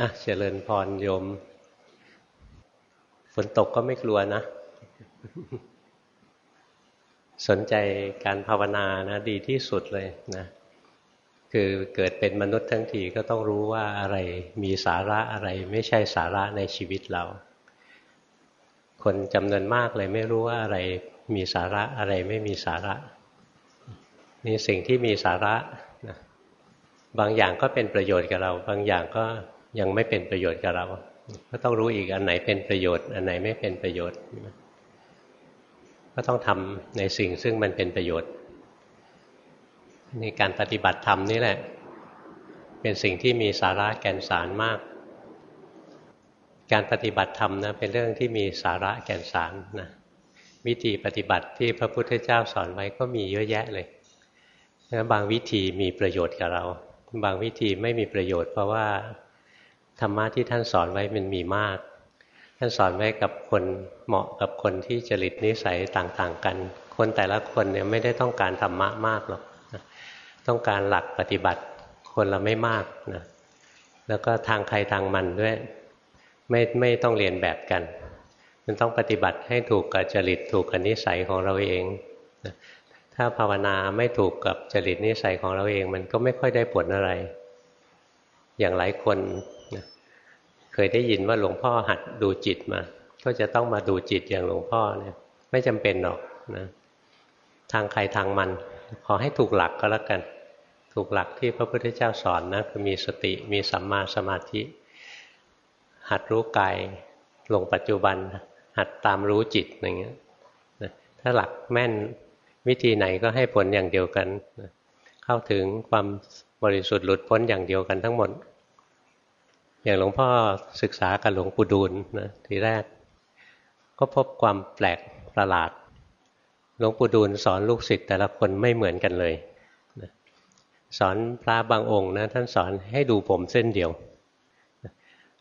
อะเจริญพรโยม ฝนตกก็ไม่กลัวนะ สนใจการภาวนานะดีที่สุดเลยนะ คือเกิดเป็นมนุษย์ทั้งทีก็ต้องรู้ว่าอะไรมีสาระอะไรไม่ใช่สาระในชีวิตเรา คนจำนวนมากเลยไม่รู้ว่าอะไรมีสาระอะไรไม่มีสาระ นี่สิ่งที่มีสาระนะบางอย่างก็เป็นประโยชน์กับเรา บางอย่างก็ ยังไม่เป็นประโยชน์กับเรา ก็ต้องรู้อีกอันไหนเป็นประโยชน์ อันไหนไม่เป็นประโยชน์ ก็ต้องทำในสิ่งซึ่งมันเป็นประโยชน์นี่การปฏิบัติธรรมนี่แหละ เป็นสิ่งที่มีสาระแก่นสารมาก การปฏิบัติธรรมนะเป็นเรื่องที่มีสาระแก่นสารนะวิธีปฏิบัติที่พระพุทธเจ้าสอนไว้ก็มีเยอะแยะเลยนะบางวิธีมีประโยชน์กับเรา บางวิธีไม่มีประโยชน์เพราะว่า ธรรมะที่ท่านสอนไว้มันมีมาก ท่านสอนไว้กับคนเหมาะกับคนที่จริตนิสัยต่างๆกัน คนแต่ละคนเนี่ยไม่ได้ต้องการธรรมะมากหรอกต้องการหลักปฏิบัติคนละไม่มากนะแล้วก็ทางใครทางมันด้วย ไม่ไม่ต้องเรียนแบบกัน มันต้องปฏิบัติให้ถูกกับจริตถูกกับนิสัยของเราเองถ้าภาวนาไม่ถูกกับจริตนิสัยของเราเอง มันก็ไม่ค่อยได้ผลอะไร อย่างหลายคน เคยได้ยินว่าหลวงพ่อหัดดูจิตมา ก็จะต้องมาดูจิตอย่างหลวงพ่อเนี่ย ไม่จำเป็นหรอกนะทางใครทางมัน ขอให้ถูกหลักก็แล้วกัน ถูกหลักที่พระพุทธเจ้าสอนนะคือมีสติมีสัมมาสมาธิ หัดรู้กายลงปัจจุบัน หัดตามรู้จิตอย่างเงี้ยถ้าหลักแม่นวิธีไหนก็ให้ผลอย่างเดียวกันเข้าถึงความบริสุทธิ์หลุดพ้นอย่างเดียวกันทั้งหมด อย่างหลวงพ่อศึกษากับหลวงปู่ดูลนะทีแรก ก็พบความแปลกประหลาด หลวงปู่ดูลสอนลูกศิษย์แต่ละคนไม่เหมือนกันเลยนะสอนพระบางองค์นะท่านสอนให้ดูผมเส้นเดียว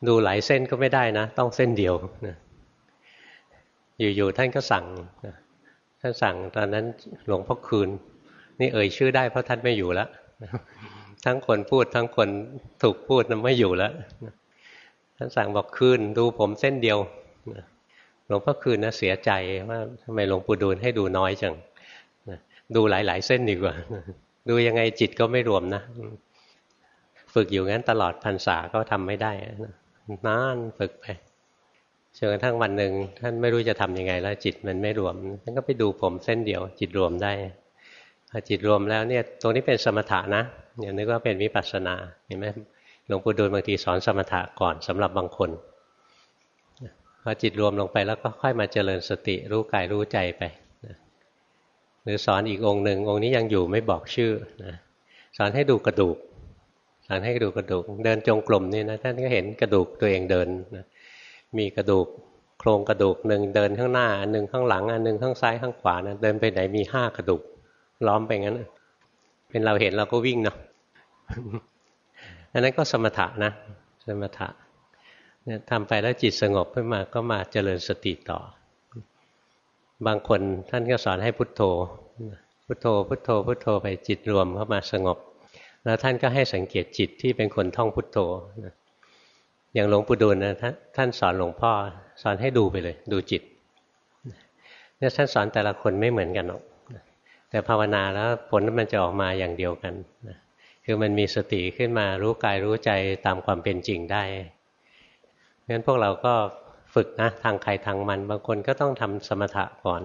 ดูหลายเส้นก็ไม่ได้นะ ต้องเส้นเดียวนะอยู่ๆท่านก็สั่งท่านสั่งตอนนั้นหลวงพ่อคืน นี่เอ่ยชื่อได้เพราะท่านไม่อยู่แล้ว ทั้งคนพูดทั้งคนถูกพูดนันไม่อยู่แล้วท่านสั่งบอกคืนดูผมเส้นเดียวหลวงพ่อคืนนะเสียใจว่าทำไมหลวงปู่ดูลให้ดูน้อยจังดูหลาย ๆ เส้นดีกว่า ดูยังไงจิตก็ไม่รวมนะ ฝึกอยู่งั้นตลอดพรรษาก็ทำไม่ได้นานฝึกไปจนกระทั่งวันหนึ่งท่านไม่รู้จะทํำยังไงแล้วจิตมันไม่รวมท่านก็ไปดูผมเส้นเดียว จิตรวมได้พอจิตรวมแล้วเนี่ยตรงนี้เป็นสมถะนะ อย่านึกว่าเป็นวิปัสสนาเห็นไหมหลวงปู่ดูลบางทีสอนสมถะก่อนสำหรับบางคนพอจิตรวมลงไปแล้วก็ค่อยมาเจริญสติรู้กายรู้ใจไปหรือสอนอีกองค์หนึ่งองค์นี้ยังอยู่ไม่บอกชื่อนะสอนให้ดูกระดูกสอนให้ดูกระดูก เดินจงกรมนี่นะท่านก็เห็นกระดูกตัวเองเดินนะมีกระดูกโครงกระดูกหนึ่งเดินข้างหน้าอันหนึ่งข้างหลังอันหนึ่งข้างซ้ายข้างขวานะเดินไปไหนมีห้ากระดูกล้อมไปงั้น เป็นเราเห็นเราก็วิ่งเนาะอันนั้นก็สมถะนะ สมถะเนี่ยทำไปแล้วจิตสงบขึ้นมาก็มาเจริญสติต่อ บางคนท่านก็สอนให้พุทโธ พุทโธ พุทโธ พุทโธไปจิตรวมเข้ามาสงบ แล้วท่านก็ให้สังเกตจิตที่เป็นคนท่องพุทโธอย่างหลวงปู่ดูลนะท่านสอนหลวงพ่อสอนให้ดูไปเลย ดูจิตเนี่ยท่านสอนแต่ละคนไม่เหมือนกันหรอก แต่ภาวนาแล้วผลมันจะออกมาอย่างเดียวกันนะคือมันมีสติขึ้นมารู้กายรู้ใจตามความเป็นจริงได้งั้นพวกเราก็ฝึกนะทางใครทางมัน บางคนก็ต้องทำสมถะก่อน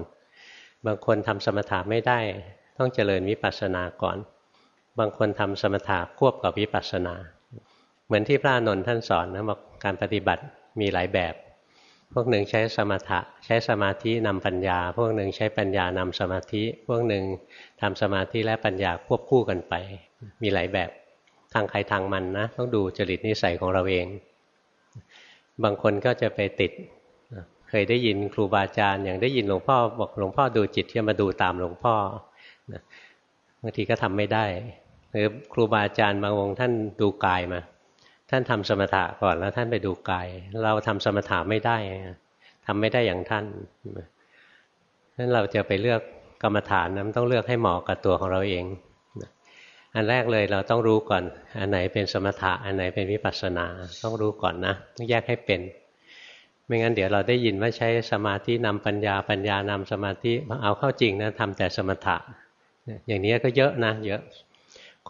บางคนทำสมถะไม่ได้ ต้องเจริญวิปัสสนาก่อน บางคนทำสมถะควบกับวิปัสสนา เหมือนที่พระนนท์ท่านสอนนะบอกการปฏิบัติมีหลายแบบ พวกหนึ่งใช้สมถะ ใช้สมาธินำปัญญา พวกหนึ่งใช้ปัญญานำสมาธิ พวกหนึ่งทำสมาธิและปัญญาควบคู่กันไป มีหลายแบบทางใครทางมันนะต้องดูจริตนิสัยของเราเอง บางคนก็จะไปติด เคยได้ยินครูบาอาจารย์อย่างได้ยินหลวงพ่อบอกหลวงพ่อดูจิตที่มาดูตามหลวงพ่อบางทีก็ทำไม่ได้ หรือครูบาอาจารย์บางองค์ท่านดูกายมา ท่านทำสมถะก่อนแล้วท่านไปดูกาย เราทำสมถะไม่ได้ทำไม่ได้อย่างท่านนั้นเราจะไปเลือกกรรมฐานนะมันต้องเลือกให้เหมาะกับตัวของเราเอง อันแรกเลยเราต้องรู้ก่อน อันไหนเป็นสมถะ อันไหนเป็นวิปัสสนา ต้องรู้ก่อนนะ ต้องแยกให้เป็น ไม่งั้นเดี๋ยวเราได้ยินว่าใช้สมาธินำปัญญา ปัญญานำสมาธิ เอาเข้าจริงนะทำแต่สมถะ อย่างนี้ก็เยอะนะ เยอะ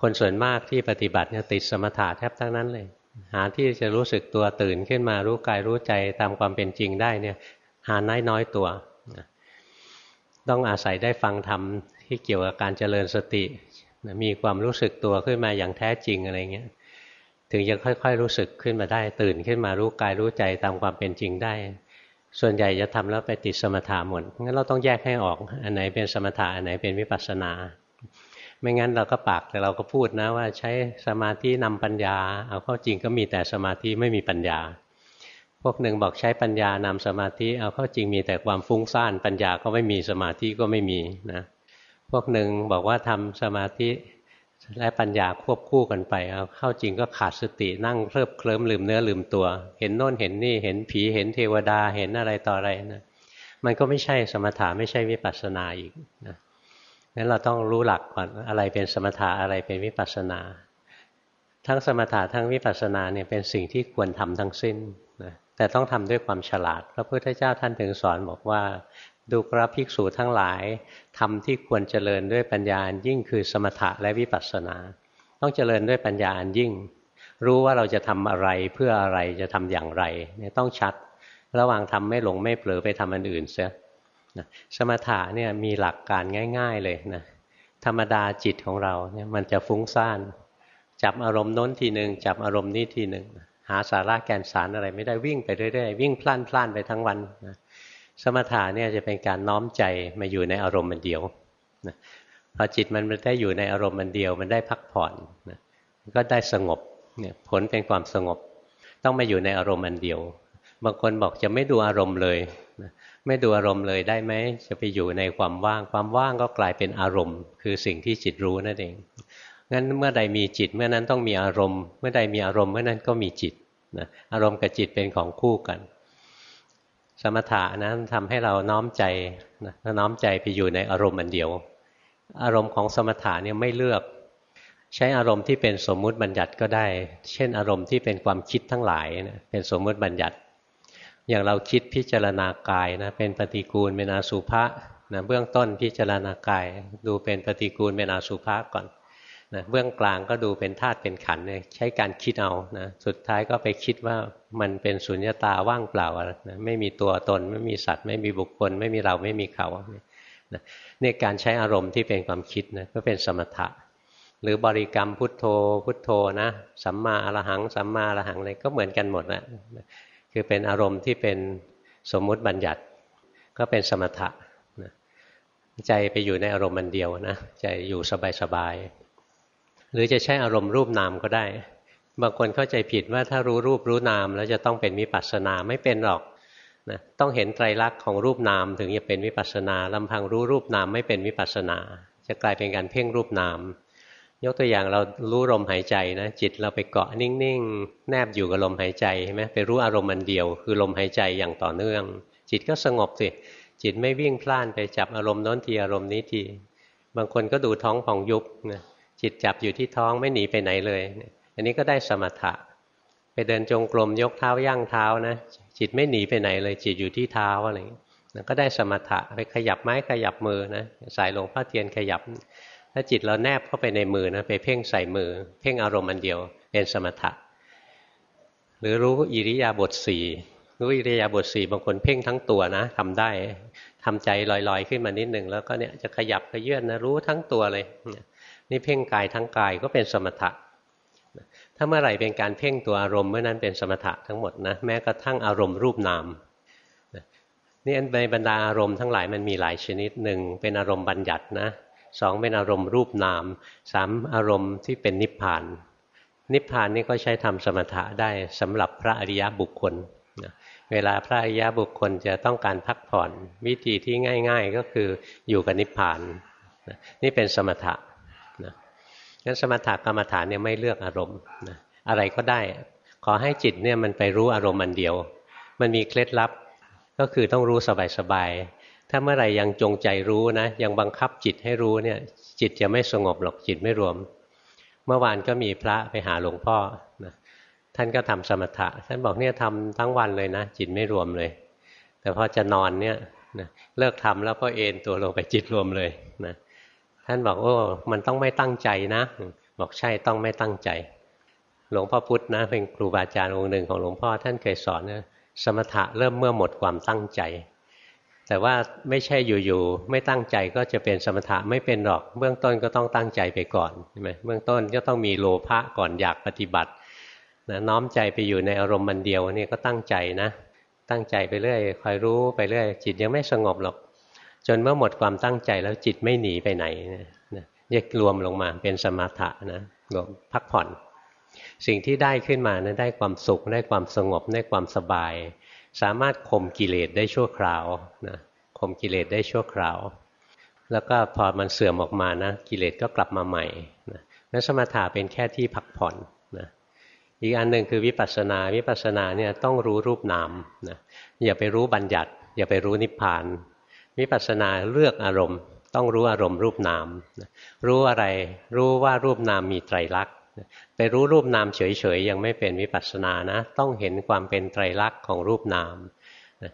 คนส่วนมากที่ปฏิบัติเนี่ยติดสมถะแทบทั้งนั้นเลย หาที่จะรู้สึกตัวตื่นขึ้นมารู้กายรู้ใจตามความเป็นจริงได้เนี่ย หาน้อยน้อยตัว ต้องอาศัยได้ฟังธรรมที่เกี่ยวกับการเจริญสติมีความรู้สึกตัวขึ้นมาอย่างแท้จริงอะไรเงี้ยถึงจะค่อย ๆ รู้สึกขึ้นมาได้ ตื่นขึ้นมารู้กายรู้ใจตามความเป็นจริงได้ ส่วนใหญ่จะทำแล้วไปติดสมถะหมดงั้นเราต้องแยกให้ออก อันไหนเป็นสมถะอันไหนเป็นวิปัสสนา ไม่งั้นเราก็ปากแต่เราก็พูดนะว่าใช้สมาธินำปัญญา เอาเข้าจริงก็มีแต่สมาธิไม่มีปัญญา พวกหนึ่งบอกใช้ปัญญานำสมาธิ เอาเข้าจริงมีแต่ความฟุ้งซ่านปัญญาก็ไม่มีสมาธิก็ไม่มีนะพวกหนึ่งบอกว่าทำสมาธิและปัญญาควบคู่กันไปเอาเข้าจริงก็ขาดสตินั่งเริบเคลิ้มลืมเนื้อลืมตัว เห็นโน่นเห็นนี่เห็นผีเห็นเทวดาเห็นอะไรต่ออะไรนะมันก็ไม่ใช่สมถะไม่ใช่วิปัสสนาอีกนะ งั้นเราต้องรู้หลักก่อนอะไรเป็นสมถะอะไรเป็นวิปัสสนา ทั้งสมถะทั้งวิปัสสนาเนี่ยเป็นสิ่งที่ควรทำทั้งสิ้นนะแต่ต้องทำด้วยความฉลาด พระพุทธเจ้าท่านถึงสอนบอกว่าดูกราภิกษุทั้งหลายทำที่ควรเจริญด้วยปัญญายิ่งคือสมถะและวิปัสสนา ต้องเจริญด้วยปัญญาอันยิ่ง รู้ว่าเราจะทำอะไรเพื่ออะไรจะทำอย่างไรเนี่ยต้องชัด ระหว่างทำไม่หลงไม่เผลอไปทำอันอื่นเสีย สมถะเนี่ยมีหลักการง่าย ๆเลยนะธรรมดาจิตของเราเนี่ยมันจะฟุ้งซ่าน จับอารมณ์น้นทีหนึ่งจับอารมณ์นี้ทีหนึ่งหาสาระแกนสารอะไรไม่ได้วิ่งไปเรื่อยๆวิ่งพล่านพล่านไปทั้งวันนะสมถะเนี่ยจะเป็นการน้อมใจมาอยู่ในอารมณ์มันเดียวนะพอจิตมันได้อยู่ในอารมณ์มันเดียว มันได้พักผ่อนนะก็ได้สงบเนี่ยผลเป็นความสงบ ต้องมาอยู่ในอารมณ์มันเดียว บางคนบอกจะไม่ดูอารมณ์เลย ไม่ดูอารมณ์เลยได้ไหมจะไปอยู่ในความว่าง ความว่างก็กลายเป็นอารมณ์ คือสิ่งที่จิตรู้นั่นเองงั้นเมื่อใดมีจิตเมื่อนั้นต้องมีอารมณ์ เมื่อใดมีอารมณ์เมื่อนั้นก็มีจิตนะอารมณ์กับจิตเป็นของคู่กัน สมถะนะทำให้เราน้อมใจนะน้อมใจไปอยู่ในอารมณ์อันเดียว อารมณ์ของสมถะเนี่ยไม่เลือก ใช้อารมณ์ที่เป็นสมมุติบัญญัติก็ได้ เช่น อารมณ์ที่เป็นความคิดทั้งหลายนะเป็นสมมุติบัญญัติ อย่างเราคิดพิจารณากายนะเป็นปฏิกูลเป็นอาสุภะนะเบื้องต้นพิจารณากาย ดูเป็นปฏิกูลเป็นอาสุภะก่อนนะเบื้องกลางก็ดูเป็นธาตุเป็นขันเนี่ยใช้การคิดเอานะสุดท้ายก็ไปคิดว่ามันเป็นสุญญตาว่างเปล่านะไม่มีตัวตนไม่มีสัตว์ ไม่มีบุคคล ไม่มีเราไม่มีเขานะนี่การใช้อารมณ์ที่เป็นความคิดนะก็เป็นสมถะ หรือบริกรรมพุทโธพุทโธนะสัมมาอรหังสัมมาอรหังอะไรก็เหมือนกันหมดนะ คือเป็นอารมณ์ที่เป็นสมมุติบัญญัติ ก็เป็นสมถะใจไปอยู่ในอารมณ์มันเดียวนะใจอยู่สบายๆหรือจะใช้อารมณ์รูปนามก็ได้ บางคนเข้าใจผิดว่าถ้ารู้รูปรู้นามแล้วจะต้องเป็นวิปัสสนาไม่เป็นหรอกนะต้องเห็นไตรลักษณ์ของรูปนามถึงจะเป็นวิปัสสนาลำพังรู้รูปนามไม่เป็นวิปัสสนา จะกลายเป็นการเพ่งรูปนาม ยกตัวอย่างเรารู้ลมหายใจนะจิตเราไปเกาะนิ่งๆ แนบอยู่กับลมหายใจใช่ไหมไปรู้อารมณ์มันเดียว คือลมหายใจอย่างต่อเนื่อง จิตก็สงบสิจิตไม่วิ่งพล่านไปจับอารมณ์น้นทีอารมณ์นี้ที บางคนก็ดูท้องผ่องยุบนะจิตจับอยู่ที่ท้องไม่หนีไปไหนเลย อันนี้ก็ได้สมถะ ไปเดินจงกรมยกเท้าย่างเท้านะจิตไม่หนีไปไหนเลยจิตอยู่ที่เท้าอะไรอย่างนี้ก็ได้สมถะไปขยับไม้ขยับมือนะสายหลวงพ่อเทียนขยับ ถ้าจิตเราแนบเข้าไปในมือนะไปเพ่งใส่มือ เพ่งอารมณ์อันเดียวเป็นสมถะ หรือรู้อิริยาบถสี่รู้อิริยาบถสี่บางคนเพ่งทั้งตัวนะทำได้ทำใจลอยๆ ขึ้นมานิดหนึ่งแล้วก็เนี่ยจะขยับขยื่นนะรู้ทั้งตัวเลย นี่เพ่งกายทั้งกายก็เป็นสมถะ ถ้าเมื่อไหร่เป็นการเพ่งตัวอารมณ์เมื่อนั้นเป็นสมถะทั้งหมดนะแม้กระทั่งอารมณ์รูปนามนี่ในบรรดาอารมณ์ทั้งหลายมันมีหลายชนิดหนึ่งเป็นอารมณ์บัญญัตินะ สองเป็นอารมณ์รูปนามสามอารมณ์ที่เป็นนิพพาน นิพพานนี่ก็ใช้ทำสมถะได้สำหรับพระอริยบุคคลเวลาพระอริยบุคคลจะต้องการพักผ่อน วิธีที่ง่าย ๆ ก็คืออยู่กับนิพพานนี่เป็นสมถะงั้นสมถะกรรมฐานเนี่ยไม่เลือกอารมณ์นะอะไรก็ได้ ขอให้จิตเนี่ยมันไปรู้อารมณ์มันเดียว มันมีเคล็ดลับก็คือต้องรู้สบายๆ ถ้าเมื่อไหร่ยังจงใจรู้นะ ยังบังคับจิตให้รู้เนี่ย จิตจะไม่สงบหรอกจิตไม่รวม เมื่อวานก็มีพระไปหาหลวงพ่อนะท่านก็ทำสมถะ ท่านบอกเนี่ยทำทั้งวันเลยนะ จิตไม่รวมเลย แต่พอจะนอนเนี่ยนะเลิกทำแล้วก็เอนตัวลงไปจิตรวมเลยนะท่านบอกโอ้มันต้องไม่ตั้งใจนะ บอกใช่ต้องไม่ตั้งใจ หลวงพ่อพุธนะเป็นครูบาอาจารย์องค์หนึ่งของหลวงพ่อท่านเคยสอนนะสมถะเริ่มเมื่อหมดความตั้งใจ แต่ว่าไม่ใช่อยู่ๆไม่ตั้งใจก็จะเป็นสมถะไม่เป็นหรอก เบื้องต้นก็ต้องตั้งใจไปก่อนใช่ไหมเบื้องต้นก็ต้องมีโลภะก่อนอยากปฏิบัตินะน้อมใจไปอยู่ในอารมณ์มันเดียวนี่ก็ตั้งใจนะ ตั้งใจไปเรื่อยคอยรู้ไปเรื่อยจิตยังไม่สงบหรอก จนเมื่อหมดความตั้งใจแล้วจิตไม่หนีไปไหนนะแยรวมลงมาเป็นสมถะนะรวมพักผ่อน สิ่งที่ได้ขึ้นมานะได้ความสุขได้ความสงบได้ความสบาย สามารถข่มกิเลสได้ชั่วคราวนะข่มกิเลสได้ชั่วคราว แล้วก็พอมันเสื่อมออกมานะกิเลสก็กลับมาใหม่นะนั้นสมถะเป็นแค่ที่พักผ่อนนะอีกอันหนึ่งคือวิปัสสนาวิปัสสนาเนี่ยต้องรู้รูปนามนะอย่าไปรู้บัญญัติ อย่าไปรู้นิพพานวิปัสสนาเลือกอารมณ์ ต้องรู้อารมณ์รูปนามนะรู้อะไรรู้ว่ารูปนามมีไตรลักษณ์ ไปรู้รูปนามเฉยๆยังไม่เป็นวิปัสสนานะ ต้องเห็นความเป็นไตรลักษณ์ของรูปนามนะ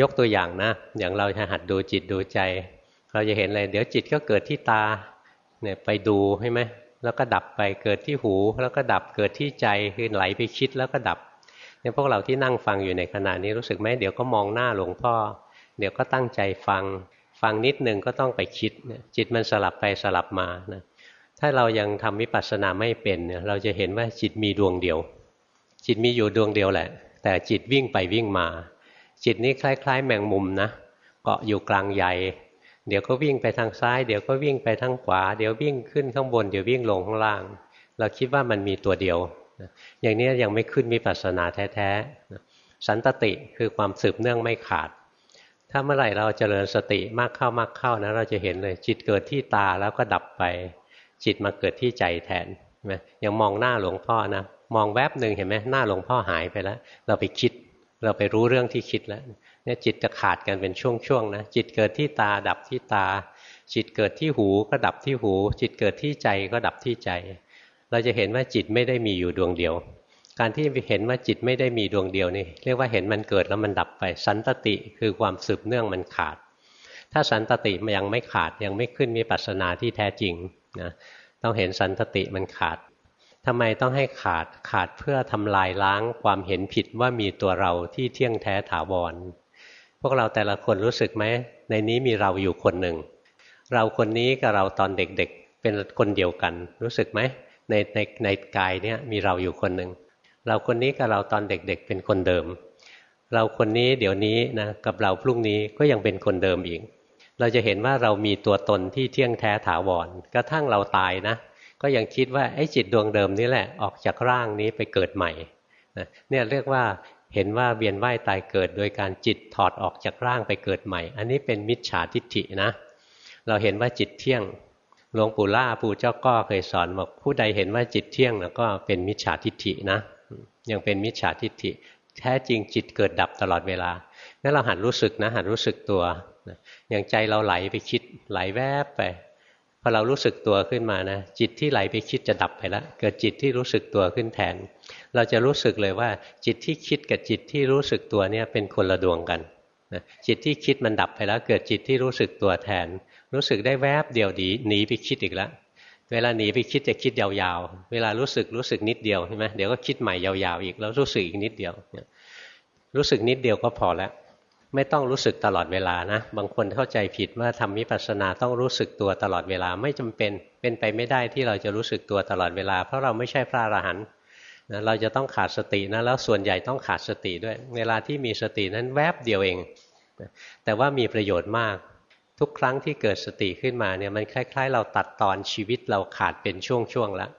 ยกตัวอย่างนะ อย่างเราจะหัดดูจิตดูใจ เราจะเห็นอะไร เดี๋ยวจิตก็เกิดที่ตาเนี่ยไปดูใช่ไหมแล้วก็ดับไปเกิดที่หู แล้วก็ดับเกิดที่ใจคือไหลไปคิดแล้วก็ดับเนี่ยพวกเราที่นั่งฟังอยู่ในขณะนี้รู้สึกไหมเดี๋ยวก็มองหน้าหลวงพ่อ เดี๋ยวก็ตั้งใจฟัง ฟังนิดนึงก็ต้องไปคิดจิตมันสลับไปสลับมานะ ถ้าเรายังทำวิปัสสนาไม่เป็นเนี่ยเราจะเห็นว่าจิตมีดวงเดียว จิตมีอยู่ดวงเดียวแหละ แต่จิตวิ่งไปวิ่งมา จิตนี้คล้าย ๆ แมงมุมนะเกาะอยู่กลางใหญ่เดี๋ยวก็วิ่งไปทางซ้าย เดี๋ยวก็วิ่งไปทางขวา เดี๋ยววิ่งขึ้นข้างบน เดี๋ยววิ่งลงข้างล่าง เราคิดว่ามันมีตัวเดียว อย่างนี้ยังไม่ขึ้นมีปัสนาแท้ๆสันตติคือความสืบเนื่องไม่ขาด ถ้าเมื่อไหร่เราเจริญสติมากเข้ามากเข้านะเราจะเห็นเลยจิตเกิดที่ตาแล้วก็ดับไป จิตมาเกิดที่ใจแทนยังมองหน้าหลวงพ่อนะมองแวบหนึ่งเห็นไหมหน้าหลวงพ่อหายไปแล้ว เราไปคิด เราไปรู้เรื่องที่คิดแล้วเนี่ยจิตจะขาดกันเป็นช่วงๆนะจิตเกิดที่ตาดับที่ตา จิตเกิดที่หูก็ดับที่หู จิตเกิดที่ใจก็ดับที่ใจ เราจะเห็นว่าจิตไม่ได้มีอยู่ดวงเดียว การที่เห็นว่าจิตไม่ได้มีดวงเดียวนี่เรียกว่าเห็นมันเกิดแล้วมันดับไป สันตติคือความสืบเนื่องมันขาด ถ้าสันตติมันยังไม่ขาดยังไม่ขึ้นมีปัสนาที่แท้จริง นะต้องเห็นสันตติมันขาดทำไมต้องให้ขาดขาดเพื่อทำลายล้างความเห็นผิดว่ามีตัวเราที่เที่ยงแท้ถาวร พวกเราแต่ละคนรู้สึกไหม ในนี้มีเราอยู่คนหนึ่ง เราคนนี้กับเราตอนเด็กๆ เป็นคนเดียวกัน รู้สึกไหม ในในในกายเนี้ยมีเราอยู่คนหนึ่ง เราคนนี้กับเราตอนเด็กๆ เป็นคนเดิม เราคนนี้เดี๋ยวนี้นะกับเราพรุ่งนี้ก็ยังเป็นคนเดิมอีก เราจะเห็นว่าเรามีตัวตนที่เที่ยงแท้ถาวรกระทั่งเราตายนะ ก็ยังคิดว่าไอ้จิตดวงเดิมนี้แหละออกจากร่างนี้ไปเกิดใหม่เนี่ยเรียกว่าเห็นว่าเวียนว่ายตายเกิด โดยการจิตถอดออกจากร่างไปเกิดใหม่ อันนี้เป็นมิจฉาทิฏฐินะ เราเห็นว่าจิตเที่ยงหลวงปู่ล่าปู่เจ้าก็เคยสอนบอกผู้ใดเห็นว่าจิตเที่ยงนะก็เป็นมิจฉาทิฏฐินะ ยังเป็นมิจฉาทิฏฐิ แท้จริงจิตเกิดดับตลอดเวลางั้นเราหัดรู้สึกนะหัดรู้สึกตัว อย่างใจเราไหลไปคิดไหลแวบไปพอเรารู้สึกตัวขึ้นมานะจิตที่ไหลไปคิดจะดับไปแล้วเกิดจิตที่รู้สึกตัวขึ้นแทน เราจะรู้สึกเลยว่า จิตที่คิดกับจิตที่รู้สึกตัวเนี่ยเป็นคนละดวงกันนะจิตที่คิดมันดับไปแล้ว เกิดจิตที่รู้สึกตัวแทน รู้สึกได้แวบเดียวดีหนีไปคิดอีกแล้วเวลาหนีไปคิดจะคิดยาวๆ เวลารู้สึกรู้สึกนิดเดียวใช่ไหมเดี๋ยวก็คิดใหม่ยาวๆอีกแล้วรู้สึกอีกนิดเดียว รู้สึกนิดเดียวก็พอแล้ว ไม่ต้องรู้สึกตลอดเวลานะ บางคนเข้าใจผิดว่าทำวิปัสสนาต้องรู้สึกตัวตลอดเวลาไม่จำเป็นเป็นไปไม่ได้ที่เราจะรู้สึกตัวตลอดเวลา เพราะเราไม่ใช่พระอรหันต์นะเราจะต้องขาดสตินะแล้วส่วนใหญ่ต้องขาดสติด้วย เวลาที่มีสตินั้นแวบเดียวเอง แต่ว่ามีประโยชน์มาก ทุกครั้งที่เกิดสติขึ้นมาเนี่ยมันคล้าย ๆ เราตัดตอนชีวิตเราขาดเป็นช่วงๆแล้ว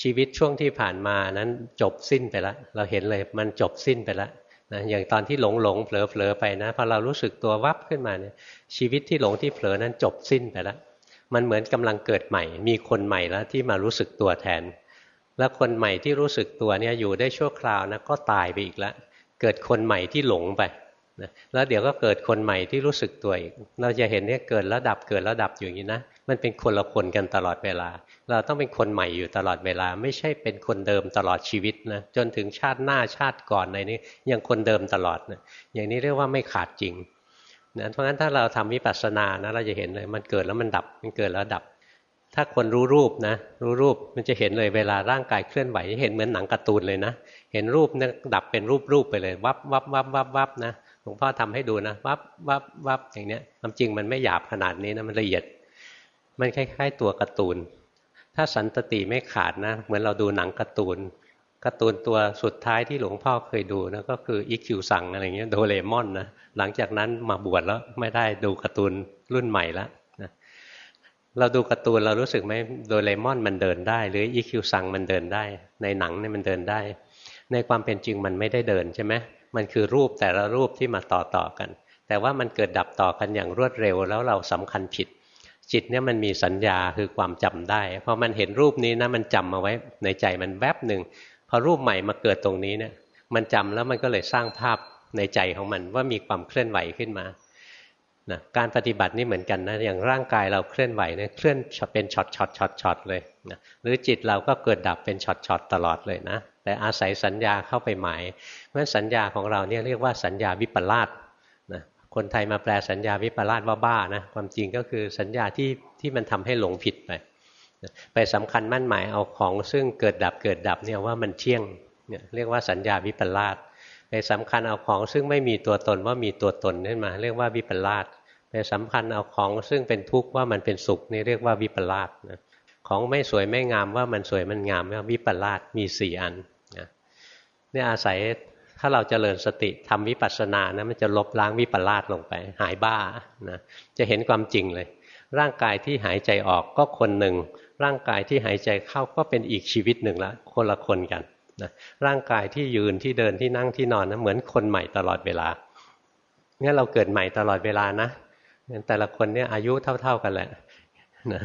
ชีวิตช่วงที่ผ่านมานั้นจบสิ้นไปแล้วเราเห็นเลยมันจบสิ้นไปแล้ว นะอย่างตอนที่หลงหลงเผลอเผลอไปนะพอเรารู้สึกตัววับขึ้นมาเนี่ยชีวิตที่หลงที่เผลอนั้นจบสิ้นไปแล้วมันเหมือนกำลังเกิดใหม่ มีคนใหม่แล้วที่มารู้สึกตัวแทน แล้วคนใหม่ที่รู้สึกตัวเนี่ยอยู่ได้ชั่วคราวนะก็ตายไปอีกแล้วเกิดคนใหม่ที่หลงไปนะแล้วเดี๋ยวก็เกิดคนใหม่ที่รู้สึกตัวอีก เราจะเห็นเนี่ยเกิดแล้วดับเกิดแล้วดับอยู่อย่างนี้นะ มันเป็นคนละคนกันตลอดเวลา เราต้องเป็นคนใหม่อยู่ตลอดเวลา ไม่ใช่เป็นคนเดิมตลอดชีวิตนะจนถึงชาติหน้าชาติก่อนในนี้ยังคนเดิมตลอดนะอย่างนี้เรียกว่าไม่ขาดจริงนะเพราะฉะนั้นถ้าเราทำวิปัสสนานะเราจะเห็นเลยมันเกิดแล้วมันดับมันเกิดแล้วดับ ถ้าคนรู้รูปนะ รู้รูปมันจะเห็นเลยเวลาร่างกายเคลื่อนไหวเห็นเหมือนหนังการ์ตูนเลยนะ เห็นรูปนี่ยดับเป็นรูปรูปไปเลย วับวับวับวับวับนะหลวงพ่อทำให้ดูนะวับวับวับอย่างเนี้ยความจริงมันไม่หยาบขนาดนี้นะมันละเอียด มันคล้ายๆ ตัวการ์ตูน ถ้าสันตติไม่ขาดนะ เหมือนเราดูหนังการ์ตูนการ์ตูนตัวสุดท้ายที่หลวงพ่อเคยดูนะก็คืออีคิวสั่งอะไรเงี้ยโดเรมอนนะหลังจากนั้นมาบวชแล้วไม่ได้ดูการ์ตูนรุ่นใหม่ล้วนะเราดูการ์ตูนเรารู้สึกไหมโดเรมอนมันเดินได้ หรืออีคิวสั่งมันเดินได้ ในหนังเนี่ยมันเดินได้ ในความเป็นจริงมันไม่ได้เดินใช่ไหมมันคือรูปแต่ละรูปที่มาต่อต่อกัน แต่ว่ามันเกิดดับต่อกันอย่างรวดเร็วแล้วเราสำคัญผิด จิตเนี่ยมันมีสัญญาคือความจำได้พอมันเห็นรูปนี้นะมันจำมาไว้ในใจมันแวบหนึ่งพอรูปใหม่มาเกิดตรงนี้เนี่ย มันจำแล้วมันก็เลยสร้างภาพในใจของมันว่ามีความเคลื่อนไหวขึ้นมานะการปฏิบัตินี่เหมือนกันนะอย่างร่างกายเราเคลื่อนไหวเนี่ยเคลื่อนเป็นช็อตช็อตช็อตช็อตเลยนะหรือจิตเราก็เกิดดับเป็นช็อตช็อตตลอดเลยนะแต่อาศัยสัญญาเข้าไปหมายเพราะสัญญาของเราเนี่ยเรียกว่าสัญญาวิปลาส คนไทยมาแปลสัญญาวิปลาสว่าบ้านะความจริงก็คือสัญญาที่ที่มันทำให้หลงผิดไปไปสำคัญมั่นหมายเอาของซึ่งเกิดดับเกิดดับเนี่ยว่ามันเที่ยงเนี่ยเรียกว่าสัญญาวิปลาสไปสำคัญเอาของซึ่งไม่มีตัวตนว่ามีตัวตนขึ้นมา เรียกว่าวิปลาสไปสำคัญเอาของซึ่งเป็นทุกข์ว่ามันเป็นสุขนี่เรียกว่าวิปลาสนะของไม่สวยไม่งามว่ามันสวยมันงามว่าวิปลาสมีสี่อันนะนี่อาศัย ถ้าเราจเจริญสติทำวิปัสสนานะมันจะลบล้างวิปลาสลงไป หายบ้านะจะเห็นความจริงเลย ร่างกายที่หายใจออกก็คนหนึ่ง ร่างกายที่หายใจเข้าก็เป็นอีกชีวิตหนึ่งละคนละคนกันนะร่างกายที่ยืนที่เดินที่นั่งที่นอนนะเหมือนคนใหม่ตลอดเวลางั้นเราเกิดใหม่ตลอดเวลานะแต่ละคนเนี่ยอายุเท่า ๆกันแหละนะ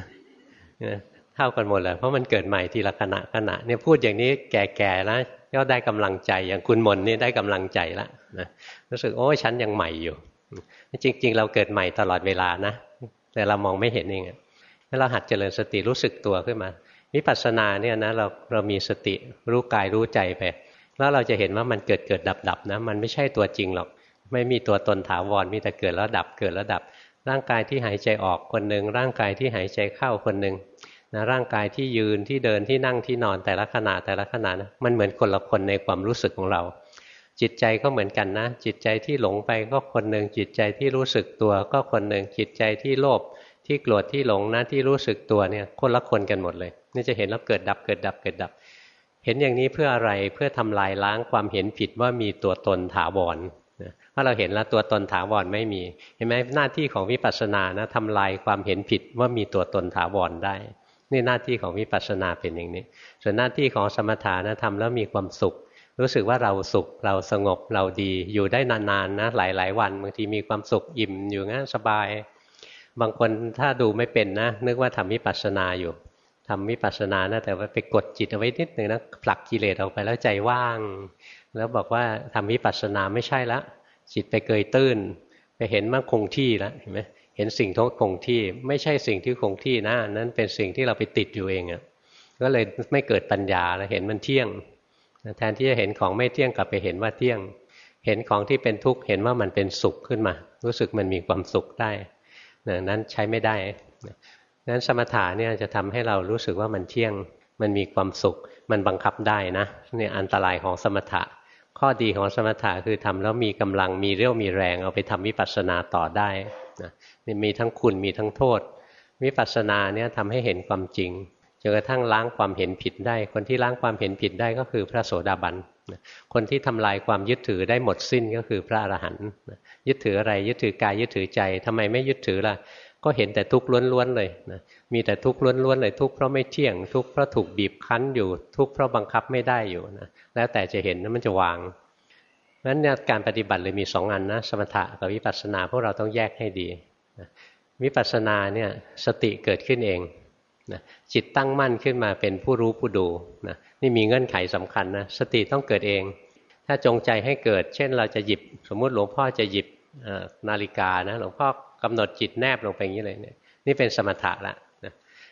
เท่ากันหมดแหละเพราะมันเกิดใหม่ทีละขณะขณะเนี่ยพูดอย่างนี้แก่ๆนะ ก็ได้กำลังใจอย่างคุณมนนี่ได้กำลังใจแล้วนะรู้สึกโอ้ฉันยังใหม่อยู่ จริง ๆ เราเกิดใหม่ตลอดเวลานะแต่เรามองไม่เห็นเองถ้าเราหัดเจริญสติรู้สึกตัวขึ้นมาวิปัสสนาเนี่ยนะเราเรามีสติรู้กายรู้ใจไป แล้วเราจะเห็นว่ามันเกิดเกิดดับดับนะมันไม่ใช่ตัวจริงหรอก ไม่มีตัวตนถาวรมีแต่เกิดแล้วดับเกิดแล้วดับ ร่างกายที่หายใจออกคนหนึ่งร่างกายที่หายใจเข้าคนหนึ่ง นะร่างกายที่ยืนที่เดินที่นั่งที่นอนแต่ละขณะแต่ละขณะนะมันเหมือนคนละคนในความรู้สึกของเรา จิตใจก็เหมือนกันนะ จิตใจที่หลงไปก็คนหนึ่งจิตใจที่รู้สึกตัวก็คนหนึ่งจิตใจที่โลภที่โกรธที่หลงนะที่รู้สึกตัวเนี่ยคนละคนกันหมดเลยนี่จะเห็นแล้วเกิดดับเกิดดับเกิดดับ เห็นอย่างนี้เพื่ออะไรเพื่อทำลายล้างความเห็นผิดว่ามีตัวตนถาวรถ้าเราเห็นแล้วตัวตนถาวรไม่มี เห็นไหมหน้าที่ของวิปัสสนานะทำลายความเห็นผิดว่ามีตัวตนถาวรได้ นี่หน้าที่ของวิปัสสนาเป็นอย่างนี้ ส่วนหน้าที่ของสมถานะทำแล้วมีความสุข รู้สึกว่าเราสุขเราสงบเราดีอยู่ได้นานๆนะหลายๆวันบางทีมีความสุขอิ่มอยู่งั้นสบาย บางคนถ้าดูไม่เป็นนะ นึกว่าทำวิปัสสนาอยู่ทำวิปัสสนานะแต่ว่าไปกดจิตเอาไว้นิดหนึ่งนะผลักกิเลสออกไปแล้วใจว่าง แล้วบอกว่าทำวิปัสสนาไม่ใช่ละจิตไปเกยตื้น ไปเห็นมันคงที่แล้วเห็นไหม เห็นสิ่งทุกคงที่ ไม่ใช่สิ่งที่คงที่นะนั้นเป็นสิ่งที่เราไปติดอยู่เองอะ่ะก็เลยไม่เกิดปัญญาแล้วเห็นมันเที่ยงแทนที่จะเห็นของไม่เที่ยงกลับไปเห็นว่าเที่ยง เห็นของที่เป็นทุกข์เห็นว่ามันเป็นสุขขึ้นมา รู้สึกมันมีความสุขได้นั้นใช้ไม่ได้นั้นสมถะเนี่ยจะทำให้เรารู้สึกว่ามันเที่ยง มันมีความสุข มันบังคับได้นะนี่อันตรายของสมถะ ข้อดีของสมถะคือทำแล้วมีกำลังมีเรี่ยวมีแรงเอาไปทำวิปัสสนาต่อได้ นี่มีทั้งคุณมีทั้งโทษ วิปัสสนาเนี่ยทำให้เห็นความจริงจนกระทั่งล้างความเห็นผิดได้ คนที่ล้างความเห็นผิดได้ก็คือพระโสดาบันคนที่ทำลายความยึดถือได้หมดสิ้นก็คือพระอรหันต์ยึดถืออะไรยึดถือกายยึดถือใจทำไมไม่ยึดถือล่ะ ก็เห็นแต่ทุกข์ล้วนๆเลยนะมีแต่ทุกข์ล้วนๆเลยทุกข์เพราะไม่เที่ยงทุกข์เพราะถูกบีบคั้นอยู่ทุกข์เพราะบังคับไม่ได้อยู่นะแล้วแต่จะเห็นนั้นมันจะวางนั้นเนี่ยการปฏิบัติเลยมีสองอันนะสมถะกับวิปัสสนาพวกเราต้องแยกให้ดี วิปัสสนาเนี่ยสติเกิดขึ้นเองนะจิตตั้งมั่นขึ้นมาเป็นผู้รู้ผู้ดูนะนี่มีเงื่อนไขสำคัญนะสติต้องเกิดเอง ถ้าจงใจให้เกิด เช่นเราจะหยิบ สมมุติหลวงพ่อจะหยิบนาฬิกานะหลวงพ่อกำหนดจิตแนบลงไปอย่างนี้เลยเนี่ยนี่เป็นสมถะละ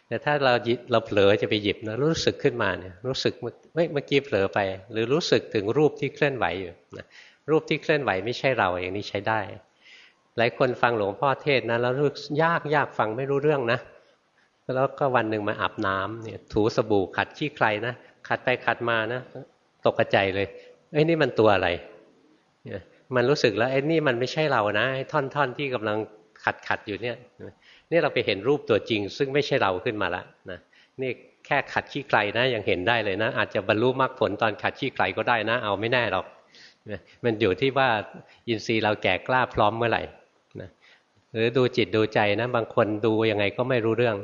แต่ถ้าเราเราเผลอจะไปหยิบนะรู้สึกขึ้นมาเนี่ยรู้สึกเมื่อกี้เผลอไป หรือรู้สึกถึงรูปที่เคลื่อนไหวอยู่นะรูปที่เคลื่อนไหวไม่ใช่เราอย่างนี้ใช้ได้ หลายคนฟังหลวงพ่อเทศนะแล้วรู้ยากยากฟังไม่รู้เรื่องนะแล้วก็วันหนึ่งมาอาบน้ำเนี่ยถูสบู่ขัดขี้ใครนะขัดไปขัดมานะ ตกใจเลยเอ้ยนี่มันตัวอะไรมันรู้สึกแล้วไอ้นี่มันไม่ใช่เรานะไอ้ท่อนๆที่กำลังขัดขัดอยู่เนี่ยนี่เราไปเห็นรูปตัวจริง ซึ่งไม่ใช่เราขึ้นมาละนะนี่แค่ขัดขี้ไกลนะยังเห็นได้เลยนะ อาจจะบรรลุมรรคผลตอนขัดขี้ไกลก็ได้นะ เอาไม่แน่หรอกมันอยู่ที่ว่าอินทรีย์เราแก่กล้าพร้อมเมื่อไหร่ หรือดูจิตดูใจนะ บางคนดูยังไงก็ไม่รู้เรื่อง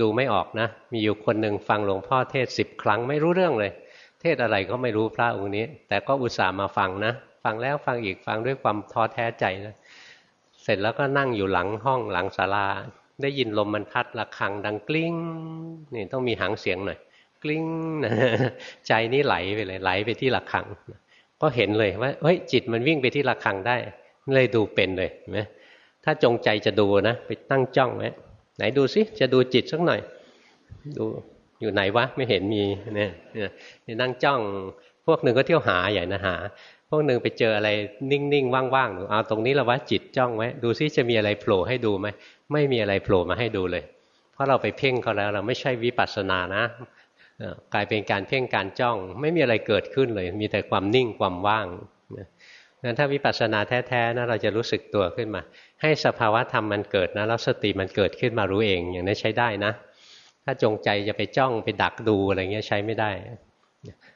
ดูไม่ออกนะ มีอยู่คนหนึ่งฟังหลวงพ่อเทศสิบครั้งไม่รู้เรื่องเลย เทศอะไรก็ไม่รู้พระองค์นี้ แต่ก็อุตส่าห์มาฟังนะ ฟังแล้วฟังอีกฟังด้วยความท้อแท้ใจนะเสร็จแล้วก็นั่งอยู่หลังห้องหลังศาลา ได้ยินลมมันพัดระฆังดังกลิ้งนี่ต้องมีหางเสียงหน่อยกลิ้งใจนี่ไหลไปเลยไหลไปที่ระฆัง ก็เห็นเลยว่าเฮ้ยจิตมันวิ่งไปที่ระฆังได้เลยดูเป็นเลยเห็นไหม ถ้าจงใจจะดูนะไปตั้งจ้องไว้ไหนดูซิจะดูจิตสักหน่อย ดูอยู่ไหนวะไม่เห็นมีเนี่ยนี่นั่งจ้อง พวกหนึ่งก็เที่ยวหาใหญ่นะหา พวกหนึ่งไปเจออะไรนิ่งๆว่างๆหนูเอาตรงนี้ละวะจิตจ้องไว้ดูซิจะมีอะไรโผล่ให้ดูไหมไม่มีอะไรโผล่มาให้ดูเลย เพราะเราไปเพ่งเขาแล้วเราไม่ใช่วิปัสสนานะกลายเป็นการเพ่งการจ้อง ไม่มีอะไรเกิดขึ้นเลย มีแต่ความนิ่งความว่างงั้นถ้าวิปัสสนาแท้ๆนะเราจะรู้สึกตัวขึ้นมา ให้สภาวะธรรมมันเกิดนะแล้วสติมันเกิดขึ้นมารู้เอง อย่างนี้ใช้ได้นะ ถ้าจงใจจะไปจ้องไปดักดูอะไรเงี้ยใช้ไม่ได้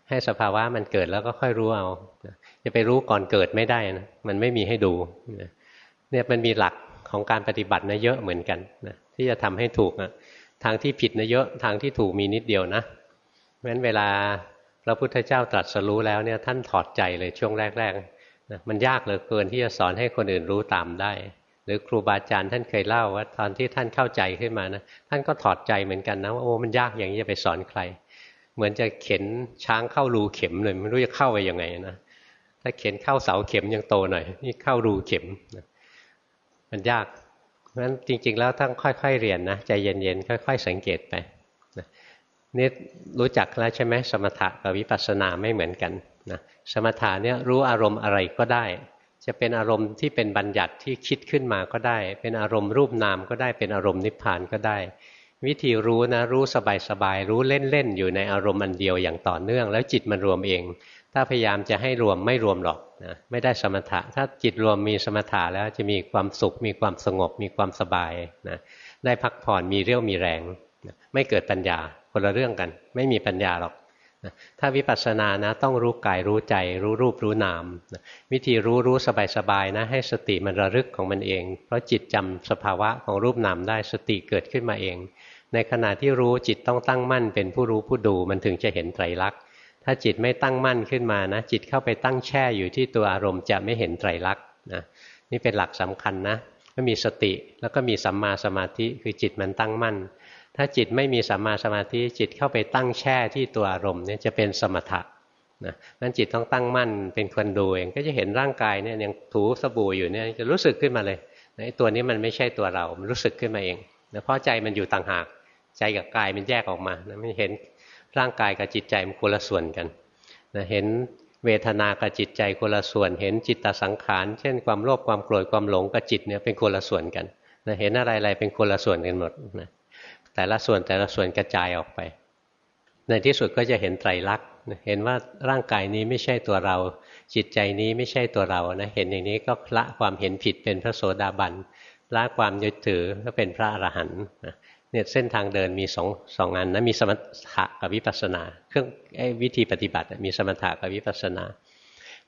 ให้สภาวะมันเกิดแล้วก็ค่อยรู้เอาจะไปรู้ก่อนเกิดไม่ได้นะมันไม่มีให้ดูเนี่ยมันมีหลักของการปฏิบัตินะเยอะเหมือนกันนะที่จะทำให้ถูกนะทางที่ผิดนะเยอะทางที่ถูกมีนิดเดียวนะเพราะฉะนั้นเวลาพระพุทธเจ้าตรัสรู้แล้วเนี่ยท่านถอดใจเลยช่วงแรกๆนะมันยากเหลือเกินที่จะสอนให้คนอื่นรู้ตามได้ หรือครูบาอาจารย์ท่านเคยเล่าว่าตอนที่ท่านเข้าใจขึ้นมานะท่านก็ถอดใจเหมือนกันนะว่าโอ้มันยากอย่างนี้จะไปสอนใคร เหมือนจะเข็นช้างเข้ารูเข็มเลยไม่รู้จะเข้าไปยังไงนะถ้าเข็นเข้าเสาเข็มยังโตหน่อยนี่เข้ารูเข็มมันยากราะฉะนั้นจริง ๆ แล้วต้องค่อย ๆ เรียนนะใจเย็นๆค่อย ๆ สังเกตไปนี่รู้จักแล้วใช่ไหมสมถะกับวิปัสสนาไม่เหมือนกันนะสมถะเนี่ยรู้อารมณ์อะไรก็ได้ จะเป็นอารมณ์ที่เป็นบัญญัติที่คิดขึ้นมาก็ได้ เป็นอารมณ์รูปนามก็ได้เป็นอารมณ์นิพพานก็ได้ วิธีรู้นะรู้สบายๆรู้เล่นๆอยู่ในอารมณ์อันเดียวอย่างต่อเนื่อง แล้วจิตมันรวมเอง ถ้าพยายามจะให้รวมไม่รวมหรอกนะไม่ได้สมถะ ถ้าจิตรวมมีสมถะแล้วจะมีความสุข มีความสงบ มีความสบายนะได้พักผ่อนมีเรี่ยวมีแรงนะไม่เกิดปัญญาคนละเรื่องกัน ไม่มีปัญญาหรอก ถ้าวิปัสสนานะต้องรู้กายรู้ใจ รู้รูปรู้นามวิธีรู้รู้สบายสบายนะ ให้สติมันระลึกของมันเอง เพราะจิตจำสภาวะของรูปนามได้สติเกิดขึ้นมาเอง ในขณะที่รู้จิตต้องตั้งมั่น เป็นผู้รู้ผู้ดูมันถึงจะเห็นไตรลักษณ์ถ้าจิตไม่ตั้งมั่นขึ้นมานะจิตเข้าไปตั้งแช่อยู่ที่ตัวอารมณ์จะไม่เห็นไตรลักษณ์นะนี่เป็นหลักสำคัญนะก็มีสติแล้วก็มีสัมมาสมาธิคือจิตมันตั้งมั่น ถ้าจิตไม่มีสัมมาสมาธิจิตเข้าไปตั้งแช่ที่ตัวอารมณ์เนี่ยจะเป็นสมถะนะนั้นจิตต้องตั้งมั่นเป็นคนดูเองก็จะเห็นร่างกายเนี่ยยังถูสบู่อยู่เนี่ยจะรู้สึกขึ้นมาเลยไอ้ตัวนี้มันไม่ใช่ตัวเรา มันรู้สึกขึ้นมาเองนะเพราะใจมันอยู่ต่างหากใจกับกายมันแยกออกมานะไม่เห็นร่างกายกับจิตใจมันคนละส่วนกันนะเห็นเวทนากับจิตใจคนละส่วน เห็นจิตตสังขาร เช่นความโลภความโกรธความหลงกับจิตเนี่ยเป็นคนละส่วนกันนะเห็นอะไรๆเป็นคนละส่วนกันหมดนะ แต่ละส่วนแต่ละส่วนกระจายออกไป ในที่สุดก็จะเห็นไตรลักษณ์เห็นว่าร่างกายนี้ไม่ใช่ตัวเรา จิตใจนี้ไม่ใช่ตัวเรานะเห็นอย่างนี้ก็ละความเห็นผิดเป็นพระโสดาบันละความยึดถือก็เป็นพระอรหันต์เนี่ยเส้นทางเดินมีสองสองอันนะมีสมถะกับวิปัสสนา เครื่องวิธีปฏิบัติมีสมถะกับวิปัสสนา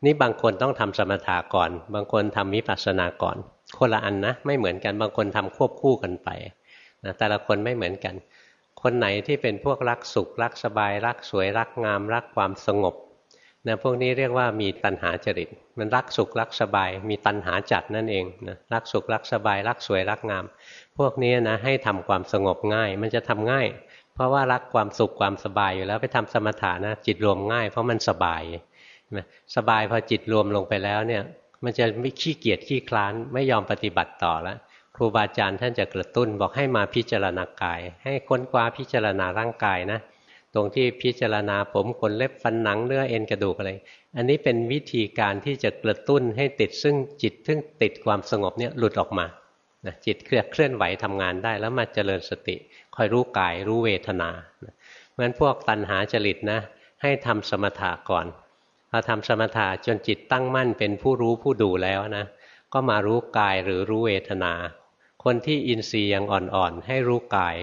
นี่บางคนต้องทำสมถะก่อน บางคนทำวิปัสสนาก่อน คนละอันนะไม่เหมือนกันบางคนทำควบคู่กันไป นะแต่ละคนไม่เหมือนกัน คนไหนที่เป็นพวกรักสุข รักสบาย รักสวย รักงาม รักความสงบนะพวกนี้เรียกว่ามีตัณหาจริต มันรักสุขรักสบาย มีตัณหาจัดนั่นเองนะรักสุขรักสบาย รักสวยรักงาม พวกนี้นะให้ทำความสงบง่าย มันจะทำง่าย เพราะว่ารักความสุขความสบายอยู่แล้วไปทำสมถะนะจิตรวมง่าย เพราะมันสบายสบายพอจิตรวมลงไปแล้วเนี่ย มันจะไม่ขี้เกียจขี้คลานไม่ยอมปฏิบัติต่อแล้ว ครูบาอาจารย์ท่านจะกระตุ้นบอกให้มาพิจารณากาย ให้ค้นคว้าพิจารณาร่างกายนะ ตรงที่พิจารณาผมขนเล็บฟันหนังเนื้อเอ็นกระดูกอะไร อันนี้เป็นวิธีการที่จะกระตุ้นให้ติดซึ่งจิตซึ่งติดความสงบเนี่ยหลุดออกมานะจิตเคลื่อนไหวทำงานได้ แล้วมาเจริญสติ คอยรู้กายรู้เวทนาเพราะฉะนั้นพวกตัณหาจริตนะ ให้ทำสมถะก่อนพอทำสมถะจนจิตตั้งมั่นเป็นผู้รู้ผู้ดูแล้วนะ ก็มารู้กายหรือรู้เวทนา คนที่อินทรีย์ยังอ่อนๆ ให้รู้กาย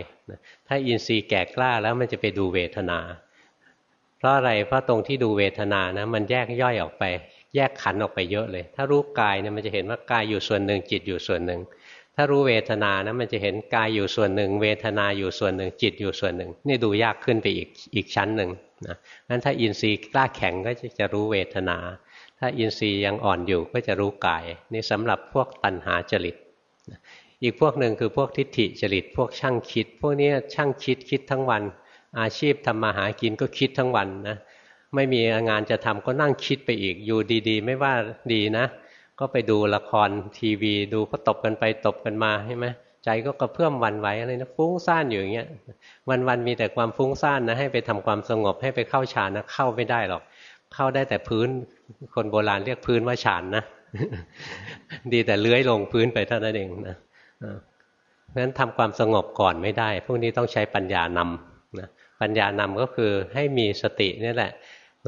ถ้าอินทรีย์แก่กล้าแล้วมันจะไปดูเวทนา เพราะอะไร เพราะตรงที่ดูเวทนานะมันแยกย่อยออกไป แยกขันออกไปเยอะเลย ถ้ารู้กายเนี่ยมันจะเห็นว่ากายอยู่ส่วนหนึ่งจิตอยู่ส่วนหนึ่ง ถ้ารู้เวทนานะมันจะเห็นกายอยู่ส่วนหนึ่ง เวทนาอยู่ส่วนหนึ่ง จิตอยู่ส่วนหนึ่ง นี่ดูยากขึ้นไปอีกอีกชั้นหนึ่งนะงั้นถ้าอินทรีย์กล้าแข็งก็จะรู้เวทนา ถ้าอินทรีย์ยังอ่อนอยู่ก็จะรู้กาย นี่สำหรับพวกตัณหาจริต อีกพวกหนึ่งคือพวกทิฏฐิจริตพวกช่างคิด พวกนี้ช่างคิดคิดทั้งวัน อาชีพทำมาหากินก็คิดทั้งวันนะไม่มีงานจะทำก็นั่งคิดไปอีกอยู่ดีๆ ไม่ว่าดีนะ ก็ไปดูละครทีวี ดูก็ตบกันไปตบกันมาใช่ไหมใจก็กระเพื่อมวันไหวอะไรนะฟุ้งซ่านอยู่อย่างเงี้ยวันวันมีแต่ความฟุ้งซ่านนะให้ไปทำความสงบให้ไปเข้าฌานนะเข้าไม่ได้หรอก เข้าได้แต่พื้นคนโบราณเรียกพื้นว่าฌานนะ ดีแต่เลื้อยลงพื้นไปเท่านั้นเองนะ เพราะฉะนั้นทำความสงบก่อนไม่ได้ พวกนี้ต้องใช้ปัญญานำนะปัญญานำก็คือให้มีสตินี่แหละ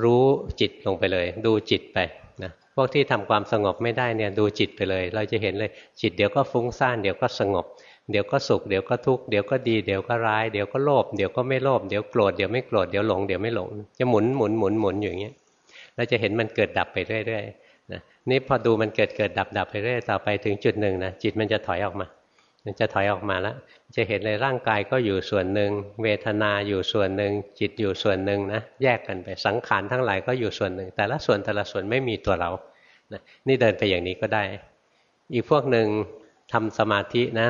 รู้จิตลงไปเลย ดูจิตไปนะพวกที่ทำความสงบไม่ได้เนี่ยดูจิตไปเลย เราจะเห็นเลยจิตเดี๋ยวก็ฟุ้งซ่านเดี๋ยวก็สงบ เดี๋ยวก็สุขเดี๋ยวก็ทุกข์เดี๋ยวก็ดีเดี๋ยวก็ร้ายเดี๋ยวก็โลภเดี๋ยวก็ไม่โลภเดี๋ยวโกรธเดี๋ยวไม่โกรธเดี๋ยวหลงเดี๋ยวไม่หลงจะหมุนหมุนหมุนหมุนอยู่อย่างเงี้ยเราจะเห็นมันเกิดดับไปเรื่อยๆนะนี่พอดูมันเกิดเกิดดับดับไปเรื่อยต่อไปถึงจุดหนึ่งนะจิตมันจะถอยออกมา มันจะถอยออกมาแล้ว จะเห็นเลยร่างกายก็อยู่ส่วนหนึ่ง เวทนาอยู่ส่วนหนึ่ง จิตอยู่ส่วนหนึ่งนะ แยกกันไป สังขารทั้งหลายก็อยู่ส่วนหนึ่ง แต่ละส่วนแต่ละส่วนไม่มีตัวเรานะนี่เดินไปอย่างนี้ก็ได้ อีกพวกหนึ่งทำสมาธินะ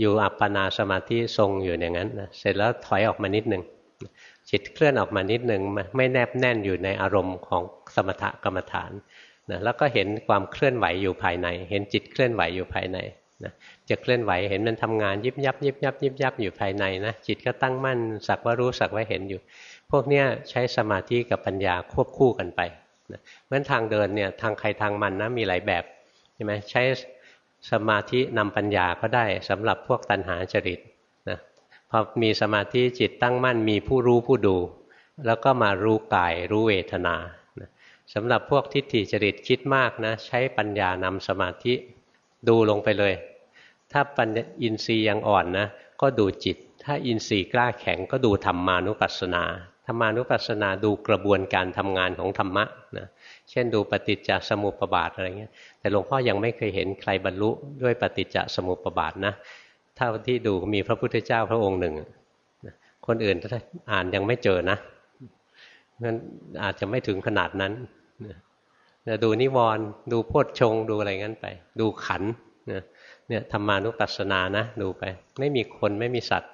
อยู่อัปปนาสมาธิทรงอยู่อย่างนั้นนะเสร็จแล้วถอยออกมานิดหนึ่งจิตเคลื่อนออกมานิดหนึ่งไม่แนบแน่นอยู่ในอารมณ์ของสมถกรรมฐานนะแล้วก็เห็นความเคลื่อนไหวอยู่ภายใน เห็นจิตเคลื่อนไหวอยู่ภายในนะ จะเคลื่อนไหวเห็นมันทำงานยิบยับยิบยับยิบยับอยู่ภายในนะจิตก็ตั้งมั่นสักว่ารู้สักว่าเห็นอยู่ พวกนี้ใช้สมาธิกับปัญญาควบคู่กันไปนะเพราะฉะนั้นทางเดินเนี่ยทางใครทางมันนะมีหลายแบบใช่ไหมใช้สมาธินำปัญญาก็ได้สำหรับพวกตัณหาจริตนะพอมีสมาธิจิตตั้งมั่นมีผู้รู้ผู้ดู แล้วก็มารู้กายรู้เวทนานะสำหรับพวกทิฏฐิจริตคิดมากนะใช้ปัญญานำสมาธิดูลงไปเลย ถ้าปัญญอินทรีย์ยังอ่อนนะก็ดูจิต ถ้าอินทรีย์กล้าแข็งก็ดูธรรมานุปัสสนาธรรมานุปัสสนาดูกระบวนการทำงานของธรรมะนะเช่นดูปฏิจจสมุปบาทอะไรเงี้ย แต่หลวงพ่อยังไม่เคยเห็นใครบรรลุด้วยปฏิจจสมุปบาทนะเท่าที่ดูมีพระพุทธเจ้าพระองค์หนึ่ง คนอื่นอ่านยังไม่เจอนะนั้นอาจจะไม่ถึงขนาดนั้นดูนิวรณ์ดูโพชฌงดูอะไรงั้นไป ดูขัน เนี่ยธรรมานุปัสสนานะดูไป ไม่มีคนไม่มีสัตว์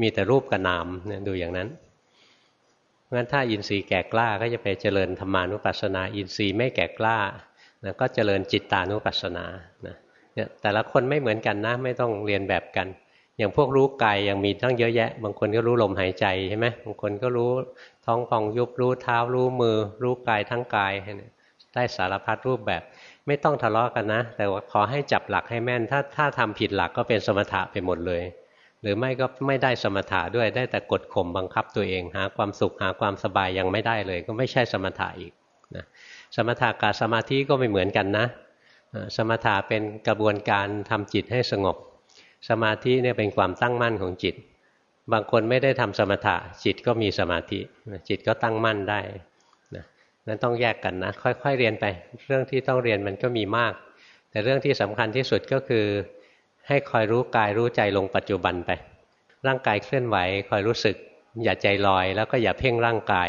มีแต่รูปกับนามเนี่ยดูอย่างนั้นงั้นถ้าอินทรีย์แก่กล้าก็จะไปเจริญธรรมานุปัสสนา อินทรีย์ไม่แก่กล้านะก็เจริญจิตตานุปัสสนานะเนี่ยแต่ละคนไม่เหมือนกันนะ ไม่ต้องเรียนแบบกัน อย่างพวกรู้กายยังมีตั้งเยอะแยะ บางคนก็รู้ลมหายใจใช่ไหมบางคนก็รู้ท้องฟองยุบรู้เท้ารู้มือ รู้กายทั้งกายได้สารพัดรูปแบบ ไม่ต้องทะเลาะกันนะ แต่ว่าขอให้จับหลักให้แม่น ถ้าถ้าทำผิดหลักก็เป็นสมถะไปหมดเลย หรือไม่ก็ไม่ได้สมถะด้วยได้แต่กดข่มบังคับตัวเอง หาความสุขหาความสบายยังไม่ได้เลย ก็ไม่ใช่สมถะอีกนะสมถะกับสมาธิก็ไม่เหมือนกันนะ สมถะเป็นกระบวนการทำจิตให้สงบ สมาธิเนี่ยเป็นความตั้งมั่นของจิต บางคนไม่ได้ทำสมถะจิตก็มีสมาธิจิตก็ตั้งมั่นได้ นั้นต้องแยกกันนะ ค่อยๆเรียนไป เรื่องที่ต้องเรียนมันก็มีมาก แต่เรื่องที่สำคัญที่สุดก็คือ ให้คอยรู้กายรู้ใจลงปัจจุบันไป ร่างกายเคลื่อนไหว คอยรู้สึก อย่าใจลอย แล้วก็อย่าเพ่งร่างกาย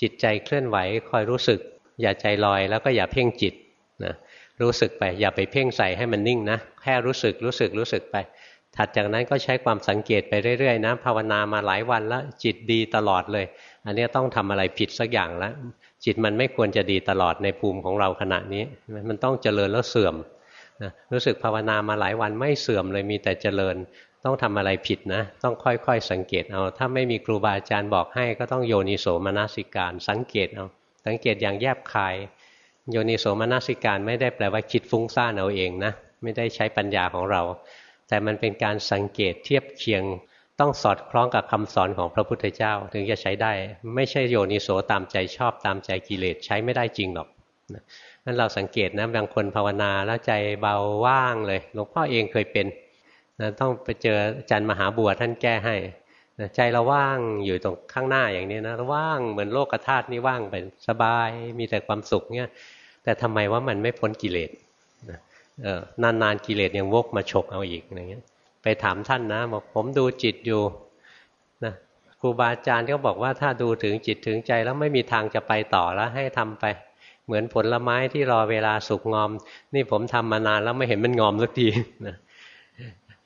จิตใจเคลื่อนไหว คอยรู้สึก อย่าใจลอย แล้วก็อย่าเพ่งจิตนะรู้สึกไป อย่าไปเพ่งใส่ให้มันนิ่งนะแค่รู้สึกรู้สึกรู้สึกไป ถัดจากนั้นก็ใช้ความสังเกตไปเรื่อยๆนะภาวนามาหลายวันแล้วจิตดีตลอดเลย อันนี้ต้องทำอะไรผิดสักอย่างแล้ว จิตมันไม่ควรจะดีตลอดในภูมิของเราขณะนี้ มันต้องเจริญแล้วเสื่อมนะรู้สึกภาวนามาหลายวันไม่เสื่อมเลยมีแต่เจริญต้องทำอะไรผิดนะ ต้องค่อยๆ สังเกตเอาถ้าไม่มีครูบาอาจารย์บอกให้ก็ต้องโยนิโสมนสิการ สังเกตเอาสังเกตอย่างแยบคาย โยนิโสมนสิการไม่ได้แปลว่าคิดฟุ้งซ่านเอาเองนะไม่ได้ใช้ปัญญาของเรา แต่มันเป็นการสังเกตเทียบเคียง ต้องสอดคล้องกับคำสอนของพระพุทธเจ้า ถึงจะใช้ได้ ไม่ใช่โยนิโสตามใจชอบตามใจกิเลสใช้ไม่ได้จริงหรอกนั้นเราสังเกตนะบางคนภาวนาแล้วใจเบาว่างเลยหลวงพ่อเองเคยเป็นนะต้องไปเจออาจารย์มหาบัวท่านแก้ให้นะใจเราว่างอยู่ตรงข้างหน้าอย่างนี้นะว่างเหมือนโลกธาตุนี่ว่างไปสบายมีแต่ความสุขเนี่ยแต่ทำไมว่ามันไม่พ้นกิเลสนานๆกิเลสยังวกมาฉกเอาอีกอย่างเงี้ย ไปถามท่านนะบอกผมดูจิตอยู่นะครูบาอาจารย์ก็บอกว่าถ้าดูถึงจิตถึงใจแล้วไม่มีทางจะไปต่อแล้วให้ทำไป เหมือนผลไม้ที่รอเวลาสุกงอม นี่ผมทำมานานแล้วไม่เห็นมันงอมสักทีนะ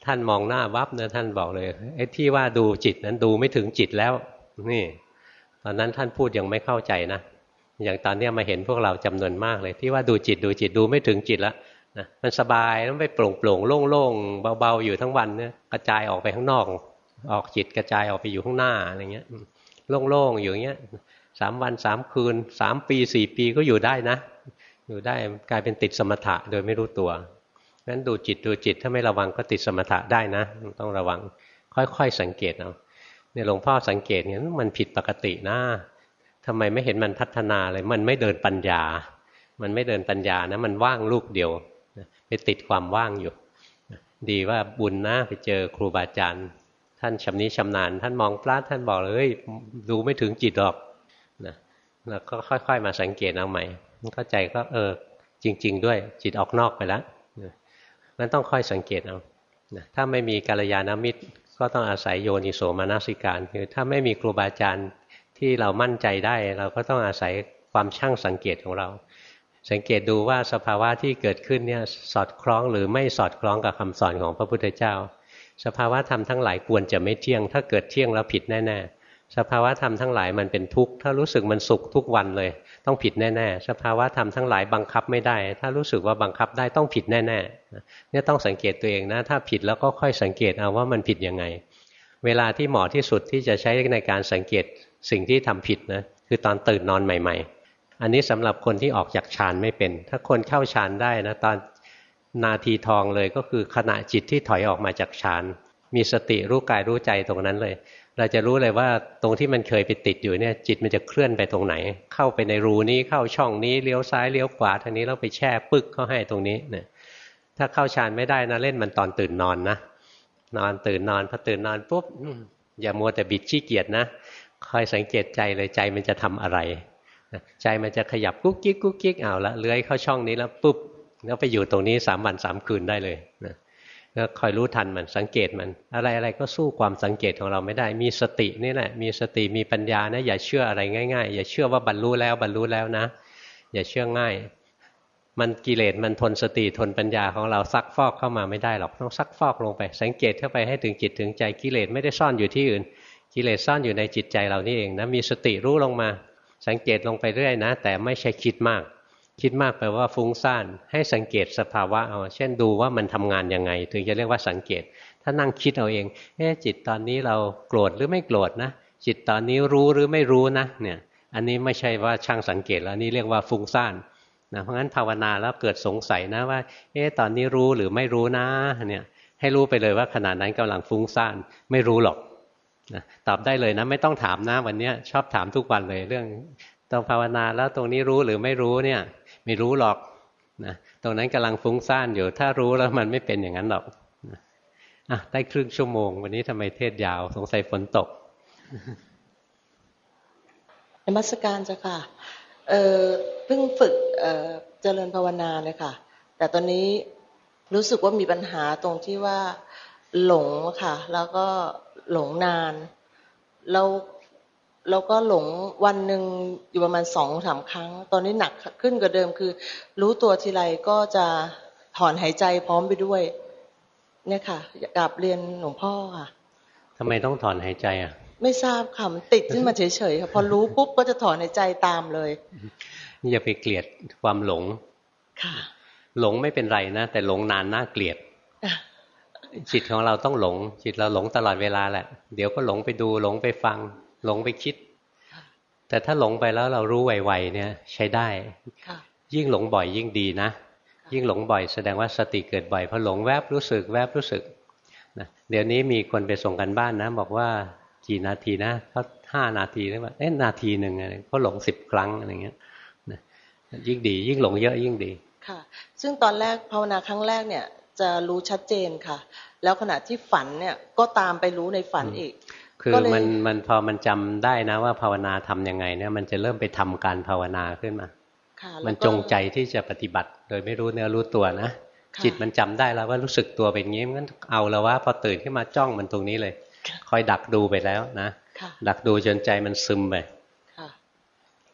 ท่านมองหน้าวับเนะท่านบอกเลยไอ้ที่ว่าดูจิตนั้นดูไม่ถึงจิตแล้ว นี่ตอนนั้นท่านพูดยังไม่เข้าใจนะอย่างตอนนี้มาเห็นพวกเราจำนวนมากเลย ที่ว่าดูจิตดูจิตดูไม่ถึงจิตแล้ว นะมันสบายต้องไปโปร่งโปร่งโล่งโล่งเบาๆอยู่ทั้งวันเนี่ยกระจายออกไปข้างนอก ออกจิตกระจายออกไปอยู่ข้างหน้าอะไรเงี้ยโล่งๆอยู่อย่เงี้ยสามวันสามคืนสามปีสี่ปีก็อยู่ได้นะ อยู่ได้กลายเป็นติดสมถะโดยไม่รู้ตัวงั้นดูจิตดูจิตถ้าไม่ระวังก็ติดสมถะได้นะ ต้องระวังค่อยๆสังเกตเอาเนี่ยหลวงพ่อสังเกตเนี่ยมันผิดปกตินะทำไมไม่เห็นมันพัฒนาเลย มันไม่เดินปัญญา มันไม่เดินปัญญานะ มันว่างลูกเดียว ติดความว่างอยู่ ดีว่าบุญนะไปเจอครูบาอาจารย์ ท่านชำนิชำนาญ ท่านมองปลาท่านบอกเลยดูไม่ถึงจิตหรอกนะแล้วก็ค่อย ๆ มาสังเกตเอาใหม่เข้าใจก็เออจริง ๆ ด้วยจิตออกนอกไปแล้วนั้นต้องค่อยสังเกตเอานะถ้าไม่มีกาลยานามิตร ก็ต้องอาศัยโยนิโสมนสิการ คือถ้าไม่มีครูบาอาจารย์ที่เรามั่นใจได้ เราก็ต้องอาศัยความช่างสังเกตของเรา สังเกตดูว่าสภาวะที่เกิดขึ้นเนี่ยสอดคล้องหรือไม่สอดคล้องกับคำสอนของพระพุทธเจ้า สภาวะธรรมทั้งหลายควรจะไม่เที่ยง ถ้าเกิดเที่ยงแล้วผิดแน่ๆสภาวะธรรมทั้งหลายมันเป็นทุกข์ถ้ารู้สึกมันสุขทุกวันเลย ต้องผิดแน่ๆสภาวะธรรมทั้งหลายบังคับไม่ได้ ถ้ารู้สึกว่าบังคับได้ต้องผิดแน่ๆเนี่ยต้องสังเกตตัวเองนะถ้าผิดแล้วก็ค่อยสังเกตเอาว่ามันผิดยังไง เวลาที่เหมาะที่สุดที่จะใช้ในการสังเกตสิ่งที่ทำผิดนะคือตอนตื่นนอนใหม่ ๆ อันนี้สำหรับคนที่ออกจากฌานไม่เป็น ถ้าคนเข้าฌานได้นะตอนนาทีทองเลยก็คือขณะจิตที่ถอยออกมาจากฌานมีสติรู้กายรู้ใจตรงนั้นเลย เราจะรู้เลยว่าตรงที่มันเคยไปติดอยู่เนี่ย จิตมันจะเคลื่อนไปตรงไหน เข้าไปในรูนี้เข้าช่องนี้เลี้ยวซ้ายเลี้ยวขวาทางนี้แล้วไปแช่ปึกเข้าให้ตรงนี้เนี่ยถ้าเข้าฌานไม่ได้นะเล่นมันตอนตื่นนอนนะนอนตื่นนอนพอตื่นนอนปุ๊บอย่ามัวแต่บิดขี้เกียจนะคอยสังเกตใจเลยใจมันจะทำอะไร ใจมันจะขยับกุ๊กกิ๊กกุ๊กกิ๊กเอาละเลื้อยเข้าช่องนี้แล้วปุ๊บแล้วไปอยู่ตรงนี้สามวันสามคืนได้เลยนะก็คอยรู้ทันมันสังเกตมัน อะไรอะไรก็สู้ความสังเกตของเราไม่ได้ มีสตินี่แหละมีสติมีปัญญานะอย่าเชื่ออะไรง่าย ๆ อย่าเชื่อว่าบรรลุแล้วบรรลุแล้วนะ อย่าเชื่อง่าย มันกิเลสมันทนสติทนปัญญาของเราซักฟอกเข้ามาไม่ได้หรอกต้องซักฟอกลงไป สังเกตเข้าไปให้ถึงจิตถึงใจกิเลสไม่ได้ซ่อนอยู่ที่อื่น กิเลสซ่อนอยู่ในจิตใจเรานี่เองนะมีสติรู้ลงมา สังเกตลงไปเรื่อยนะ แต่ไม่ใช่คิดมาก คิดมากแปลว่าฟุ้งซ่าน ให้สังเกตสภาวะเอา เช่นดูว่ามันทำงานยังไง ถึงจะเรียกว่าสังเกต ถ้านั่งคิดเอาเองเอ๊จิตตอนนี้เราโกรธหรือไม่โกรธนะ จิตตอนนี้รู้หรือไม่รู้นะ เนี่ย อันนี้ไม่ใช่ว่าช่างสังเกตแล้วนี่เรียกว่าฟุ้งซ่านนะเพราะงั้นภาวนาแล้วเกิดสงสัยนะว่า เอ๊ตอนนี้รู้หรือไม่รู้นะ เนี่ย ให้รู้ไปเลยว่าขณะนั้นกำลังฟุ้งซ่าน ไม่รู้หรอก นะตอบได้เลยนะไม่ต้องถามนะวันนี้ชอบถามทุกวันเลยเรื่องต้องภาวนาแล้วตรงนี้รู้หรือไม่รู้เนี่ย ไม่รู้หรอกนะตรงนั้นกำลังฟุ้งซ่านอยู่ ถ้ารู้แล้วมันไม่เป็นอย่างนั้นหรอกอะได้ครึ่งชั่วโมง วันนี้ทำไมเทศยาวสงสัยฝนตกในมัสการจ้ะค่ะเออเพิ่งฝึกเเจริญภาวนาเลยค่ะ แต่ตอนนี้รู้สึกว่ามีปัญหาตรงที่ว่า หลงค่ะ แล้วก็หลงนานแล้วแล้วก็หลงวันหนึ่งอยู่ประมาณสองสามครั้ง ตอนนี้หนักขึ้นกว่าเดิมคือ รู้ตัวทีไรก็จะถอนหายใจพร้อมไปด้วย เนี่ยค่ะกลับเรียนหลวงพ่อค่ะทำไมต้องถอนหายใจอะ ไม่ทราบค่ะมันติดขึ้นมาเฉยๆค่ะพอรู้ปุ๊บก็จะถอนหายใจตามเลยอย่าไปเกลียดความหลงค่ะ หลงไม่เป็นไรนะแต่หลงนานน่าเกลียด จิตของเราต้องหลง จิตเราหลงตลอดเวลาแหละ เดี๋ยวก็หลงไปดูหลงไปฟัง หลงไปคิด แต่ถ้าหลงไปแล้วเรารู้ไวๆเนี่ย ใช้ได้ยิ่งหลงบ่อยยิ่งดีนะยิ่งหลงบ่อยแสดงว่าสติเกิดบ่อยพอหลงแวบรู้สึกแวบรู้สึกนะเดี๋ยวนี้มีคนไปส่งกันบ้านนะ บอกว่ากี่นาทีนะเขาห้านาทีหรือว่าเอ๊ะนาทีหนึ่งเขาหลงสิบครั้งอะไรเงี้ยนะยิ่งดี ยิ่งหลงเยอะยิ่งดีค่ะ ซึ่งตอนแรกภาวนาครั้งแรกเนี่ย จะรู้ชัดเจนค่ะ แล้วขณะที่ฝันเนี่ยก็ตามไปรู้ในฝันอีก คือมันมันพอมันจำได้นะว่าภาวนาทํำยังไงเนี่ยมันจะเริ่มไปทำการภาวนาขึ้นมามันจงใจที่จะปฏิบัติ โดยไม่รู้เนื้อรู้ตัวนะจิตมันจำได้แล้วว่ารู้สึกตัวเป็นงี้งั้นเอาแล้วว่าพอตื่นขึ้นมาจ้องมันตรงนี้เลย คอยดักดูไปแล้วนะดักดูจนใจมันซึมไป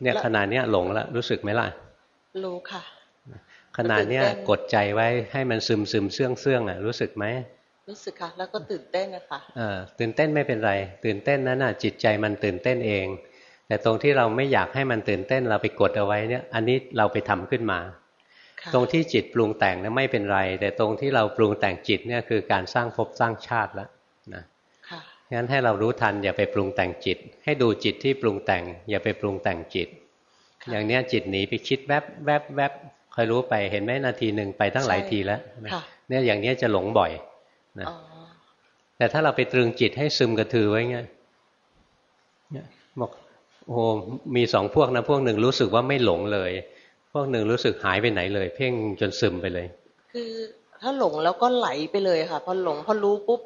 เนี่ยขนาดเนี้ยหลงแล้วรู้สึกไหมล่ะ รู้ค่ะ ขนาดเนี้ยกดใจไว้ให้มันซึมซึมเสื่องเสื่องอะ รู้สึกไหมรู้สึกค่ะ แล้วก็ตื่นเต้นนะคะเออตื่นเต้นไม่เป็นไร ตื่นเต้นนั้นน่ะจิตใจมันตื่นเต้นเอง แต่ตรงที่เราไม่อยากให้มันตื่นเต้นเราไปกดเอาไว้เนี่ย อันนี้เราไปทำขึ้นมา ตรงที่จิตปรุงแต่งเนี่ยไม่เป็นไร แต่ตรงที่เราปรุงแต่งจิตเนี่ยคือการสร้างภพสร้างชาติแล้วนะงั้นให้เรารู้ทันอย่าไปปรุงแต่งจิต ให้ดูจิตที่ปรุงแต่ง อย่าไปปรุงแต่งจิต อย่างเนี้ยจิตหนีไปคิดแวบแวบแวบค อยรู้ไปเห็นไหมนาทีหนึ่งไปตั้งหลายทีแล้วเนี่ยอย่างเนี้ยจะหลงบ่อยนะแต่ถ้าเราไปตรึงจิตให้ซึมกระถือไว้เงี้ยบอกโอ้มีสองพวกนะพวกหนึ่งรู้สึกว่าไม่หลงเลย พวกหนึ่งรู้สึกหายไปไหนเลย เพ่งจนซึมไปเลย คือถ้าหลงแล้วก็ไหลไปเลยค่ะ พอหลงพอรู้ปุ๊บ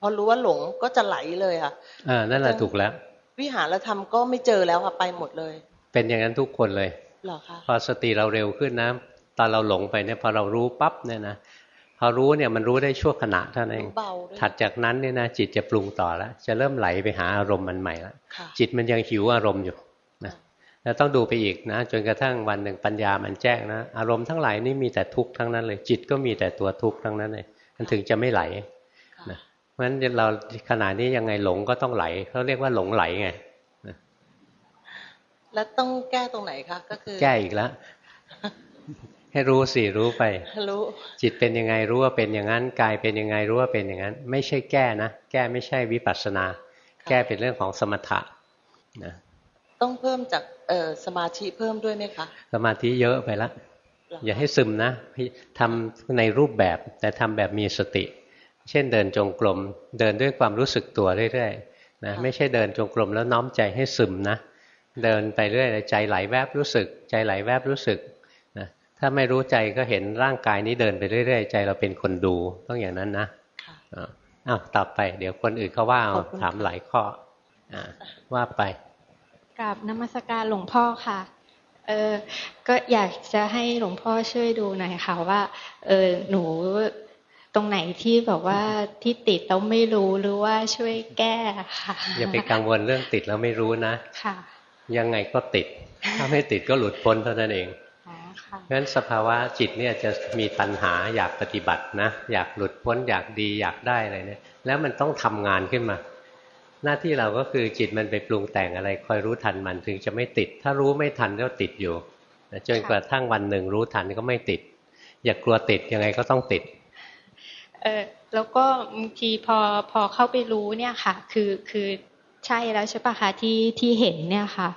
พอรู้ว่าหลงก็จะไหลเลยค่ะอ่านั่นแหละถูกแล้ว วิหารธรรมก็ไม่เจอแล้วค่ะไปหมดเลย เป็นอย่างนั้นทุกคนเลย หรอคะพอสติเราเร็วขึ้นนะตอนเราหลงไปเนี่ยพอเรารู้ปั๊บเนี่ยนะพอรู้เนี่ยมันรู้ได้ชั่วขณะเท่านั้นเองถัดจากนั้นเนี่ยนะจิตจะปรุงต่อแล้วจะเริ่มไหลไปหาอารมณ์มันใหม่แล้วจิตมันยังหิวอารมณ์อยู่แล้วต้องดูไปอีกนะจนกระทั่งวันหนึ่งปัญญามันแจ้งนะอารมณ์ทั้งหลายนี่มีแต่ทุกข์ทั้งนั้นเลย จิตก็มีแต่ตัวทุกข์ทั้งนั้นเลยมันถึงจะไม่ไหลนะเพราะฉะนั้นเราขณะนี้ยังไงหลงก็ต้องไหลเขาเรียกว่าหลงไหลไง แล้วต้องแก้ตรงไหนคะก็คือ แก้อีกแล้วให้รู้สิรู้ไปรู้จิตเป็นยังไงรู้ว่าเป็นอย่างนั้นกายเป็นยังไงรู้ว่าเป็นอย่างนั้น ไม่ใช่แก้นะแก้ไม่ใช่วิปัสสนา แก้เป็นเรื่องของสมถะนะต้องเพิ่มจากเออสมาธิเพิ่มด้วยไหมคะ สมาธิเยอะไปละอย่าให้ซึมนะทำในรูปแบบแต่ทำแบบมีสติ เช่นเดินจงกรมเดินด้วยความรู้สึกตัวเรื่อยๆนะไม่ใช่เดินจงกรมแล้วน้อมใจให้ซึมนะ เดินไปเรื่อยใจไหลแวบรู้สึก ใจไหลแวบรู้สึกนะถ้าไม่รู้ใจก็เห็นร่างกายนี้เดินไปเรื่อย ๆ ใจเราเป็นคนดูต้องอย่างนั้นนะอ้าวต่อไป เดี๋ยวคนอื่นเขาว่าถามหลายข้ออว่าไปกับนมัสการหลวงพ่อค่ะเออก็อยากจะให้หลวงพ่อช่วยดูหน่อยค่ะว่าเออหนูตรงไหนที่แบบว่าที่ติดแล้วไม่รู้หรือว่าช่วยแก้ค่ะอย่าไปกังวลเรื่องติดแล้วไม่รู้นะค่ะ ยังไงก็ติด ถ้าไม่ติดก็หลุดพ้นเท่านั้นเองเพราะฉะนั้นสภาวะจิตเนี่ยจะมีตัณหาอยากปฏิบัตินะ อยากหลุดพ้นอยากดีอยากได้อะไรเนี่ย แล้วมันต้องทำงานขึ้นมา หน้าที่เราก็คือจิตมันไปปรุงแต่งอะไร คอยรู้ทันมันถึงจะไม่ติด ถ้ารู้ไม่ทันก็ติดอยู่จนกระทั่งวันหนึ่งรู้ทันก็ไม่ติด อย่ากลัวติดยังไงก็ต้องติด เออแล้วก็บางทีพอพอเข้าไปรู้เนี่ยค่ะ คือคือ ใช่แล้วใช่ปะคะที่ที่เห็นเนี่ยค่ะ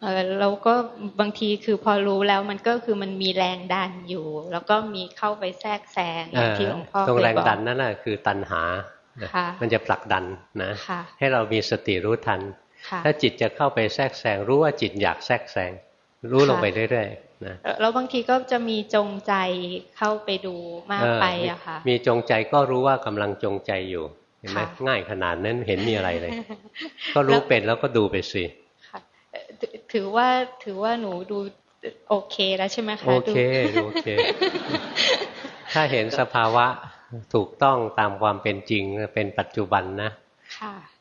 เออแล้วก็บางทีคือพอรู้แล้วมันก็คือมันมีแรงดันอยู่ แล้วก็มีเข้าไปแทรกแซงที่หลวงพ่อตรงแรงดันนั่นแหะคือตัณหา มันจะผลักดันนะให้เรามีสติรู้ทัน ถ้าจิตจะเข้าไปแทรกแซงรู้ว่าจิตอยากแทรกแซงรู้ลงไปเรื่อยๆนะแล้วบางทีก็จะมีจงใจเข้าไปดูมากไปอะค่ะมีจงใจก็รู้ว่ากำลังจงใจอยู่ เห็นไหมง่ายขนาดนั้นเห็นมีอะไรเลย ก็รู้เป็นแล้วก็ดูไปสิถือว่าถือว่าหนูดูโอเคแล้วใช่ไหมคะโอเคโอเค ถ้าเห็นสภาวะถูกต้องตามความเป็นจริงเป็นปัจจุบันนะ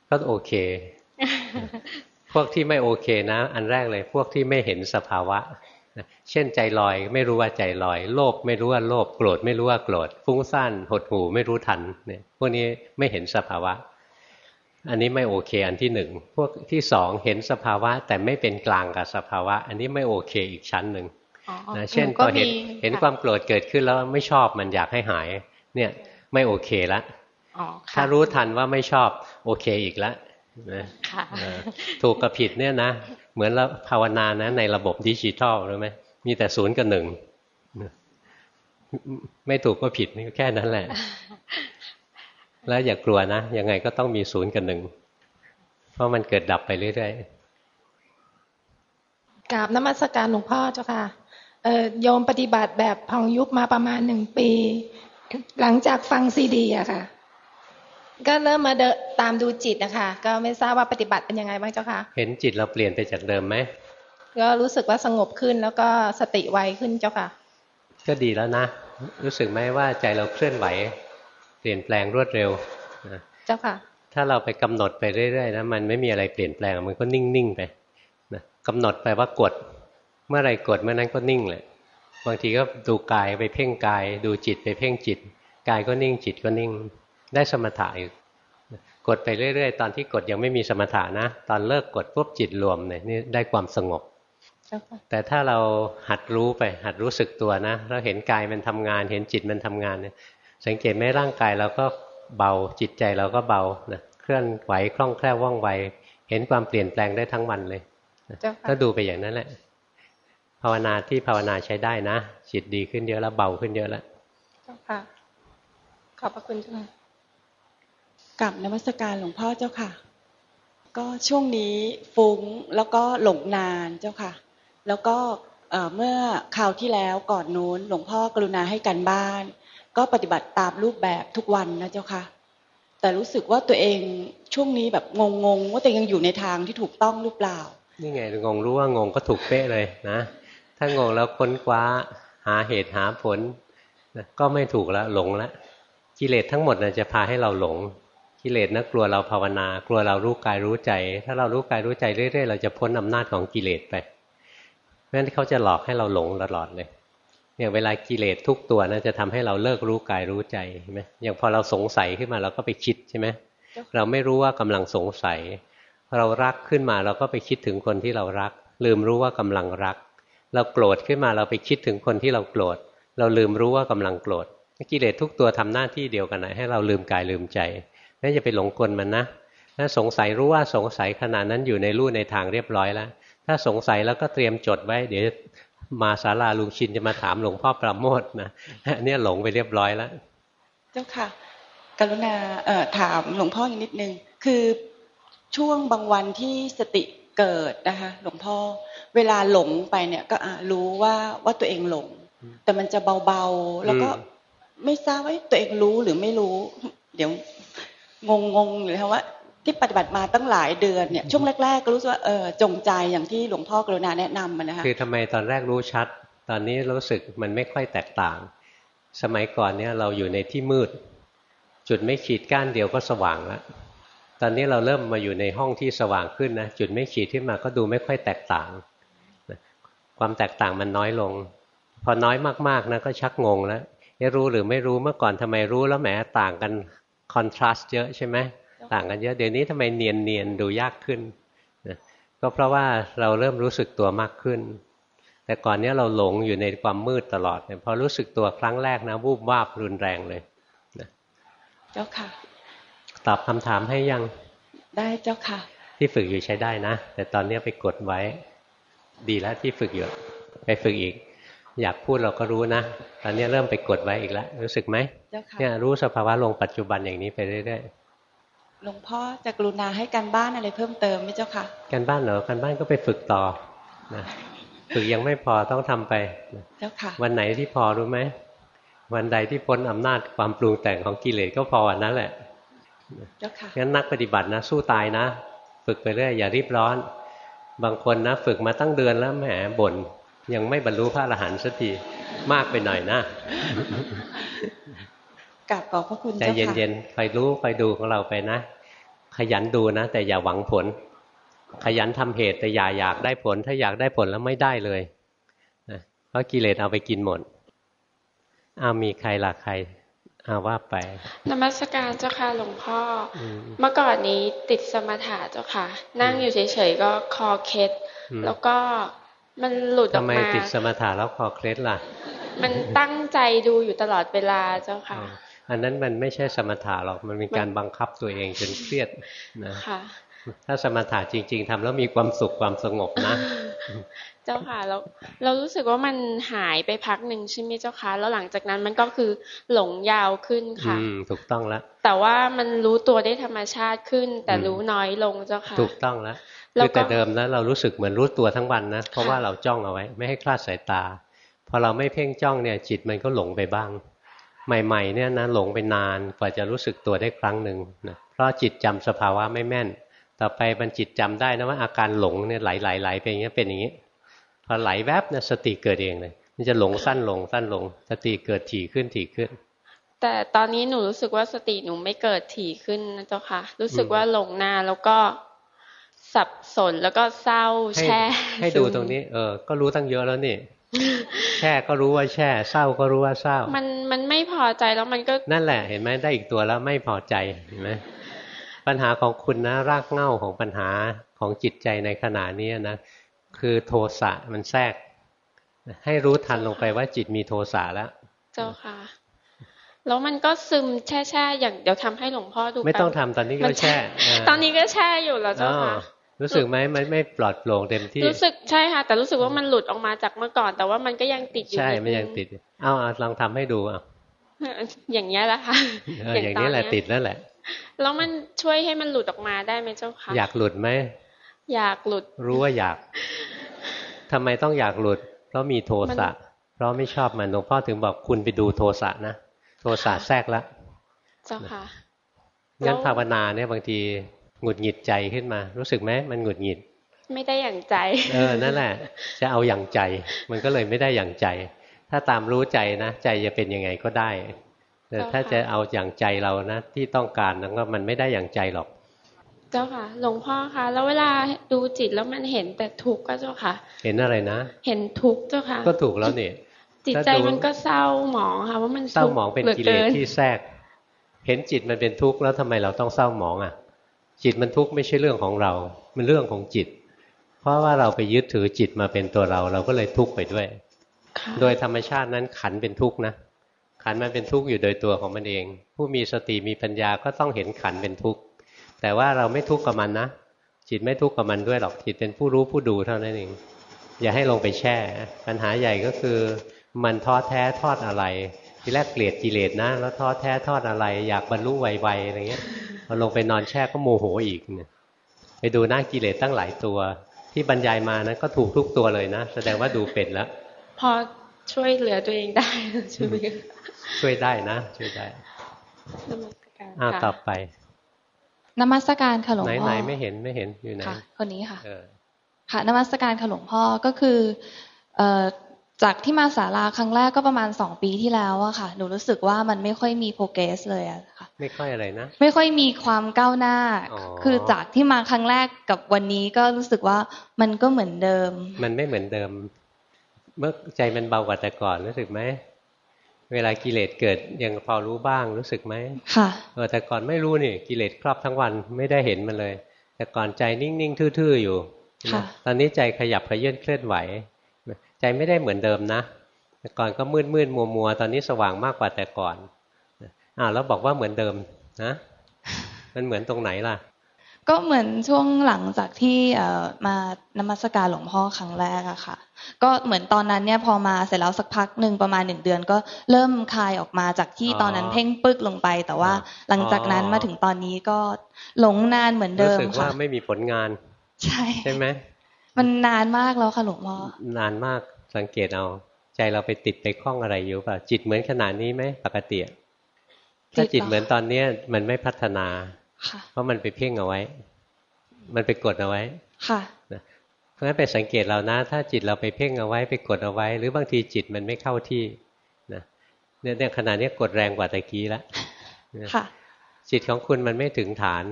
ก็โอเค พวกที่ไม่โอเคนะ อันแรกเลยพวกที่ไม่เห็นสภาวะ เช่นใจลอยไม่รู้ว่าใจลอย โลภไม่รู้ว่าโลภโกรธไม่รู้ว่าโกรธฟุ้งซ่านหดหู่ไม่รู้ทันเนี่ยพวกนี้ไม่เห็นสภาวะ อันนี้ไม่โอเคอันที่หนึ่งพวกที่สองเห็นสภาวะแต่ไม่เป็นกลางกับสภาวะ อันนี้ไม่โอเคอีกชั้นหนึ่งนะเช่นพอเห็นเห็นความโกรธเกิดขึ้นแล้วไม่ชอบมันอยากให้หายเนี่ยไม่โอเคละถ้ารู้ทันว่าไม่ชอบโอเคอีกแล้วนะถูกกับผิดเนี่ยนะ เหมือนเราภาวนานะ ในระบบดิจิทัลรู้ไหมมีแต่ศูนย์กับหนึ่งไม่ถูกก็ผิดนี่แค่นั้นแหละ แล้วอย่ากลัวนะยังไงก็ต้องมีศูนย์กับหนึ่งเพราะมันเกิดดับไปเรื่อยๆกราบนมัสการหลวงพ่อเจ้าค่ะโยมปฏิบัติแบบพองยุบมาประมาณหนึ่งปี หลังจากฟังซีดีอะค่ะ ก็เริ่มมาเดตามดูจิตนะคะ ก็ไม่ทราบว่าปฏิบัติเป็นยังไงบ้างเจ้าค่ะ เห็นจิตเราเปลี่ยนไปจากเดิมไหม ก็รู้สึกว่าสงบขึ้นแล้วก็สติไวขึ้นเจ้าค่ะ ก็ดีแล้วนะ รู้สึกไหมว่าใจเราเคลื่อนไหว เปลี่ยนแปลงรวดเร็วเจ้าค่ะ ถ้าเราไปกำหนดไปเรื่อยๆนะมันไม่มีอะไรเปลี่ยนแปลงมันก็นิ่งๆไปนะกำหนดไปว่ากด เมื่อไรกดเมื่อนั้นก็นิ่งเลยบางทีก็ดูกายไปเพ่งกาย ดูจิตไปเพ่งจิต กายก็นิ่งจิตก็นิ่ง ได้สมถะอีกกดไปเรื่อย ๆ ตอนที่กดยังไม่มีสมถะนะ ตอนเลิกกดปุ๊บจิตรวมเนี่ยนี่ได้ความสงบ แต่ถ้าเราหัดรู้ไปหัดรู้สึกตัวนะเราเห็นกายมันทำงาน เห็นจิตมันทำงานเนี่ยสังเกตไหมร่างกายเราก็เบาจิตใจเราก็เบานะเคลื่อนไหวคล่องแคล่วว่องไว เห็นความเปลี่ยนแปลงได้ทั้งวันเลยก็ดูไปอย่างนั้นแหละ ภาวนาที่ภาวนาใช้ได้นะจิตดีขึ้นเยอะแล้วเบาขึ้นเยอะแล้วเจ้าค่ะขอบพระคุณเจ้าค่ะ กับนมัสการหลวงพ่อเจ้าค่ะ ก็ช่วงนี้ฟุ้งแล้วก็หลงนานเจ้าค่ะ แล้วก็เมื่อคราวที่แล้วก่อนนู้นหลวงพ่อกรุณาให้กันบ้าน ก็ปฏิบัติตามรูปแบบทุกวันนะเจ้าค่ะ แต่รู้สึกว่าตัวเองช่วงนี้แบบงงๆว่าตัวยังอยู่ในทางที่ถูกต้องหรือเปล่า นี่ไงงงรู้ว่างงก็ถูกเป๊ะเลยนะ ถ้างงแล้วค้นคว้าหาเหตุหาผลก็ไม่ถูกแล้วหลงแล้วกิเลสทั้งหมดนะจะพาให้เราหลง กิเลสนะกลัวเราภาวนา กลัวเรารู้กายรู้ใจ ถ้าเรารู้กายรู้ใจเรื่อยๆ เราจะพ้นอำนาจของกิเลสไปเพราะฉะนั้นเขาจะหลอกให้เราหลงตลอดเลยเนี่ยเวลากิเลสทุกตัวนะจะทำให้เราเลิกรู้กายรู้ใจใช่ไหมอย่างพอเราสงสัยขึ้นมาเราก็ไปคิดใช่ไหมเราไม่รู้ว่ากำลังสงสัยเรารักขึ้นมาเราก็ไปคิดถึงคนที่เรารัก ลืมรู้ว่ากำลังรัก เราโกรธขึ้นมาเราไปคิดถึงคนที่เราโกรธ เราลืมรู้ว่ากำลังโกรธกิเลสทุกตัวทำหน้าที่เดียวกันนะให้เราลืมกายลืมใจ นั่นจะไปหลงกลมันนะถ้าสงสัยรู้ว่าสงสัยขนาดนั้นอยู่ในรูในทางเรียบร้อยแล้ว ถ้าสงสัยแล้วก็เตรียมจดไว้ เดี๋ยวมาศาลาลุงชินจะมาถามหลวงพ่อประโมทนะเนี่ยหลงไปเรียบร้อยแล้ว เจ้าค่ะ กรุณาถามหลวงพ่ออีกนิดนึง คือช่วงบางวันที่สติเกิดนะคะ หลวงพ่อ เวลาหลงไปเนี่ยก็รู้ว่าว่าตัวเองหลง แต่มันจะเบาๆ แล้วก็ไม่ทราบว่าตัวเองรู้หรือไม่รู้ เดี๋ยว งงงหรือว่าที่ปฏิบัติมาตั้งหลายเดือนเนี่ยช่วงแรก ๆ ก็รู้สึกว่าเออจงใจอย่างที่หลวงพ่อกรุณาแนะนำมันนะคะคือทำไมตอนแรกรู้ชัด ตอนนี้รู้สึกมันไม่ค่อยแตกต่าง สมัยก่อนเนี่ยเราอยู่ในที่มืด จุดไม่ขีดก้านเดียวก็สว่างแล้วตอนนี้เราเริ่มมาอยู่ในห้องที่สว่างขึ้นนะจุดไม่ขีดขึ้นมาก็ดูไม่ค่อยแตกต่างความแตกต่างมันน้อยลง พอน้อยมากๆนะก็ชักงงแล้วรู้หรือไม่รู้เมื่อก่อนทำไมรู้แล้วแหมต่างกัน คอนทราสต์เยอะใช่ไหมต่างกันเยอะเดี๋ยวนี้ทำไมเนียนเนียนดูยากขึ้นนะก็เพราะว่าเราเริ่มรู้สึกตัวมากขึ้น แต่ก่อนนี้เราหลงอยู่ในความมืดตลอดเนี่ยพอรู้สึกตัวครั้งแรกนะวูบวาบรุนแรงเลยนะเจ้าค่ะ ตอบคำถามให้ยังได้เจ้าค่ะ ที่ฝึกอยู่ใช้ได้นะ แต่ตอนนี้ไปกดไว้ ดีแล้วที่ฝึกอยู่ไปฝึกอีก อยากพูดเราก็รู้นะ ตอนนี้เริ่มไปกดไว้อีกแล้ว รู้สึกไหมเนี่ยรู้สภาวะลงปัจจุบันอย่างนี้ไปเรื่อยๆหลวงพ่อจะกรุณาให้การบ้านอะไรเพิ่มเติมไหมเจ้าค่ะการบ้านเหรอการบ้านก็ไปฝึกต่อนะฝึกยังไม่พอต้องทำไปเจ้าค่ะ วันไหนที่พอรู้ไหมวันใดที่พ้นอำนาจความปรุงแต่งของกิเลสก็พอวันนั้นแหละเจ้าค่ะงั้นนักปฏิบัตินะ สู้ตายนะ ฝึกไปเรื่อยอย่ารีบร้อน บางคนนะ ฝึกมาตั้งเดือนแล้วแหมบ่น ยังไม่บรรลุพระอรหันต์สักทีมากไปหน่อยนะกลับขอบพระคุณใจเย็นๆคอยรู้คอยดูของเราไปนะ ขยันดูนะ แต่อย่าหวังผล ขยันทำเหตุแต่อย่าอยากได้ผล ถ้าอยากได้ผลแล้วไม่ได้เลยนะเพราะกิเลสเอาไปกินหมดเอามีใครหลักใครอาว่าไปนมัสการเจ้าค่ะหลวงพ่อ เมื่อก่อนนี้ติดสมถะเจ้าค่ะ นั่งอยู่เฉยๆก็คอเคล็ดแล้วก็ มันหลุดออกมาทำไมติดสมถะแล้วคอเคล็ดล่ะ มันตั้งใจดูอยู่ตลอดเวลาเจ้าค่ะ อันนั้นมันไม่ใช่สมถะหรอกมันเป็นการบังคับตัวเองจนเครียดนะค่ะถ้าสมถะจริง ๆทำแล้วมีความสุขความสงบนะ เจ้าค่ะแล้วเรารู้สึกว่ามันหายไปพักหนึ่งใช่ไหมเจ้าค่ะแล้วหลังจากนั้นมันก็คือหลงยาวขึ้นอืค่ะมถูกต้องแล้วแต่ว่ามันรู้ตัวได้ธรรมชาติขึ้น แต่อืมรู้น้อยลงเจ้าค่ะ ถูกต้องแล้วแล้ คืวอก็แต่เดิมนะเรารู้สึกเหมือนรู้ตัวทั้งวันนะเพราะค่ะว่าเราจ้องเอาไว้ ไม่ให้คลาดสายตาพอเราไม่เพ่งจ้องเนี่ยจิตมันก็หลงไปบ้าง ใหม่ ๆ เนี่ยนะหลงไปนานกว่าจะรู้สึกตัวได้ครั้งหนึ่งนะเพราะจิตจำสภาวะไม่แม่น ต่อไปมันจิตจำได้นะว่าอาการหลงเนี่ยไหลไหลไหลไปอย่างเงี้ยเป็นอย่างนี้พอไหลแวบเนี่ยสติเกิดเองเลย มันจะหลงสั้นลงสั้นลง สติเกิดถี่ขึ้นถี่ขึ้น แต่ตอนนี้หนูรู้สึกว่าสติหนูไม่เกิดถี่ขึ้นนะเจ้าค่ะ รู้สึกอืมว่าหลงนานแล้วก็ สับสนแล้วก็เศร้าให้แช่ ให้ดูซึมตรงนี้ เออ ก็รู้ตั้งเยอะแล้วนี่แช่ก็รู้ว่าแช่ เศร้าก็รู้ว่าเศร้า มันมันไม่พอใจแล้วมันก็นั่นแหละ เห็นไหมได้อีกตัวแล้วไม่พอใจเห็นไหมปัญหาของคุณนะ รากเหง้าของปัญหาของจิตใจในขณะนี้นะคือโทสะมันแทรก ให้รู้ทันลงไปว่าจิตมีโทสะแล้ว เจ้าค่ะ แล้วมันก็ซึมแช่แช่ๆอย่างเดี๋ยวทำให้หลวงพ่อดูไม่ต้องแป๊บทำตอนนี้มัก็นแช่าตอนนี้ก็แช่อยู่แล้วเจ้าอ๋อค่ะ รู้สึกไหมมันไม่ปลอดโปร่งเต็มที่ รู้สึกใช่ค่ะ แต่รู้สึกว่ามันหลุดออกมาจากเมื่อก่อน แต่ว่ามันก็ยังติดอยู่ใช่นิมันยังนึติดเอาเอาลองทำให้ดูอะอย่างเงี้ยแหละค่ะเอออย่างนี้แหละตติดแล้วแหละ แล้วมันช่วยให้มันหลุดออกมาได้ไหมเจ้าค่ะอยากหลุดไหมอยากหลุด รู้ว่าอยากทำไมต้องอยากหลุด เพราะมีโทสะเพราะไม่ชอบมันหลวงพ่อถึงบอกคุณไปดูโทสะนะโทสะแทรกแล้วเจ้าค่ะงั้นแล้วภาวนาเนี่ยบางที หงุดหงิดใจขึ้นมา รู้สึกไหมมันหงุดหงิด ไม่ได้อย่างใจ เออนั่นแหละ จะเอาอย่างใจ มันก็เลยไม่ได้อย่างใจ ถ้าตามรู้ใจนะ ใจจะเป็นยังไงก็ได้ แต่เจ้าค่ะถ้าจะเอาอย่างใจเรานะที่ต้องการนั้นก็มันไม่ได้อย่างใจหรอก เจ้าค่ะ หลวงพ่อคะแล้วเวลาดูจิตแล้วมันเห็นแต่ทุกข์ก็เจ้าค่ะ เห็นอะไรนะ เห็นทุกข์เจ้าค่ะ ก็ถูกแล้วนี่จิตใจมันก็เศร้าหมองค่ะว่ามันเศร้าทุกข์หมองเป็นหลืกิเลสที่แทรก เห็นจิตมันเป็นทุกข์แล้วทำไมเราต้องเศร้าหมองอะ จิตมันทุกข์ไม่ใช่เรื่องของเรา มันเรื่องของจิต เพราะว่าเราไปยึดถือจิตมาเป็นตัวเรา เราก็เลยทุกข์ไปด้วยค่ะโดยธรรมชาตินั้นขันเป็นทุกข์นะ ขันมันเป็นทุกข์อยู่โดยตัวของมันเอง ผู้มีสติมีปัญญาก็ต้องเห็นขันเป็นทุกข์ แต่ว่าเราไม่ทุกข์กับมันนะ จิตไม่ทุกข์กับมันด้วยหรอก จิตเป็นผู้รู้ผู้ดูเท่านั้นเอง อย่าให้ลงไปแช่ ปัญหาใหญ่ก็คือมันท้อแท้ทอดอะไร ทีแรกเกลียดกิเลสนะ แล้วท้อแท้ทอดอะไร อยากบรรลุไวๆอะไรเงี้ย พอลงไปนอนแช่ก็โมโหอีกเนี่ยไปดูหน้ากิเลสตั้งหลายตัว ที่บรรยายมานะก็ถูกทุกตัวเลยนะ แสดงว่าดูเป็นแล้ว พอช่วยเหลือตัวเองได้ใช่ไหมคะช่วยได้นะ ช่วยได้นมัสการอ้าวค่ะต่อไปนมัสการค่ะหลวงไหนพ่อไหนไม่เห็นไม่เห็นอยู่ไหนค่ะคนนี้ค่ะเออค่ะนมัสการค่ะหลวงพ่อก็คือเอ่อ จากที่มาศาลาครั้งแรกก็ประมาณสองปีที่แล้วอะค่ะ หนูรู้สึกว่ามันไม่ค่อยมีโปรเกรสเลยอะค่ะ ไม่ค่อยอะไรนะ ไม่ค่อยมีความก้าวหน้าอ๋อคือจากที่มาครั้งแรกกับวันนี้ก็รู้สึกว่ามันก็เหมือนเดิม มันไม่เหมือนเดิม เมื่อใจมันเบากว่าแต่ก่อนรู้สึกไหม เวลากิเลสเกิดยังพอรู้บ้างรู้สึกไหมค่ะเออแต่ก่อนไม่รู้นี่กิเลสครอบทั้งวันไม่ได้เห็นมันเลย แต่ก่อนใจนิ่งๆ ทื่อๆอยู่ค่ะนะตอนนี้ใจขยับขยื่นเคลื่อนไหว ใจไม่ได้เหมือนเดิมนะ แต่ก่อนก็มืดมืดมัวมัวๆตอนนี้สว่างมากกว่าแต่ก่อนอ้าวแล้วบอกว่าเหมือนเดิมนะ มันเหมือนตรงไหนล่ะ ก็เหมือนช่วงหลังจากที่เอ่อมานมัสการหลวงพ่อครั้งแรกอะค่ะ ก็เหมือนตอนนั้นเนี่ยพอมาเสร็จแล้วสักพักหนึ่งประมาณหนึ่งเดือน ก็เริ่มคลายออกมาจากที่อ๋อตอนนั้นเพ่งปึกลงไป แต่ว่าอ๋อหลังจากนั้นมาถึงตอนนี้ก็หลงนานเหมือนเดิรู้มสึกว่าค่ะไม่มีผลงาน ใช่ใช่ไหม มันนานมากแล้วค่ะหลวงพ่อนานมากสังเกตเอาใจเราไปติดไปคล้องอะไรอยู่เปล่าจิตเหมือนขนาดนี้ไหมปกติอะถ้าติดจิตเหรอเหมือนตอนเนี้ยมันไม่พัฒนาค่ะเพราะมันไปเพ่งเอาไว้ มันไปกดเอาไว้ ค่ะเพราะฉะนั้นไปสังเกตเรานะ ถ้าจิตเราไปเพ่งเอาไว้ไปกดเอาไว้ หรือบางทีจิตมันไม่เข้าที่นะเนี่ยเนี่ยขนาดนี้กดแรงกว่าตะกี้แล้วนะค่ะจิตของคุณมันไม่ถึงฐาน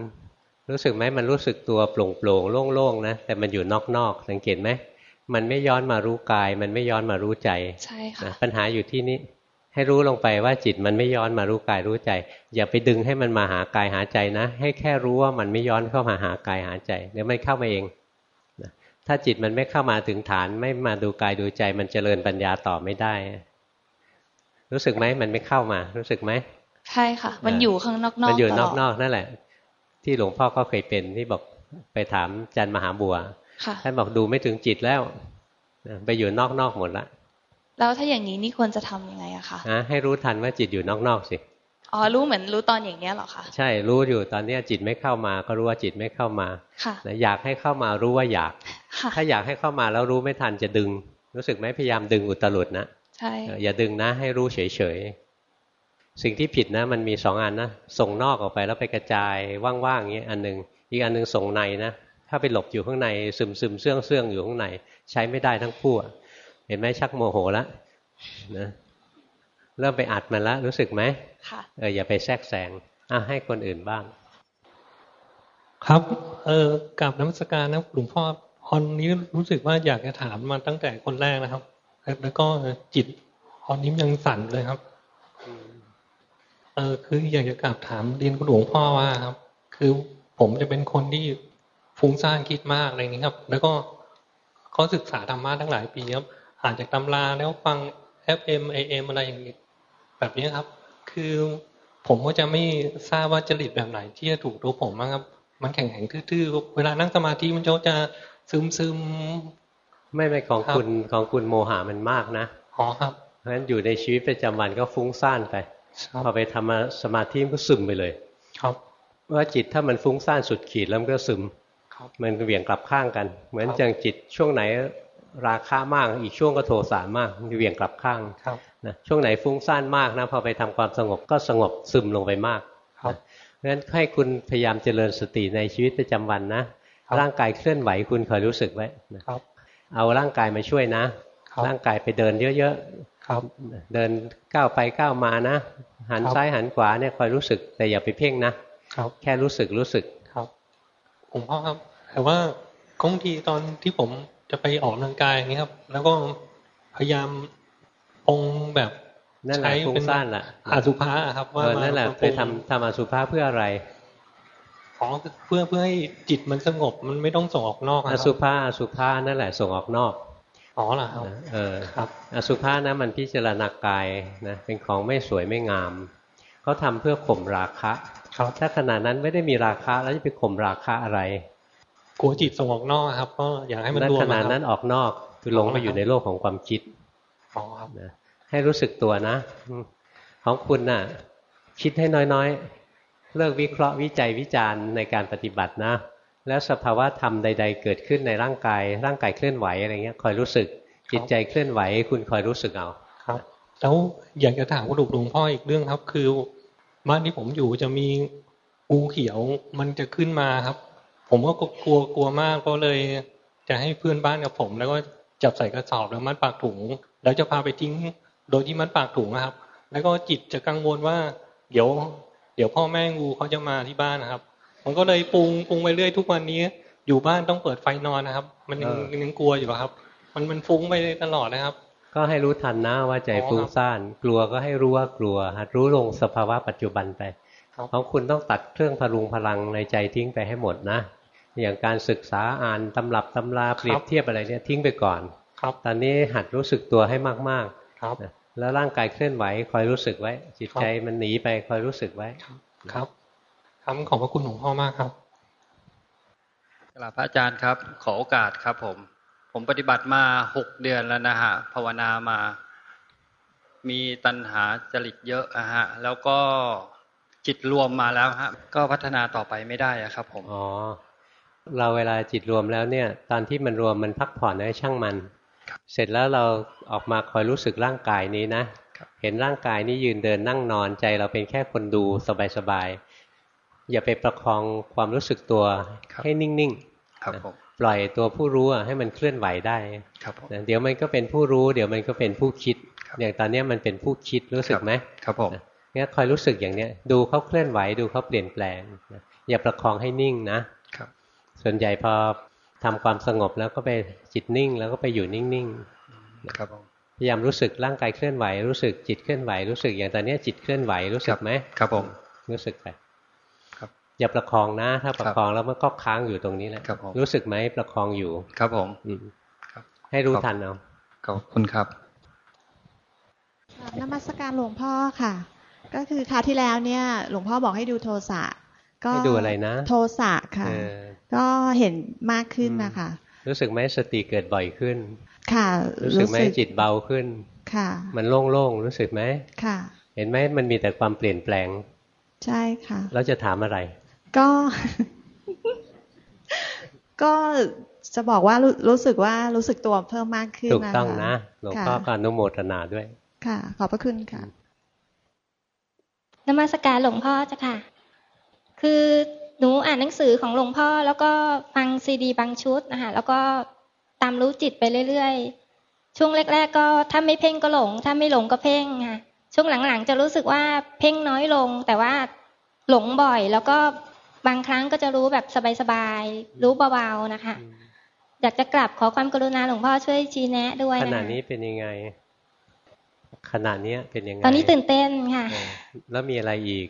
รู้สึกไหมมันรู้สึกตัวโปร่งโปร่งๆโล่งๆนะแต่มันอยู่นอกๆสังเกตไหมมันไม่ย้อนมารู้กาย มันไม่ย้อนมารู้ใจใช่ค่ะนะปัญหาอยู่ที่นี้ให้รู้ลงไปว่าจิตมันไม่ย้อนมารู้กายรู้ใจ อย่าไปดึงให้มันมาหากายหาใจนะ ให้แค่รู้ว่ามันไม่ย้อนเข้ามาหากายหาใจเดี๋ยวมันเข้ามาเองนะถ้าจิตมันไม่เข้ามาถึงฐาน ไม่มาดูกายดูใจ มันเจริญปัญญาต่อไม่ได้ รู้สึกไหมมันไม่เข้ามา รู้สึกไหมใช่ค่ะ มันอยู่ข้างนอกๆมันอยู่นอกๆนั่นแหละ ที่หลวงพ่อก็เคยเป็นที่บอกไปถามจันมหาบัวท่านบอกดูไม่ถึงจิตแล้วไปอยู่นอกๆหมดละแล้วถ้าอย่างนี้นี่ควรจะทํำยังไงอะคะให้รู้ทันว่าจิตอยู่นอกๆสิอ๋อรู้เหมือนรู้ตอนอย่างเนี้ยหรอคะใช่รู้อยู่ตอนเนี้ยจิตไม่เข้ามา ก็รู้ว่าจิตไม่เข้ามาค่ะอยากให้เข้ามารู้ว่าอยาก ถ้าอยากให้เข้ามาแล้วรู้ไม่ทันจะดึง รู้สึกไหมพยายามดึงอุตรุดนะใช่อย่าดึงนะให้รู้เฉยๆ สิ่งที่ผิดนะ มันมีสองอันนะ ส่งนอกออกไปแล้วไปกระจายว่างๆอย่างนี้อันหนึ่งอีกอันหนึ่งส่งในนะ ถ้าไปหลบอยู่ข้างในซึมซึมเสื่องเสื่องอยู่ข้างใน ใช้ไม่ได้ทั้งคู่เห็นไหมชักโมโหแล้วนะเริ่มไปอัดมันแล้วรู้สึกไหมค่ะเอออย่าไปแทรกแซงอะให้คนอื่นบ้าง ครับ เออกับน้ำสการนะหลวงพ่อตอนนี้รู้สึกว่าอยากจะถามมาตั้งแต่คนแรกนะครับ แล้วก็จิตตอนนี้ยังสั่นเลยครับ เออคืออยากจะกลับถามเรียนคุณหลวงพ่อว่าครับ คือผมจะเป็นคนที่ฟุ้งซ่านคิดมากอะไรอย่างนี้ครับ แล้วก็เขาศึกษาธรรมะตั้งหลายปีครับอ่านจากตำราแล้วฟัง FM AM อะไรอย่างนี้แบบนี้ครับ คือผมก็จะไม่ทราบว่าจริตแบบไหนที่จะถูกตัวผมครับ มันแข็งแข็งทื่อๆ เวลานั่งสมาธิมันจะซึมซึมไม่ไม่ของคุณของคุณโมหะมันมากนะอ๋อครับเพราะฉะนั้นอยู่ในชีวิตประจำวันก็ฟุ้งซ่านไป พอไปทำสมาธิมันก็ซึมไปเลย ครับว่าจิตถ้ามันฟุ้งซ่านสุดขีดแล้วมันก็ซึมมันเหวี่ยงกลับข้างกัน เหมือนจังจิตช่วงไหนราคามาก อีกช่วงก็โทสะมากเหวี่ยงกลับข้างนะช่วงไหนฟุ้งซ่านมากนะพอไปทำความสงบก็สงบซึมลงไปมากเพราะฉะนั้นให้คุณพยายามเจริญสติในชีวิตประจำวันนะร่างกายเคลื่อนไหวคุณคอยรู้สึกไว้เอาร่างกายมาช่วยนะ ร่างกายไปเดินเยอะ ๆเดินก้าวไปก้าวมานะหันซ้ายหันขวาเนี่ยคอยรู้สึก แต่อย่าไปเพ่งนะแค่รู้สึกรู้สึกครับ ผมพ่อครับ แต่ว่าบางทีตอนที่ผมจะไปออกกำลังกายอย่างนี้ครับ แล้วก็พยายามองแบบนั่นแหละฟุ้งซ่านล่ะอสุภะครับ ว่านั่นแหละไปทำทำอสุภะเพื่ออะไรอ๋อเพื่อเพื่อให้จิตมันสงบมันไม่ต้องส่งออกนอกอสุภะอสุภะนั่นแหละส่งออกนอก อ๋อเหรอครับเออครับ อสุภะนะมันพิจารณากายนะเป็นของไม่สวยไม่งามเขาทำเพื่อข่มราคะถ้าขณะนั้นไม่ได้มีราคะแล้วจะไปข่มราคะอะไรกลัวจิตส่งออกนอกครับ ก็อยากให้มันรวมขนาดนั้นออกนอกคือหลงไปอยู่ในโลกของความคิดอ๋อครับให้รู้สึกตัวนะ ของคุณน่ะ คิดให้น้อยๆ เลิกวิเคราะห์วิจัยวิจารณ์ในการปฏิบัตินะ แล้วสภาวะธรรมใด ๆ เกิดขึ้นในร่างกาย ร่างกายเคลื่อนไหวอะไรเงี้ยคอยรู้สึก จิตใจเคลื่อนไหว คุณคอยรู้สึกเอาครับ แล้วอยากจะถามคุณหลวงพ่ออีกเรื่องครับ คือบ้านที่ผมอยู่จะมีงูเขียวมันจะขึ้นมาครับ ผมก็กลัวกลัวมากก็เลย จะให้เพื่อนบ้านกับผม แล้วก็จับใส่กระสอบแล้วมัดปากถุง แล้วจะพาไปทิ้งโดยที่มัดปากถุงนะครับ แล้วก็จิตจะกังวลว่า เดี๋ยว เดี๋ยวพ่อแม่งูเขาจะมาที่บ้านนะครับ มันก็เลยปรุงปรุงไปเรื่อยทุกวันนี้ อยู่บ้านต้องเปิดไฟนอนนะครับ มันยังยังกลัวอยู่ครับ มันมันฟุ้งไปตลอดนะครับ ก็ให้รู้ทันนะว่าใจฟุ้งซ่าน กลัวก็ให้รู้ว่ากลัวรู้ลงสภาวะปัจจุบันไปของคุณต้องตัดเครื่องพลุงพลังในใจทิ้งไปให้หมดนะ อย่างการศึกษาอ่านตำรับตำราเปรียบเทียบอะไรเนี่ยทิ้งไปก่อนครับตอนนี้หัดรู้สึกตัวให้มากๆครับแล้วร่างกายเคลื่อนไหวคอยรู้สึกไว้ จิตใจมันหนีไปคอยรู้สึกไว้ครับ คำขอบพระคุณหลวงพ่อมากครับกราบพระอาจารย์ครับ ขอโอกาสครับ ผม ผมปฏิบัติมาหกเดือนแล้วนะฮะภาวนามา มีตัณหาจริตเยอะอะฮะ แล้วก็จิตรวมมาแล้วฮะ ก็พัฒนาต่อไปไม่ได้อะครับ ผมอ๋อเราเวลาจิตรวมแล้วเนี่ย ตอนที่มันรวมมันพักผ่อนให้ช่างมัน เสร็จแล้วเราออกมาคอยรู้สึกร่างกายนี้นะเห็นร่างกายนี้ยืนเดินนั่งนอนใจเราเป็นแค่คนดูสบายๆ อย่าไปประคองความรู้สึกตัวให้นิ่งๆปล่อยตัวผู้รู้ให้มันเคลื่อนไหวได้เดี๋ยวมันก็เป็นผู้รู้ เดี๋ยวมันก็เป็นผู้คิด อย่างตอนนี้มันเป็นผู้คิดรู้สึกไหมครับผมเนี่ยคอยรู้สึกอย่างเนี้ยดูเขาเคลื่อนไหวดูเขาเปลี่ยนแปลง อย่าประคองให้นิ่งนะส่วนใหญ่พอทำความสงบแล้วก็ไปจิตนิ่ง แล้วก็ไปอยู่นิ่งๆครับพยายามรู้สึกร่างกายเคลื่อนไหวรู้สึกจิตเคลื่อนไหวรู้สึกอย่างตอนนี้จิตเคลื่อนไหวรู้สึกไหมครับผมรู้สึกไปครับ ออย่าประคองนะ ถ้าประคองแล้วมันก็ค้างอยู่ตรงนี้แหละ รู้สึกไหมประคองอยู่ ครับผมอืมให้รู้ทันเอาขอบคุณครับนมัสการหลวงพ่อค่ะ ก็คือคราวที่แล้วเนี่ย หลวงพ่อบอกให้ดูโทสะ ก็ให้ดูอะไรนะ โทสะค่ะเออก็เห็นมากขึ้นนะคะ รู้สึกไหมสติเกิดบ่อยขึ้น ค่ะ รู้สึกไหมจิตเบาขึ้น ค่ะ มันโล่งๆรู้สึกไหมค่ะ เห็นไหมมันมีแต่ความเปลี่ยนแปลง ใช่ค่ะ แล้วจะถามอะไร ก็ ก็จะบอกว่ารู้รู้สึกว่ารู้สึกตัวเพิ่มมากขึ้นถูกต้องคนะหลวงพ่อก็อนุโมทนาด้วย ค่ะ ขอบพระคุณค่ะนมัสการหลวงพ่อจ้ะค่ะ คือหนูอ่านหนังสือของหลวงพ่อ แล้วก็ฟังซีดีบางชุดนะคะแล้วก็ตามรู้จิตไปเรื่อยๆ ช่วงแรก ๆ ก็ถ้าไม่เพ่งก็หลง ถ้าไม่หลงก็เพ่งค่ะช่วงหลังๆ จะรู้สึกว่าเพ่งน้อยลง แต่ว่าหลงบ่อย แล้วก็ บางครั้งก็จะรู้แบบสบายๆ รู้เบาๆนะคะ อยากจะกลับขอความกรุณาหลวงพ่อช่วยชี้แนะด้วยขนะณะคะนี้เป็นยังไง ขณะนี้เป็นยังไง ตอนนี้ตื่นเต้นค่ะเออแล้วมีอะไรอีก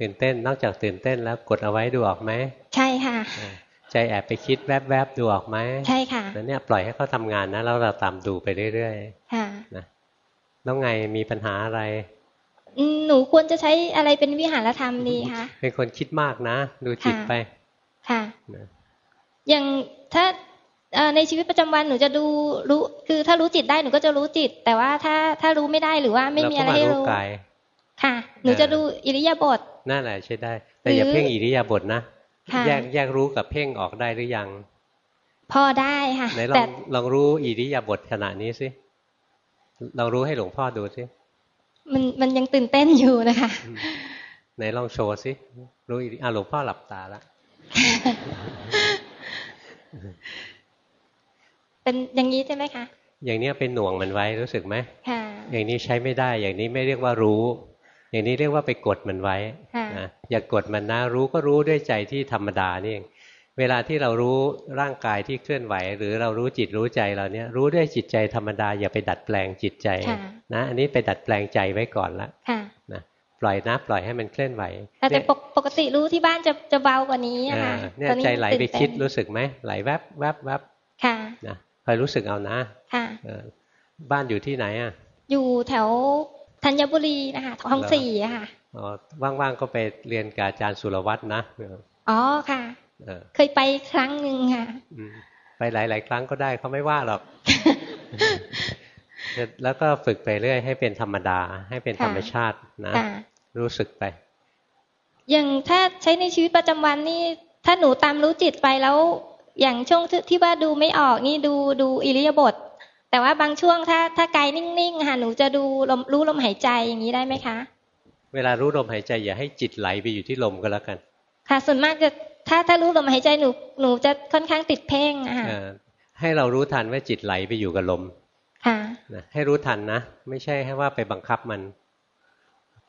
ตื่นเต้น นอกจากตื่นเต้นแล้วกดเอาไว้ดูออกไหม ใช่ค่ะเออใจแอบไปคิดแวบๆดูออกไหม ใช่ค่ะ แล้วเนี่ยปล่อยให้เขาทำงานนะแล้วเราตามดูไปเรื่อยค่ะๆนะแล้วไงมีปัญหาอะไรอืม หนูควรจะใช้อะไรเป็นวิหารธรรมดีคะเป็นคนคิดมากนะ ดูจิตค่ะไปค่ะนะอย่างถ้าเอ่อในชีวิตประจำวันหนูจะดูรู้ คือถ้ารู้จิตได้หนูก็จะรู้จิต แต่ว่าถ้าถ้ารู้ไม่ได้หรือว่าไม่มีอะไรให้เราก็ารู้กายค่ะ หนูจะดูอิริยาบถนั่นแหละใช่ได้ แต่อย่าหรือเพ่งอิริยาบถนะค่ะแยกแยกรู้กับเพ่งออกได้หรือยัง พอได้ค่ะไหนลอแต่งลองรู้อิริยาบถขณะนี้สิลองรู้ให้หลวงพ่อดูสิ มันมันยังตื่นเต้นอยู่นะคะไหนลองโชว์สิรู้อิริอะหลวงพ่อหลับตาละเป็นอย่างนี้ใช่ไหมคะ อย่างเนี้ยเป็นหน่วงมันไว้รู้สึกไหมค่ะอย่างนี้ใช้ไม่ได้ อย่างนี้ไม่เรียกว่ารู้ อย่างนี้เรียกว่าไปกดมันไว้ค่ะนะอย่ากดมันนะรู้ก็รู้ด้วยใจที่ธรรมดานี่เอง เวลาที่เรารู้ร่างกายที่เคลื่อนไหว หรือเรารู้จิตรู้ใจเราเนี่ยรู้ด้วยจิตใจธรรมดาอย่าไปดัดแปลงจิตใจค่ะนะอันนี้ไปดัดแปลงใจไว้ก่อนละค่ะนะปล่อยนะปล่อยให้มันเคลื่อนไหว แต่แต่เนี่ยปกปกติรู้ที่บ้านจะจะเบากว่านี้อะอ่าค่ะเนี่ยตอนนี้ใจไหลไปตื่นเต้นคิดรู้สึกไหมไหลแวบแวบแวบค่ะนะคอยรู้สึกเอานะค่ะเออบ้านอยู่ที่ไหนอะอยู่แถวธัญบุรีนะคะห้องสี่อะค่ะอ๋อว่างๆก็ไปเรียนกับอาจารย์สุรวัตรนะเอออ๋อค่ะ เออเคยไปครั้งหนึ่งค่ะอืมไปหลาย ๆ ครั้งก็ได้เขาไม่ว่าหรอก แล้วก็ฝึกไปเรื่อย ให้เป็นธรรมดา ให้เป็นค่ะธรรมชาตินะค่ะรู้สึกไป อย่างถ้าใช้ในชีวิตประจำวันนี่ ถ้าหนูตามรู้จิตไปแล้ว อย่างช่วงที่ที่ว่าดูไม่ออกนี่ดูดูอิริยาบถแต่ว่าบางช่วงถ้าถ้ากายนิ่งๆค่ะหนูจะดูลมรู้ลมหายใจอย่างนี้ได้ไหมคะ เวลารู้ลมหายใจอย่าให้จิตไหลไปอยู่ที่ลมก็แล้วกัน ค่ะส่วนมากจะ ถ้าถ้ารู้ลมหายใจหนูหนูจะค่อนข้างติดเพ่งอะค่ะเออให้เรารู้ทันว่าจิตไหลไปอยู่กับลมค่ะนะให้รู้ทันนะ ไม่ใช่ให้ว่าไปบังคับมัน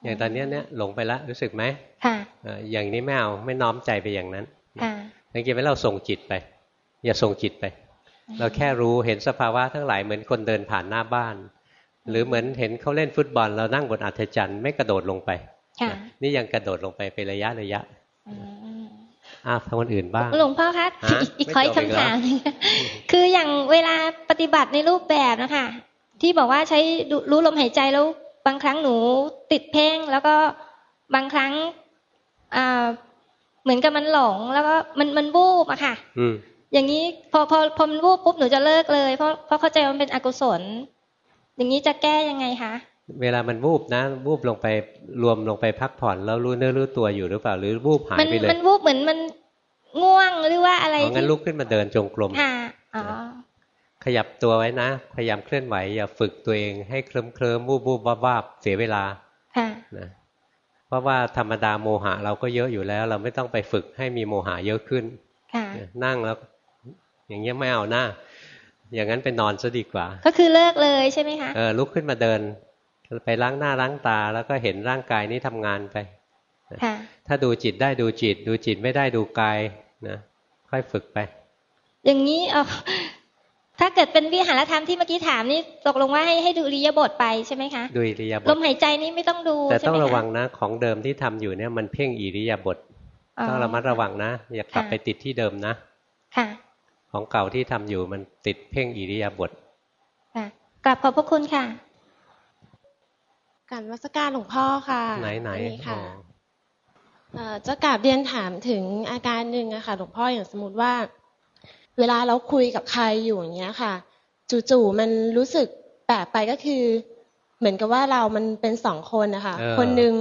อย่างตอนเนี้ยเนี่ยหลงไปแล้วรู้สึกไหมค่ะเอออย่างนี้ไม่เอาไม่น้อมใจไปอย่างนั้นค่ะสังเกตไหมเราส่งจิตไป อย่าส่งจิตไป เราแค่รู้เห็นสภาวะทั้งหลายเหมือนคนเดินผ่านหน้าบ้าน หรือเหมือนเห็นเขาเล่นฟุตบอล เรานั่งบนอัฐจันทร์ไม่กระโดดลงไปค่ะนะนี่ยังกระโดดลงไปเป็นระยะระยะ อ้าวทำคนอื่นบ้าง หลวงพ่อคะฮะอีกอีกไม่ขออีกจบอีกคำถามเหรอหนึ่งคืออย่างเวลาปฏิบัติในรูปแบบนะคะที่บอกว่าใช้ดูรู้ลมหายใจแล้วบางครั้งหนูติดเพ่งแล้วก็บางครั้งอ่าเหมือนกับมันหลงแล้วก็มันมันวูบอะค่ะอืมอย่างนี้พอพอพอมันวูบปุ๊บหนูจะเลิกเลย เพราะเพราะเข้าใจว่ามันเป็นอกุศล อย่างนี้จะแก้ยังไงคะ เวลามันวูบนะ วูบลงไปรวมลงไปพักผ่อนแล้วรู้เนื้อรู้ตัวอยู่หรือเปล่า หรือวูบหายมันไปเลย มันวูบเหมือนมันง่วงหรือว่าอะไรอ๋องั้นที่ลุกขึ้นมาเดินจงกรมค่ะอ๋อขยับตัวไว้นะ พยายามเคลื่อนไหว อย่าฝึกตัวเองให้เคลิ้มเคลิ้มวูบวูบวาบวาบเสียเวลาค่ะนะเพราะว่าธรรมดาโมหะเราก็เยอะอยู่แล้ว เราไม่ต้องไปฝึกให้มีโมหะเยอะขึ้นค่ะนั่งแล้ว อย่างเงี้ยไม่เอาหน้า อย่างนั้นไปนอนซะดีกว่า ก็คือเลิกเลยใช่ไหมคะเออลุกขึ้นมาเดิน ไปล้างหน้าล้างตา แล้วก็เห็นร่างกายนี้ทำงานไปค่ะถ้าดูจิตได้ดูจิต ดูจิตไม่ได้ดูกายนะค่อยฝึกไป อย่างนี้เออถ้าเกิดเป็นวิหารธรรมที่เมื่อกี้ถามนี่ตกลงว่าให้ให้ดูอิริยาบถไปใช่ไหมคะดูอิริยาบลถมหายใจนี่ไม่ต้องดูแต่ใช่ต้องไหมระวัคะงนะ ของเดิมที่ทำอยู่เนี่ยมันเพ่งอิริยาบถต้องระมัดระวังนะ อย่ากลับไปติดที่เดิมนะค่ะ ของเก่าที่ทำอยู่มันติดเพ่งอิริยาบถค่ะกลับขอบพระคุณค่ะ การวัสการหลวงพ่อค่ะ ไหนไหนอัค่ะอ๋อเอ่อจะกราบเรียนถามถึงอาการหนึ่งอะค่ะหลวงพ่ออย่างสมมติว่า เวลาเราคุยกับใครอยู่อย่างเงี้ยค่ะ จู่ๆมันรู้สึกแปลกไปก็คือ เหมือนกับว่าเรามันเป็นสองคนนะคะเออคนหนึ่ง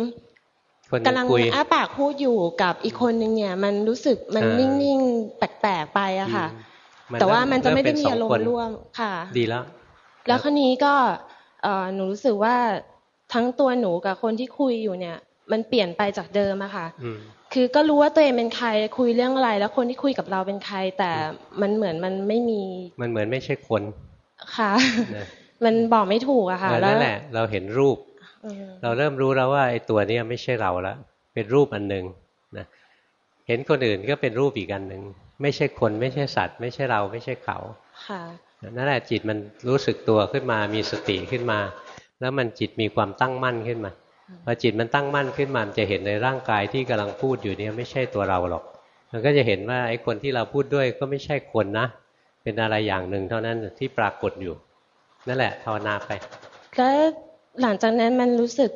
คนหกำนึ่งลังคุยอ้าปากพูดอยู่กับอีกคนหนึ่งเนี่ย มันรู้สึกมันเออนิ่งๆแปลกๆไปอะค่ะอืแต่ว่ามันจะไม่ได้เริ่มีเป็อารมสงคนณ์ร่วมค่ะ ดีแล้ว แล้วคราวนี้ก็เอ่อหนูรู้สึกว่า ทั้งตัวหนูกับคนที่คุยอยู่เนี่ย มันเปลี่ยนไปจากเดิมอะค่ะอืมคือก็รู้ว่าตัวเองเป็นใครคุยเรื่องอะไร แล้วคนที่คุยกับเราเป็นใคร แต่มันเหมือนมันไม่มี มันเหมือนไม่ใช่คนค่ะนะมันบอกไม่ถูกอะค่ะเออแล้วนั่นแหละ เราเห็นรูปเออเราเริ่มรู้แล้วว่าไอ้ตัวเนี้ยไม่ใช่เราละเป็นรูปอันหนึ่งนะเห็นคนอื่นก็เป็นรูปอีกอันหนึ่งไม่ใช่คนไม่ใช่สัตว์ ไม่ใช่เราไม่ใช่เขาค่ะนั่นแหละจิตมันรู้สึกตัวขึ้นมามีสติขึ้นมา แล้วมันจิตมีความตั้งมั่นขึ้นมาพอจิตมันตั้งมั่นขึ้นมามันจะเห็นในร่างกายที่กำลังพูดอยู่เนี่ยไม่ใช่ตัวเราหรอก มันก็จะเห็นว่าไอ้คนที่เราพูดด้วยก็ไม่ใช่คนนะ เป็นอะไรอย่างหนึ่งเท่านั้นที่ปรากฏอยู่ นั่นแหละภาวนาไปแล้วหลังจากนั้นมันรู้สึก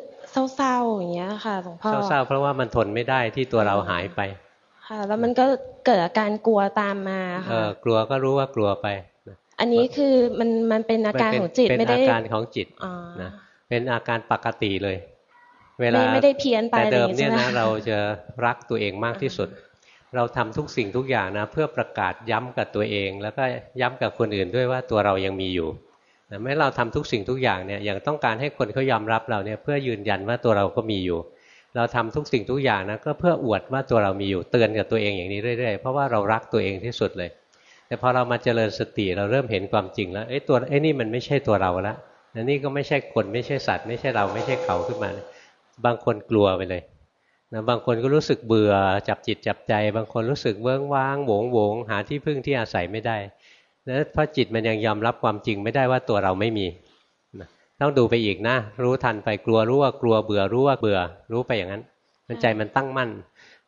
เศร้าๆอย่างเงี้ยค่ะหลวงพ่อเศร้าๆเพราะว่ามันทนไม่ได้ที่ตัวเราหายไป ค่ะ แล้วมันก็เกิดอาการกลัวตามมาเอค่ะอกลัวก็รู้ว่ากลัวไปนะ อันนี้คือมันมันเป็นอาการมันเป็นของจิตเป็นไม่ได้อาการของจิตอ๋อนะเป็นอาการปกติเลย เวลาไม่ไม่ได้เพี้ยนไปแต่เดิมอะไรอย่างงี้เนี่ยใช่นะไหมเราจะรักตัวเองมากที่สุด เราทำทุกสิ่งทุกอย่างนะเพื่อประกาศย้ำกับตัวเอง แล้วก็ย้ำกับคนอื่นด้วยว่าตัวเรายังมีอยู่นะไม่เราทำทุกสิ่งทุกอย่างเนี่ยอย่างต้องการให้คนเขายอมรับเราเนี่ยเพื่อยืนยันว่าตัวเราก็มีอยู่ เราทำทุกสิ่งทุกอย่างนะก็เพื่ออวดว่าตัวเรามีอยู่เตือนกับตัวเองอย่างนี้เรื่อยๆเพราะว่าเรารักตัวเองที่สุดเลย แต่พอเรามาเจริญสติเราเริ่มเห็นความจริงแล้วเอ้ยตัวไอ้นี่มันไม่ใช่ตัวเราละอันนี้ก็ไม่ใช่คนไม่ใช่สัตว์ ไม่ใช่เราไม่ใช่เขาขึ้นมา บางคนกลัวไปเลยนะบางคนก็รู้สึกเบื่อจับจิตจับใจ บางคนรู้สึกเวิ้องว้างโหวงโหวงหาที่พึ่งที่อาศัยไม่ได้นะเพราะจิตมันยังยอมรับความจริงไม่ได้ว่าตัวเราไม่มีต้องดูไปอีกนะ รู้ทันไปกลัวรู้ว่ากลัวเบื่อรู้ว่าเบื่อ รู้ไปอย่างนั้น มันใจมันตั้งมั่น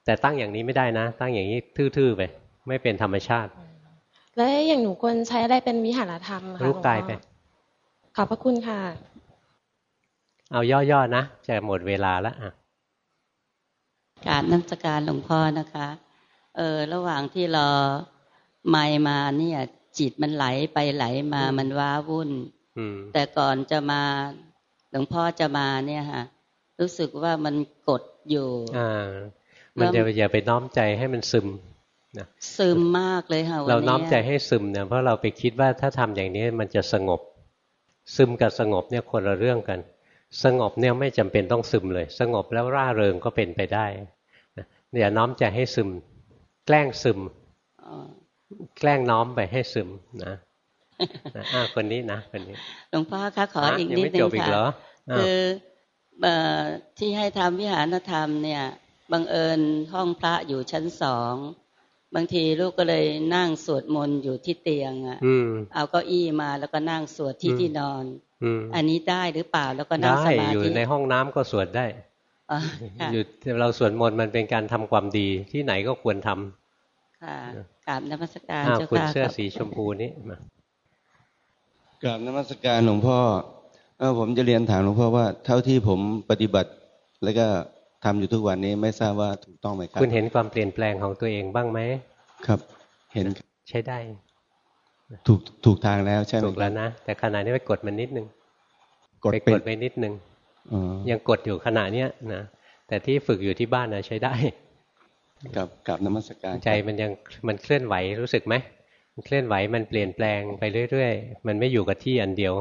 แต่ตั้งอย่างนี้ไม่ได้นะ ตั้งอย่างนี้ทื่อๆไป ไม่เป็นธรรมชาติ แล้วอย่างหนูควรใช้อะไรเป็นวิหารธรรมคะรู้หลวงพ่อกายไป ขอบพระคุณค่ะ เอาย่อๆนะ จะหมดเวลาแล้วอะกราบน้ำสการหลวงพ่อนะคะ เออระหว่างที่รอไม่มาเนี่ย จิตมันไหลไปไหลมามันว้าวุ่นอืมแต่ก่อนจะมาหลวงพ่อจะมาเนี่ยฮะรู้สึกว่ามันกดอยู่อ่ามันจะอย่าไปน้อมใจให้มันซึม นะซึมมากเลยค่ะวันเรานี้น้อมใจให้ซึมเนี่ยเพราะเราไปคิดว่าถ้าทำอย่างนี้มันจะสงบ ซึมกับสงบเนี่ยคนละเรื่องกัน สงบเนี่ยไม่จำเป็นต้องซึมเลย สงบแล้วร่าเริงก็เป็นไปได้นะอย่าน้อมใจให้ซึม แกล้งซึมอ๋อแกล้งน้อมไปให้ซึมนะนะอ่าคนนี้นะคนนี้หลวงพ่อคะขอฮะอีกยังนิดไม่นึจงบอีกค่ะเหรออ้าวคือเอ่อที่ให้ทำวิหารธรรมเนี่ยบังเอิญห้องพระอยู่ชั้นสอง บางทีลูกก็เลยนั่งสวดมนต์อยู่ที่เตียงอะอืมเอาเก้าอี้มาแล้วก็นั่งสวดที่อืมที่นอนอืมอันนี้ได้หรือเปล่าแล้วก็นั่งได้สมาอยู่ธิในห้องน้ำก็สวดได้อ๋อค่ะอยู่เราสวดมนต์มันเป็นการทำความดีที่ไหนก็ควรทำค่ะกราบนมัสการอ่าเจ้าคุณค่ะเสื้อขบสีชมพูนี้มากราบนมัสการหลวงพ่อเออผมจะเรียนถามหลวงพ่อว่า เท่าที่ผมปฏิบัติแล้วก็ ทำอยู่ทุกวันนี้ไม่ทราบว่าถูกต้องไหมครับ คุณเห็นความเปลี่ยนแปลงของตัวเองบ้างไหมครับ เห็นใช้ได้ ถูกถูกทางแล้วใช่ไหมถูกแล้วนะแต่ขณะนี้ไปกดมันนิดนึงกดไปเป็กนดไปนิดนึงอ๋อยังกดอยู่ขณะเนี้ยนะแต่ที่ฝึกอยู่ที่บ้านนะใช้ได้กับกับนมัสการใจมันยังมันเคลื่อนไหวรู้สึกไหมมันเคลื่อนไหวมันเปลี่ยนแปลงไปเรื่อยๆ มันไม่อยู่กับที่อันเดียว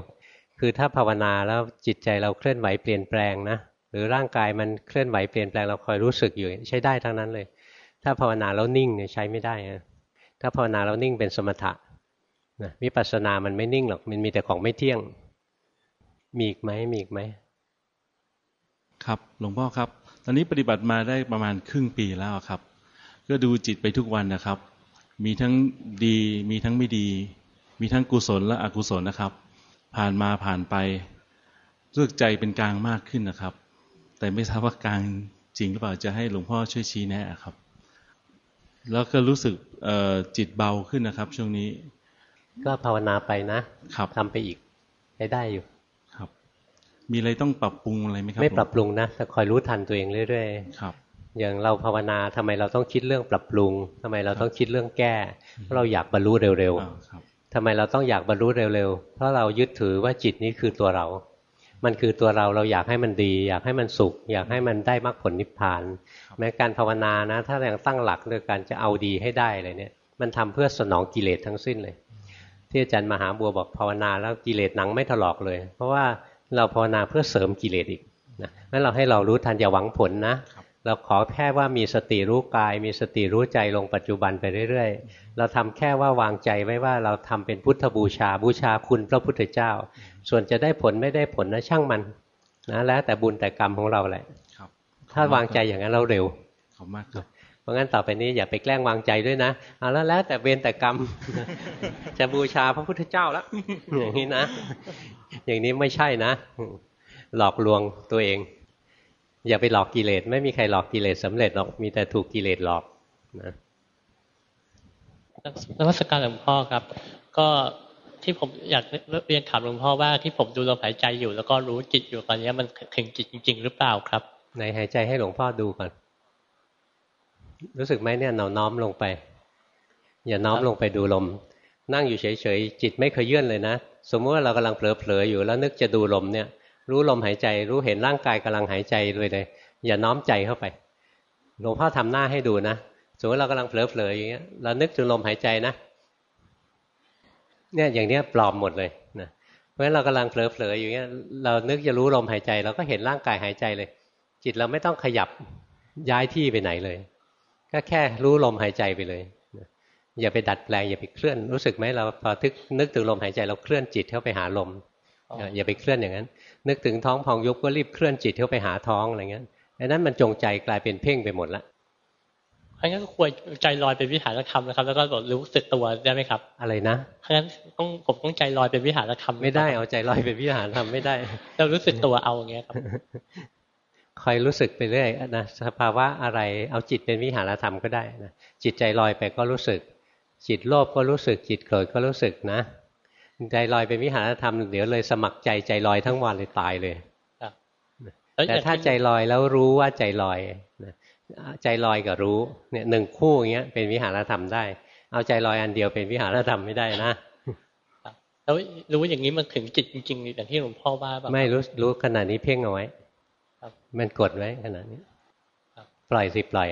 คือถ้าภาวนาแล้วจิตใจเราเคลื่อนไหวเปลี่ยนแปลงนะห รือร่างกายมันเคลื่อนไหวเปลี่ยนแปลงเราคอยรู้สึกอยู่ใช้ได้ทั้งนั้นเลย ถ้าภาวนาแล้วนิ่งเนี่ยใช้ไม่ได้นะถ้าภาวนาแล้วนิ่งเป็นสมถะนะวิปัสสนามันไม่นิ่งหรอกมันมีแต่ของไม่เที่ยง มีอีกไหมมีอีกไหมครับหลวงพ่อครับ ตอนนี้ปฏิบัติมาได้ประมาณครึ่งปีแล้วครับ ก็ดูจิตไปทุกวันนะครับ มีทั้งดีมีทั้งไม่ดี มีทั้งกุศลและอกุศลนะครับ ผ่านมาผ่านไปรู้สึกใจเป็นกลางมากขึ้นนะครับ แต่ไม่ทราบว่ากลางจริงหรือเปล่าจะให้หลวงพ่อช่วยชี้แนะครับ แล้วก็รู้สึกจิตเบาขึ้นนะครับ ช่วงนี้ ก็ภาวนาไปนะครับทำไปอีกได้ได้อยู่ครับ มีอะไรต้องปรับปรุงอะไรไหมครับ ไม่ปรับปรุงนะแต่คอยรู้ทันตัวเองเรื่อยๆครับ อย่างเราภาวนาทำไมเราต้องคิดเรื่องปรับปรุงทำไมเราต้องคิดเรื่องแก้เพราะเราอยากบรรลุเร็วๆทำไมเราต้องอยากบรรลุเร็วๆเพราะเรายึดถือว่าจิตนี้คือตัวเรา มันคือตัวเราเราอยากให้มันดี อยากให้มันสุข อยากให้มันได้มรรคผลนิพพาน แม้การภาวนานะ ถ้ายังตั้งหลักโดยการจะเอาดีให้ได้เลยเนี่ย มันทำเพื่อสนองกิเลสทั้งสิ้นเลย ที่อาจารย์มหาบัวบอกภาวนาแล้วกิเลสหนังไม่ถลอกเลย เพราะว่าเราภาวนาเพื่อเสริมกิเลสอีกนะงั้นเราให้เรารู้ทันอย่าหวังผลนะ เราขอแค่ว่ามีสติรู้กาย มีสติรู้ใจลงปัจจุบันไปเรื่อยๆ เราทำแค่ว่าวางใจไว้ว่าเราทำเป็นพุทธบูชาบูชาคุณพระพุทธเจ้า ส่วนจะได้ผลไม่ได้ผลนะช่างมันนะแล้วแต่บุญแต่กรรมของเราแหละถ้าวางใจอย่างนั้นเราเร็วขอบมากครับเพราะงั้นต่อไปนี้อย่าไปแกล้งวางใจด้วยนะเอาแล้วแล้วแต่เวรแต่กรรม จะบูชาพระพุทธเจ้าแล้วอย่างนี้นะ อย่างนี้ไม่ใช่นะ หลอกลวงตัวเอง อย่าไปหลอกกิเลสไม่มีใครหลอกกิเลสสาเร็จหรอกมีแต่ถูกกิเลสหลอกนะนวัตการหลวงพ่อครับ ก็ที่ผมอยากเรียนถามหลวงพ่อว่าที่ผมดูลมหายใจอยู่ แล้วก็รู้จิตอยู่ตอนนี้มันถึงจิตจริง ๆ หรือเปล่าครับในหายใจให้หลวงพ่อดูก่อน รู้สึกไหมเนี่ยเราน้อมลงไป อย่าน้อมลงไปดูลม นั่งอยู่เฉยๆจิตไม่เคยเยื่อนเลยนะสมมติว่าเรากำลังเผลอๆอยู่แล้วนึกจะดูลมเนี่ย รู้ลมหายใจ รู้เห็นร่างกายกำลังหายใจเลยเลย อย่าน้อมใจเข้าไป หลวงพ่อทำหน้าให้ดูนะสมมติเรากำลังเผลอๆอย่างเงี้ยเรานึกถึงลมหายใจนะเนี่ยอย่างเนี้ยปลอมหมดเลยนะเพราะฉะนั้นเรากำลังเผลอๆอยู่เงี้ยเรานึกจะรู้ลมหายใจ เราก็เห็นร่างกายหายใจเลย จิตเราไม่ต้องขยับย้ายที่ไปไหนเลย ก็แค่รู้ลมหายใจไปเลยอย่าไปดัดแปลงอย่าไปเคลื่อนรู้สึกไหมเราพอทึกนึกถึงลมหายใจเราเคลื่อนจิตเข้าไปหาลมอย่าไปเคลื่อนอย่างนั้น นึกถึงท้องพองยุบก็รีบเคลื่อนจิตเข้าไปหาท้องอะไรเงี้ยอันนั้นมันจงใจกลายเป็นเพ่งไปหมดละเพราะงั้นก็ควรใจลอยเป็นวิหารธรรมนะครับ แล้วก็บอกรู้สึกตัวได้ไหมครับ อะไรนะเพราะงั้นต้องผมต้องใจลอยเป็นวิหารธรรมไม่ได้เอาใจลอยเป็นวิหารธรรมไม่ได้เรารู้สึกตัวเอาอย่างเงี้ยครับคอยรู้สึกไปเรื่อยนะสภาวะอะไรเอาจิตเป็นวิหารธรรมก็ได้นะจิตใจลอยไปก็รู้สึก จิตโลภก็รู้สึก จิตโกรธก็รู้สึกนะ ใจลอยเป็นวิหารธรรมเดี๋ยวเลยสมัครใจใจลอยทั้งวันเลยตายเลยแต่ถ้าใจลอยแล้วรู้ว่าใจลอยใจลอยกับรู้เนี่ยหนึ่งคู่อย่างเงี้ยเป็นวิหารธรรมได้ เอาใจลอยอันเดียวเป็นวิหารธรรมไม่ได้นะแล้วรู้อย่างนี้มันถึงจิตจริงๆอย่างที่หลวงพ่อว่าไม่รู้รู้ขนาดนี้เพ่งเอาไว้มันกดไว้ขนาดนี้ปล่อยสิปล่อย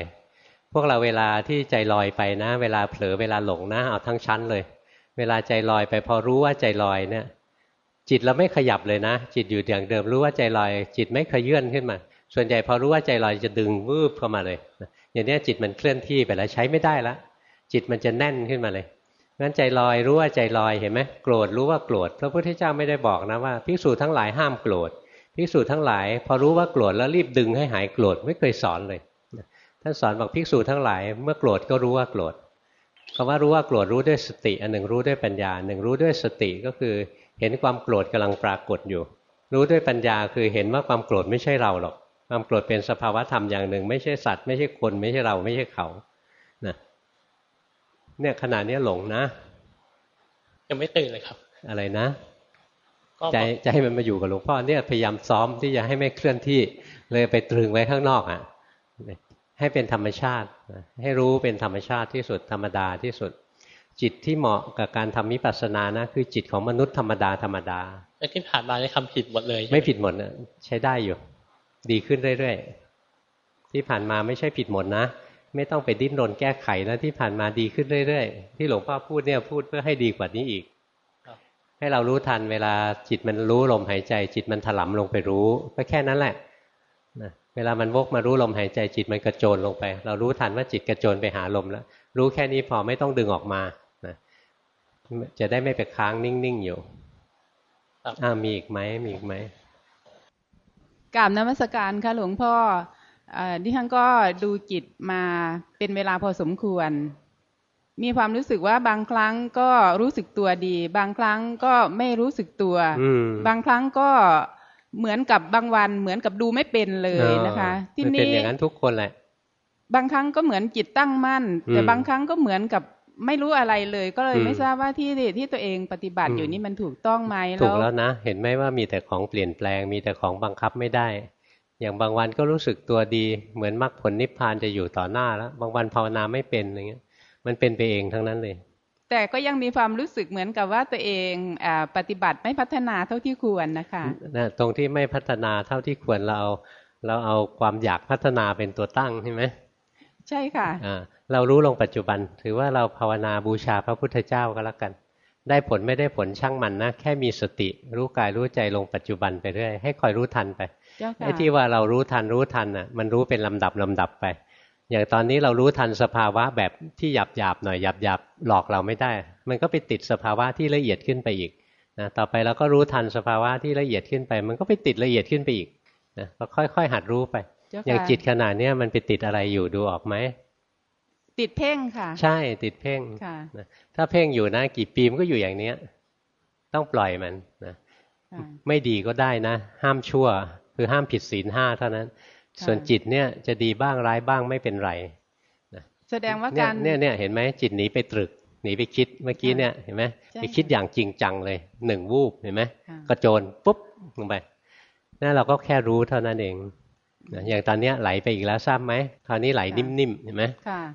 พวกเราเวลาที่ใจลอยไปนะ เวลาเผลอเวลาหลงนะเอาทั้งชั้นเลย เวลาใจลอยไปพอรู้ว่าใจลอยเนี่ย จิตเราไม่ขยับเลยนะ จิตอยู่อย่างเดิมรู้ว่าใจลอย จิตไม่ขยื่นขึ้นมา ส่วนใหญ่พอรู้ว่าใจลอยจะดึงวืบเข้ามาเลยอย่างนี้จิตมันเคลื่อนที่ไปแล้วใช้ไม่ได้ละจิตมันจะแน่นขึ้นมาเลยงั้นใจลอยรู้ว่าใจลอยเห็นไหมโกรธรู้ว่าโกรธพระพุทธเจ้าไม่ได้บอกนะว่าภิกษุทั้งหลายห้ามโกรธภิกษุทั้งหลาย พอรู้ว่าโกรธแล้วรีบดึงให้หายโกรธไม่เคยสอนเลยท่านสอนบอกภิกษุทั้งหลาย เมื่อโกรธก็รู้ว่าโกรธ คำว่ารู้ว่าโกรธรู้ด้วยสติ อันหนึ่งรู้ด้วยปัญญาหนึ่งรู้ด้วยสติก็คือเห็นความโกรธกำลังปรากฏอยู่ รู้ด้วยปัญญาคือเห็นว่าความโกรธไม่ใช่เราหรอกความโกรธเป็นสภาวะธรรมอย่างหนึ่ง ไม่ใช่สัตว์ไม่ใช่คนไม่ใช่เราไม่ใช่เขานะเนี่ยขนาดนี้หลงนะยังไม่ตื่นเลยครับ อะไรนะใจใจให้มันมาอยู่กับหลวงพ่อเนี่ยพยายามซ้อมที่จะให้ไม่เคลื่อนที่เลยไปตรึงไว้ข้างนอกอะ ให้เป็นธรรมชาติ ให้รู้เป็นธรรมชาติที่สุดธรรมดาที่สุด จิตที่เหมาะกับการทำมิปัสสนานะ คือจิตของมนุษย์ธรรมดาธรรมดาที่ผ่านมาได้คำผิดหมดเลย ไม่ผิดหมดนะใช้ได้อยู่ ดีขึ้นเรื่อยๆที่ผ่านมาไม่ใช่ผิดหมดนะไม่ต้องไปดิ้นรนแก้ไขนะที่ผ่านมาดีขึ้นเรื่อยๆที่หลวงพ่อพูดเนี่ยพูดเพื่อให้ดีกว่านี้อีกให้เรารู้ทันเวลาจิตมันรู้ลมหายใจ จิตมันถลำลงไปรู้ก็แค่นั้นแหละนะ เวลามันวกมารู้ลมหายใจจิตมันกระโจนลงไป เรารู้ทันว่าจิตกระโจนไปหาลมแล้ว รู้แค่นี้พอไม่ต้องดึงออกมานะจะได้ไม่ไปค้างนิ่งๆอยู่อ่ามีอีกไหมมีอีกไหมกราบนมัสการค่ะหลวงพ่ออดิฉันก็ดูจิตมาเป็นเวลาพอสมควร มีความรู้สึกว่าบางครั้งก็รู้สึกตัวดี บางครั้งก็ไม่รู้สึกตัว บางครั้งก็ เหมือนกับบางวันเหมือนกับดูไม่เป็นเลยนะคะที่นี่เป็นอย่างนั้นทุกคนแหละ บางครั้งก็เหมือนจิตตั้งมั่น แต่บางครั้งก็เหมือนกับไม่รู้อะไรเลย ก็เลยไม่ทราบว่าที่ที่ตัวเองปฏิบัติอยู่นี่มันถูกต้องไหมถูกแล้วนะ เห็นไหมว่ามีแต่ของเปลี่ยนแปลง มีแต่ของบังคับไม่ได้ อย่างบางวันก็รู้สึกตัวดีเหมือนมรรคผลนิพพานจะอยู่ต่อหน้าแล้ว บางวันภาวนาไม่เป็นอย่างเงี้ย มันเป็นไปเองทั้งนั้นเลย แต่ก็ยังมีความรู้สึกเหมือนกับว่าตัวเองอปฏิบัติไม่พัฒนาเท่าที่ควรนะคะนะตรงที่ไม่พัฒนาเท่าที่ควรเราเอาเราเอาความอยากพัฒนาเป็นตัวตั้งใช่ไหมใช่ค่ะเรารู้ลงปัจจุบัน ถือว่าเราภาวนาบูชาพระพุทธเจ้าก็แล้วกัน ได้ผลไม่ได้ผลช่างมันนะแค่มีสติ รู้กายรู้ใจลงปัจจุบันไปเรื่อยให้คอยรู้ทันไปไอ้ที่ว่าเรารู้ทันรู้ทันอะ มันรู้เป็นลำดับลำดับไป อย่างตอนนี้เรารู้ทันสภาวะแบบที่หยาบหยาบหน่อยหยาบหยาบหลอกเราไม่ได้ มันก็ไปติดสภาวะที่ละเอียดขึ้นไปอีกนะต่อไปเราก็รู้ทันสภาวะที่ละเอียดขึ้นไป มันก็ไปติดละเอียดขึ้นไปอีกนะก็ค่อยๆ หัดรู้ไป อย่างจิตขนาดนี้มันไปติดอะไรอยู่ดูออกไหมติดเพ่งค่ะ ใช่ติดเพ่งถ้าเพ่งอยู่นะกี่ปีมันก็อยู่อย่างเนี้ย ต้องปล่อยมันนะไม่ดีก็ได้นะ ห้ามชั่ว คือห้ามผิดศีลห้าเท่านั้น ส่วนจิตเนี่ยจะดีบ้างร้ายบ้างไม่เป็นไรแสดงว่าการเนี่ยเนี่ยเห็นไหมจิตหนีไปตรึกหนีไปคิดเมื่อกี้เนี่ยเห็นไหมไปคิดอย่างจริงจังเลยหนึ่งวูบเห็นไหมกระโจนปุ๊บลงไปนั่นเราก็แค่รู้เท่านั้นเองอย่างตอนนี้ไหลไปอีกแล้วทราบไหมคราวนี้ไหลนิ่มๆเห็นไหม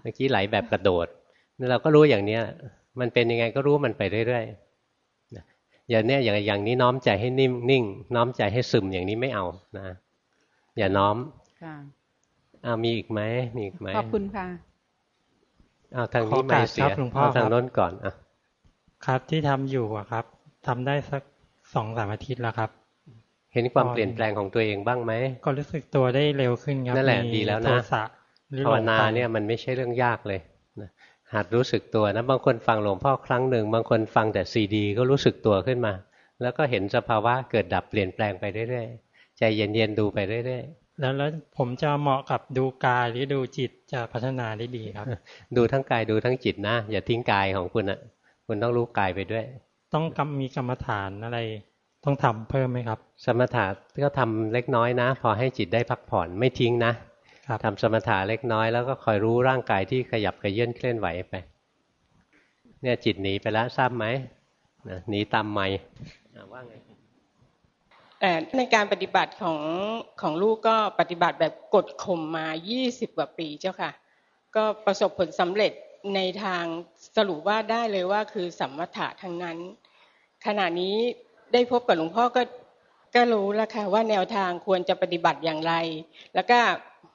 เมื่อกี้ไหลแบบกระโดดนี่เราก็รู้อย่างเนี้ย มันเป็นยังไงก็รู้มันไปเรื่อยๆอย่างเนี้ยอย่างอย่างนี้น้อมใจให้นิ่มนิ่ง น้อมใจให้ซึมอย่างนี้ไม่เอานะ อย่าน้อม เอามีอีกไหมมีอีกไหมขอบคุณค่ะเอาทางนี้ไม่เสียเอาทางโน้นก่อนอะครับที่ทำอยู่อะครับทำได้สักสองสามอาทิตย์แล้วครับ เห็นความเปลี่ยนแปลงของตัวเองบ้างไหมก็รู้สึกตัวได้เร็วขึ้นครับนั่นแหละดีแล้วนะภาวนาเนี่ยมันไม่ใช่เรื่องยากเลยหัดรู้สึกตัวนะบางคนฟังหลวงพ่อครั้งหนึ่งบางคนฟังแต่ซีดี ก็รู้สึกตัวขึ้นมา แล้วก็เห็นสภาวะเกิดดับเปลี่ยนแปลงไปเรื่อยๆใจเย็นๆดูไปเรื่อยๆ แล้วแล้วผมจะเหมาะกับดูกายหรือดูจิตจะพัฒนาได้ดีครับ ดูทั้งกายดูทั้งจิตนะ อย่าทิ้งกายของคุณอะ คุณต้องรู้กายไปด้วย ต้องมีกรรมฐานอะไร ต้องทำเพิ่มไหมครับ สมถะก็ทำเล็กน้อยนะ พอให้จิตได้พักผ่อนไม่ทิ้งนะทำสมถะเล็กน้อยแล้วก็คอยรู้ร่างกายที่ขยับกระเยื่อนเคลื่อนไหวไป เนี่ยจิตหนีไปแล้วทราบไหมหนีตามไม่ว่าไงแต่ ในการปฏิบัติของของลูกก็ปฏิบัติแบบกดข่มมา 20 กว่าปีเจ้าค่ะ ก็ประสบผลสำเร็จในทางสรุปว่าได้เลยว่าคือสัมมถะทั้งนั้น ขณะนี้ได้พบกับหลวงพ่อก็ก็รู้แล้วค่ะว่าแนวทางควรจะปฏิบัติอย่างไร แล้วก็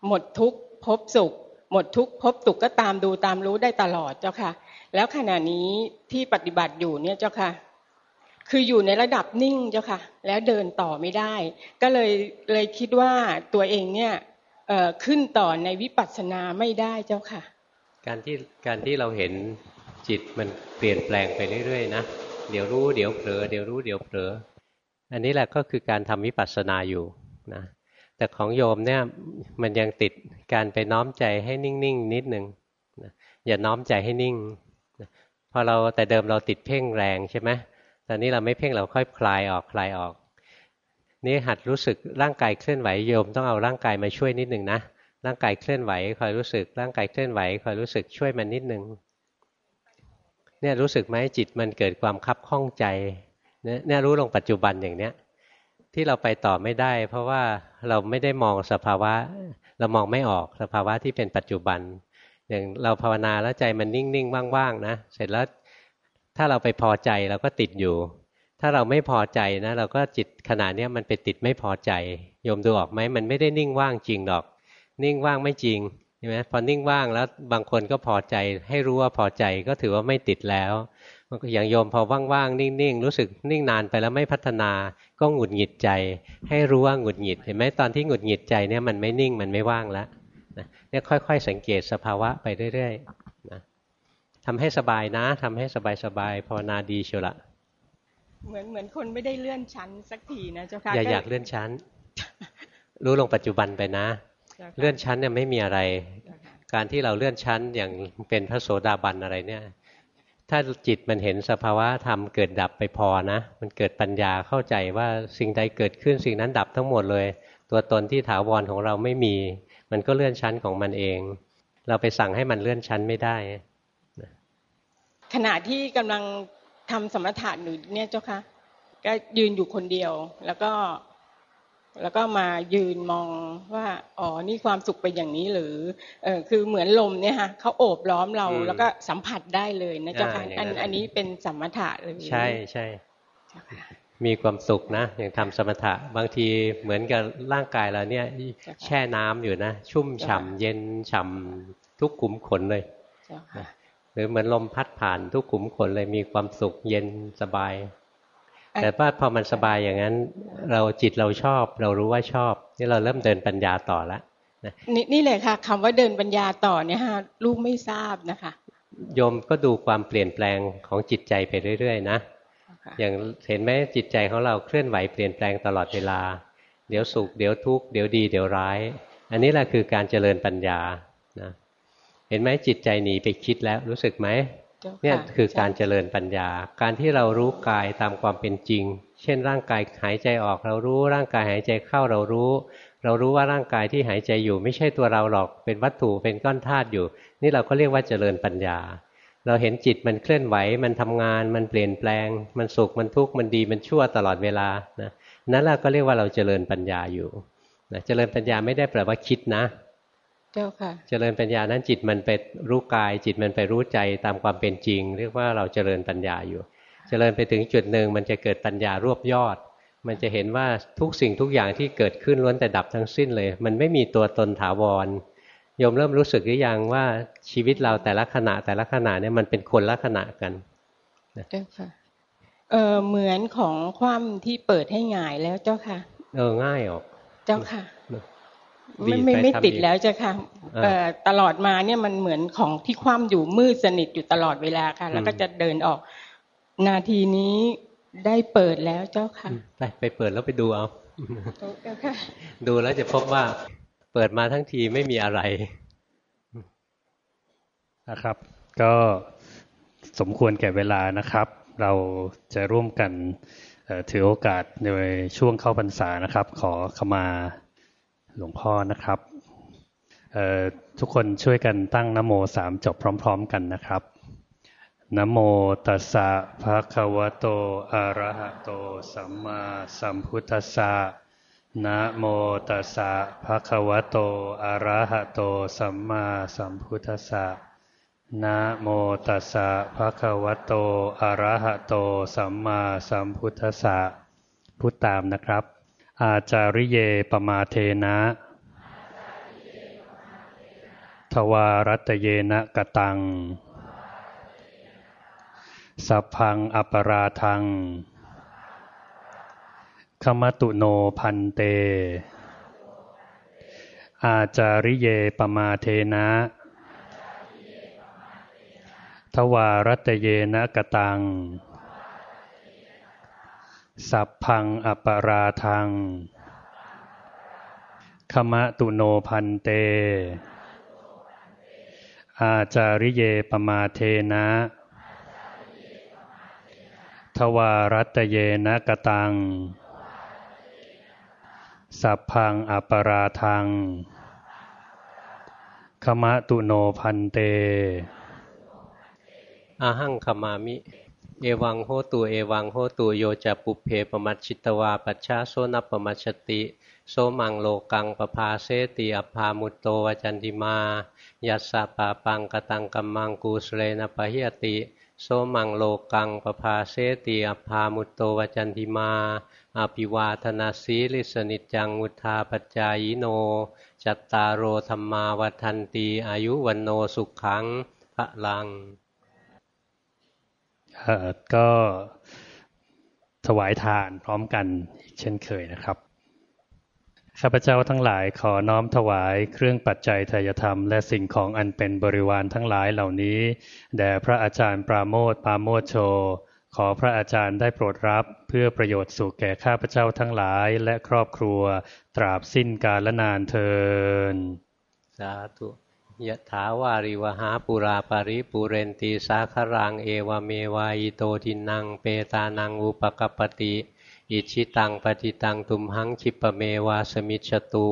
หมดทุกพบสุข หมดทุกพบสุขก็ตามดูตามรู้ได้ตลอดเจ้าค่ะ แล้วขณะนี้ที่ปฏิบัติอยู่เนี่ยเจ้าค่ะ คืออยู่ในระดับนิ่งเจ้าค่ะ แล้วเดินต่อไม่ได้ ก็เลยเลยคิดว่าตัวเองเนี่ยขึ้นต่อในวิปัสสนาไม่ได้เจ้าค่ะ การที่การที่เราเห็นจิตมันเปลี่ยนแปลงไปเรื่อยๆนะเดี๋ยวรู้เดี๋ยวเผลอเดี๋ยวรู้เดี๋ยวเผลออันนี้แหละก็คือการทำวิปัสสนาอยู่นะแต่ของโยมเนี่ยมันยังติดการไปน้อมใจให้นิ่งๆนนิดหนึ่งนะอย่าน้อมใจให้นิ่งนะพอเราแต่เดิมเราติดเพ่งแรงใช่ไหม ตอนนี้เราไม่เพ่งเราค่อยคลายออกคลายออก นี่หัดรู้สึกร่างกายเคลื่อนไหวโยมต้องเอาร่างกายมาช่วยนิดหนึ่งนะร่างกายเคลื่อนไหวคอยรู้สึกร่างกายเคลื่อนไหวคอยรู้สึกช่วยมันนิดหนึ่งเนี่ยรู้สึกไหมจิตมันเกิดความคับข้องใจเนี่ยรู้ลงปัจจุบันอย่างเนี้ยที่เราไปต่อไม่ได้ เพราะว่าเราไม่ได้มองสภาวะ เรามองไม่ออกสภาวะที่เป็นปัจจุบัน อย่างเราภาวนาแล้วใจมันนิ่งๆว่างๆนะเสร็จแล้ว ถ้าเราไปพอใจเราก็ติดอยู่ ถ้าเราไม่พอใจนะ เราก็จิตขณะนี้มันไปติดไม่พอใจโยมดูออกไหมมันไม่ได้นิ่งว่างจริงหรอก นิ่งว่างไม่จริงใช่ไหมพอนิ่งว่างแล้วบางคนก็พอใจ ให้รู้ว่าพอใจก็ถือว่าไม่ติดแล้วอย่างโยมพอว่างๆนิ่งๆรู้สึกนิ่งนานไปแล้วไม่พัฒนาก็หงุดหงิดใจ ให้รู้ว่าหงุดหงิดเห็นไหมตอนที่หงุดหงิดใจเนี่ยมันไม่นิ่งมันไม่ว่างแล้วนะเนี่ยค่อย ๆ สังเกตสภาวะไปเรื่อยๆ ทำให้สบายนะทำให้สบายๆภาวนาดีเชียวละเหมือนเหมือนคนไม่ได้เลื่อนชั้นสักทีนะเจ้าค่ะอย่าอยากเลื่อนชั้น รู้ลงปัจจุบันไปนะ เลื่อนชั้นเนี่ยไม่มีอะไร การที่เราเลื่อนชั้นอย่างเป็นพระโสดาบันอะไรเนี่ย ถ้าจิตมันเห็นสภาวะธรรมเกิดดับไปพอนะ มันเกิดปัญญาเข้าใจว่าสิ่งใดเกิดขึ้นสิ่งนั้นดับทั้งหมดเลย ตัวตนที่ถาวรของเราไม่มี มันก็เลื่อนชั้นของมันเอง เราไปสั่งให้มันเลื่อนชั้นไม่ได้ ขณะที่กำลังทำสมถะอยู่เนี่ยเจ้าค่ะก็ยืนอยู่คนเดียว แล้วก็แล้วก็มายืนมองว่าอ๋อนี่ความสุขเป็นอย่างนี้หรือเออคือเหมือนลมเนี่ยฮะเขาโอบล้อมเราแล้วก็สัมผัสได้เลยนะเจ้าค่ะอันอันนี้เป็นสมถะเลยใช่ใช่มีความสุขนะอย่างทำสมถะบางทีเหมือนกับร่างกายเราเนี่ยแช่น้ำอยู่นะ ชุ่มฉ่าเย็นฉ่าทุกขุมขนเลย หรือเหมือนลมพัดผ่านทุกขุมขนเลยมีความสุขเย็นสบาย แต่ว่าพอมันสบายอย่างนั้น เราจิตเราชอบ เรารู้ว่าชอบ นี่เราเริ่มเดินปัญญาต่อแล้วนี่นี่เลยค่ะคำว่าเดินปัญญาต่อเนี่ยฮะลูกไม่ทราบนะคะโยมก็ดูความเปลี่ยนแปลงของจิตใจไปเรื่อยๆนะอย่างเห็นไหมจิตใจของเราเคลื่อนไหวเปลี่ยนแปลงตลอดเวลา เดี๋ยวสุขเดี๋ยวทุกข์เดี๋ยวดีเดี๋ยวร้าย อันนี้แหละคือการเจริญปัญญานะ เห็นไหมจิตใจหนีไปคิดแล้วรู้สึกไหมเนี่ยคือการเจริญปัญญา การที่เรารู้กายตามความเป็นจริง เช่น ร่างกายหายใจออกเรารู้ ร่างกายหายใจเข้าเรารู้ เรารู้ว่าร่างกายที่หายใจอยู่ไม่ใช่ตัวเราหรอกเป็นวัตถุเป็นก้อนธาตุอยู่ นี่เราก็เรียกว่าเจริญปัญญา เราเห็นจิตมันเคลื่อนไหวมันทำงาน มันเปลี่ยนแปลง มันสุขมันทุกข์มันดีมันชั่วตลอดเวลานะนั่นแหละก็เรียกว่าเราเจริญปัญญาอยู่นะเจริญปัญญาไม่ได้แปลว่าคิดนะ เจ้าค่ะ เจริญปัญญานั้นจิตมันไปรู้กาย จิตมันไปรู้ใจตามความเป็นจริง เรียกว่าเราเจริญปัญญาอยู่ เจริญไปถึงจุดหนึ่งมันจะเกิดปัญญารวบยอด มันจะเห็นว่าทุกสิ่งทุกอย่างที่เกิดขึ้นล้วนแต่ดับทั้งสิ้นเลย มันไม่มีตัวตนถาวรโยมเริ่มรู้สึกหรือยังว่าชีวิตเราแต่ละขณะแต่ละขณะเนี่ยมันเป็นคนละขณะกันเจ้าค่ะเออเหมือนของความที่เปิดให้ง่ายแล้วเจ้าค่ะ เออง่ายออก เจ้าค่ะ ไม่ไม่ไม่ติดแล้วเจ้าค่ะเออตลอดมาเนี่ยมันเหมือนของที่คว่ำอยู่มืดสนิทอยู่ตลอดเวลาค่ะ แล้วก็จะเดินออก นาทีนี้ได้เปิดแล้วเจ้าค่ะไปไปเปิดแล้วไปดูเอาดูแล้วจะพบว่าเปิดมาทั้งทีไม่มีอะไรนะครับ ก็สมควรแก่เวลานะครับ เราจะร่วมกันถือโอกาสในช่วงเข้าพรรษานะครับ ขอขมา หลวงพ่อนะครับ ทุกคนช่วยกันตั้งนโมสามจบพร้อม ๆ กันนะครับนโมตัสสะภะคะวะโต อะระหะโต สัมมาสัมพุทธัสสะนะโมตัสสะภะคะวะโต อะระหะโต สัมมาสัมพุทธัสสะนะโมตัสสะภะคะวะโต อะระหะโต สัมมาสัมพุทธัสสะพูดตามนะครับ อาจาริเยปมาเทนะ ทวารัตเยนะกตัง สัพพังอปราทังขมตุโนพันเต อาจาริเยปมาเทนะ ทวารัตเยนะกตัง สัพพังอปราทังขมะตุโนพันเต อาจาริเยปมาเทนะ ทวารัตเยนะกตัง สัพพังอปราทังขมะตุโนพันเต อาหังขมามิ เอวังโหตุเอวังโหตุโยจะปุเพปมัชชิตวาปัชชาโซนปมัชติ โสมังโลกังปภาเสติอภามุตโตวจันติมายัสสะปาปังกตังกัมมังกูสเลนะปะหิยติ โสมังโลกังปภาเสติอภามุตโตวจันติมาอภิวาธนาสีลิสนิจังมุทาปจายโน จัตตารโอธรรมาวันตีอายุวันโนสุขขังพระลัง ก็ถวายทานพร้อมกันอีกเช่นเคยนะครับข้าพเจ้าทั้งหลายขอน้อมถวายเครื่องปัจจัยทายธรรม และสิ่งของอันเป็นบริวารทั้งหลายเหล่านี้แด่พระอาจารย์ปราโมทปราโมทโช ขอพระอาจารย์ได้โปรดรับเพื่อประโยชน์สุขแก่ข้าพเจ้าทั้งหลายและครอบครัว ตราบสิ้นกาลนานเทินสาธุ ยะถาวาริวหาปุราปาริปุเรนตีสาครังเอวเมวายโตทินังเปตานังอุปกปติ อิชิตังปฏิตังตุมหังคิปเมวาสมิชตุ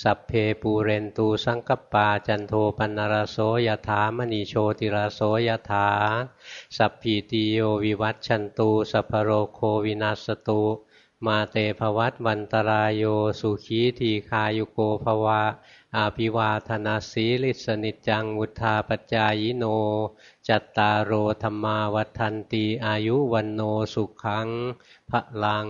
สัพเพปูเรนตูสังกปาจันโทปันรโสยถามณีโชติรโสยถาสัพพีติโยวิวัตชันตูสัพโรโควินัสตุมาเตภวัตวันตรายโยสุขีทีคายุโกภวะ อาภิวาธนาสีลิสนิจังวุธาปจายโน จัตตารโอธรรมาวัฏันตีอายุวันโนสุขังพระลัง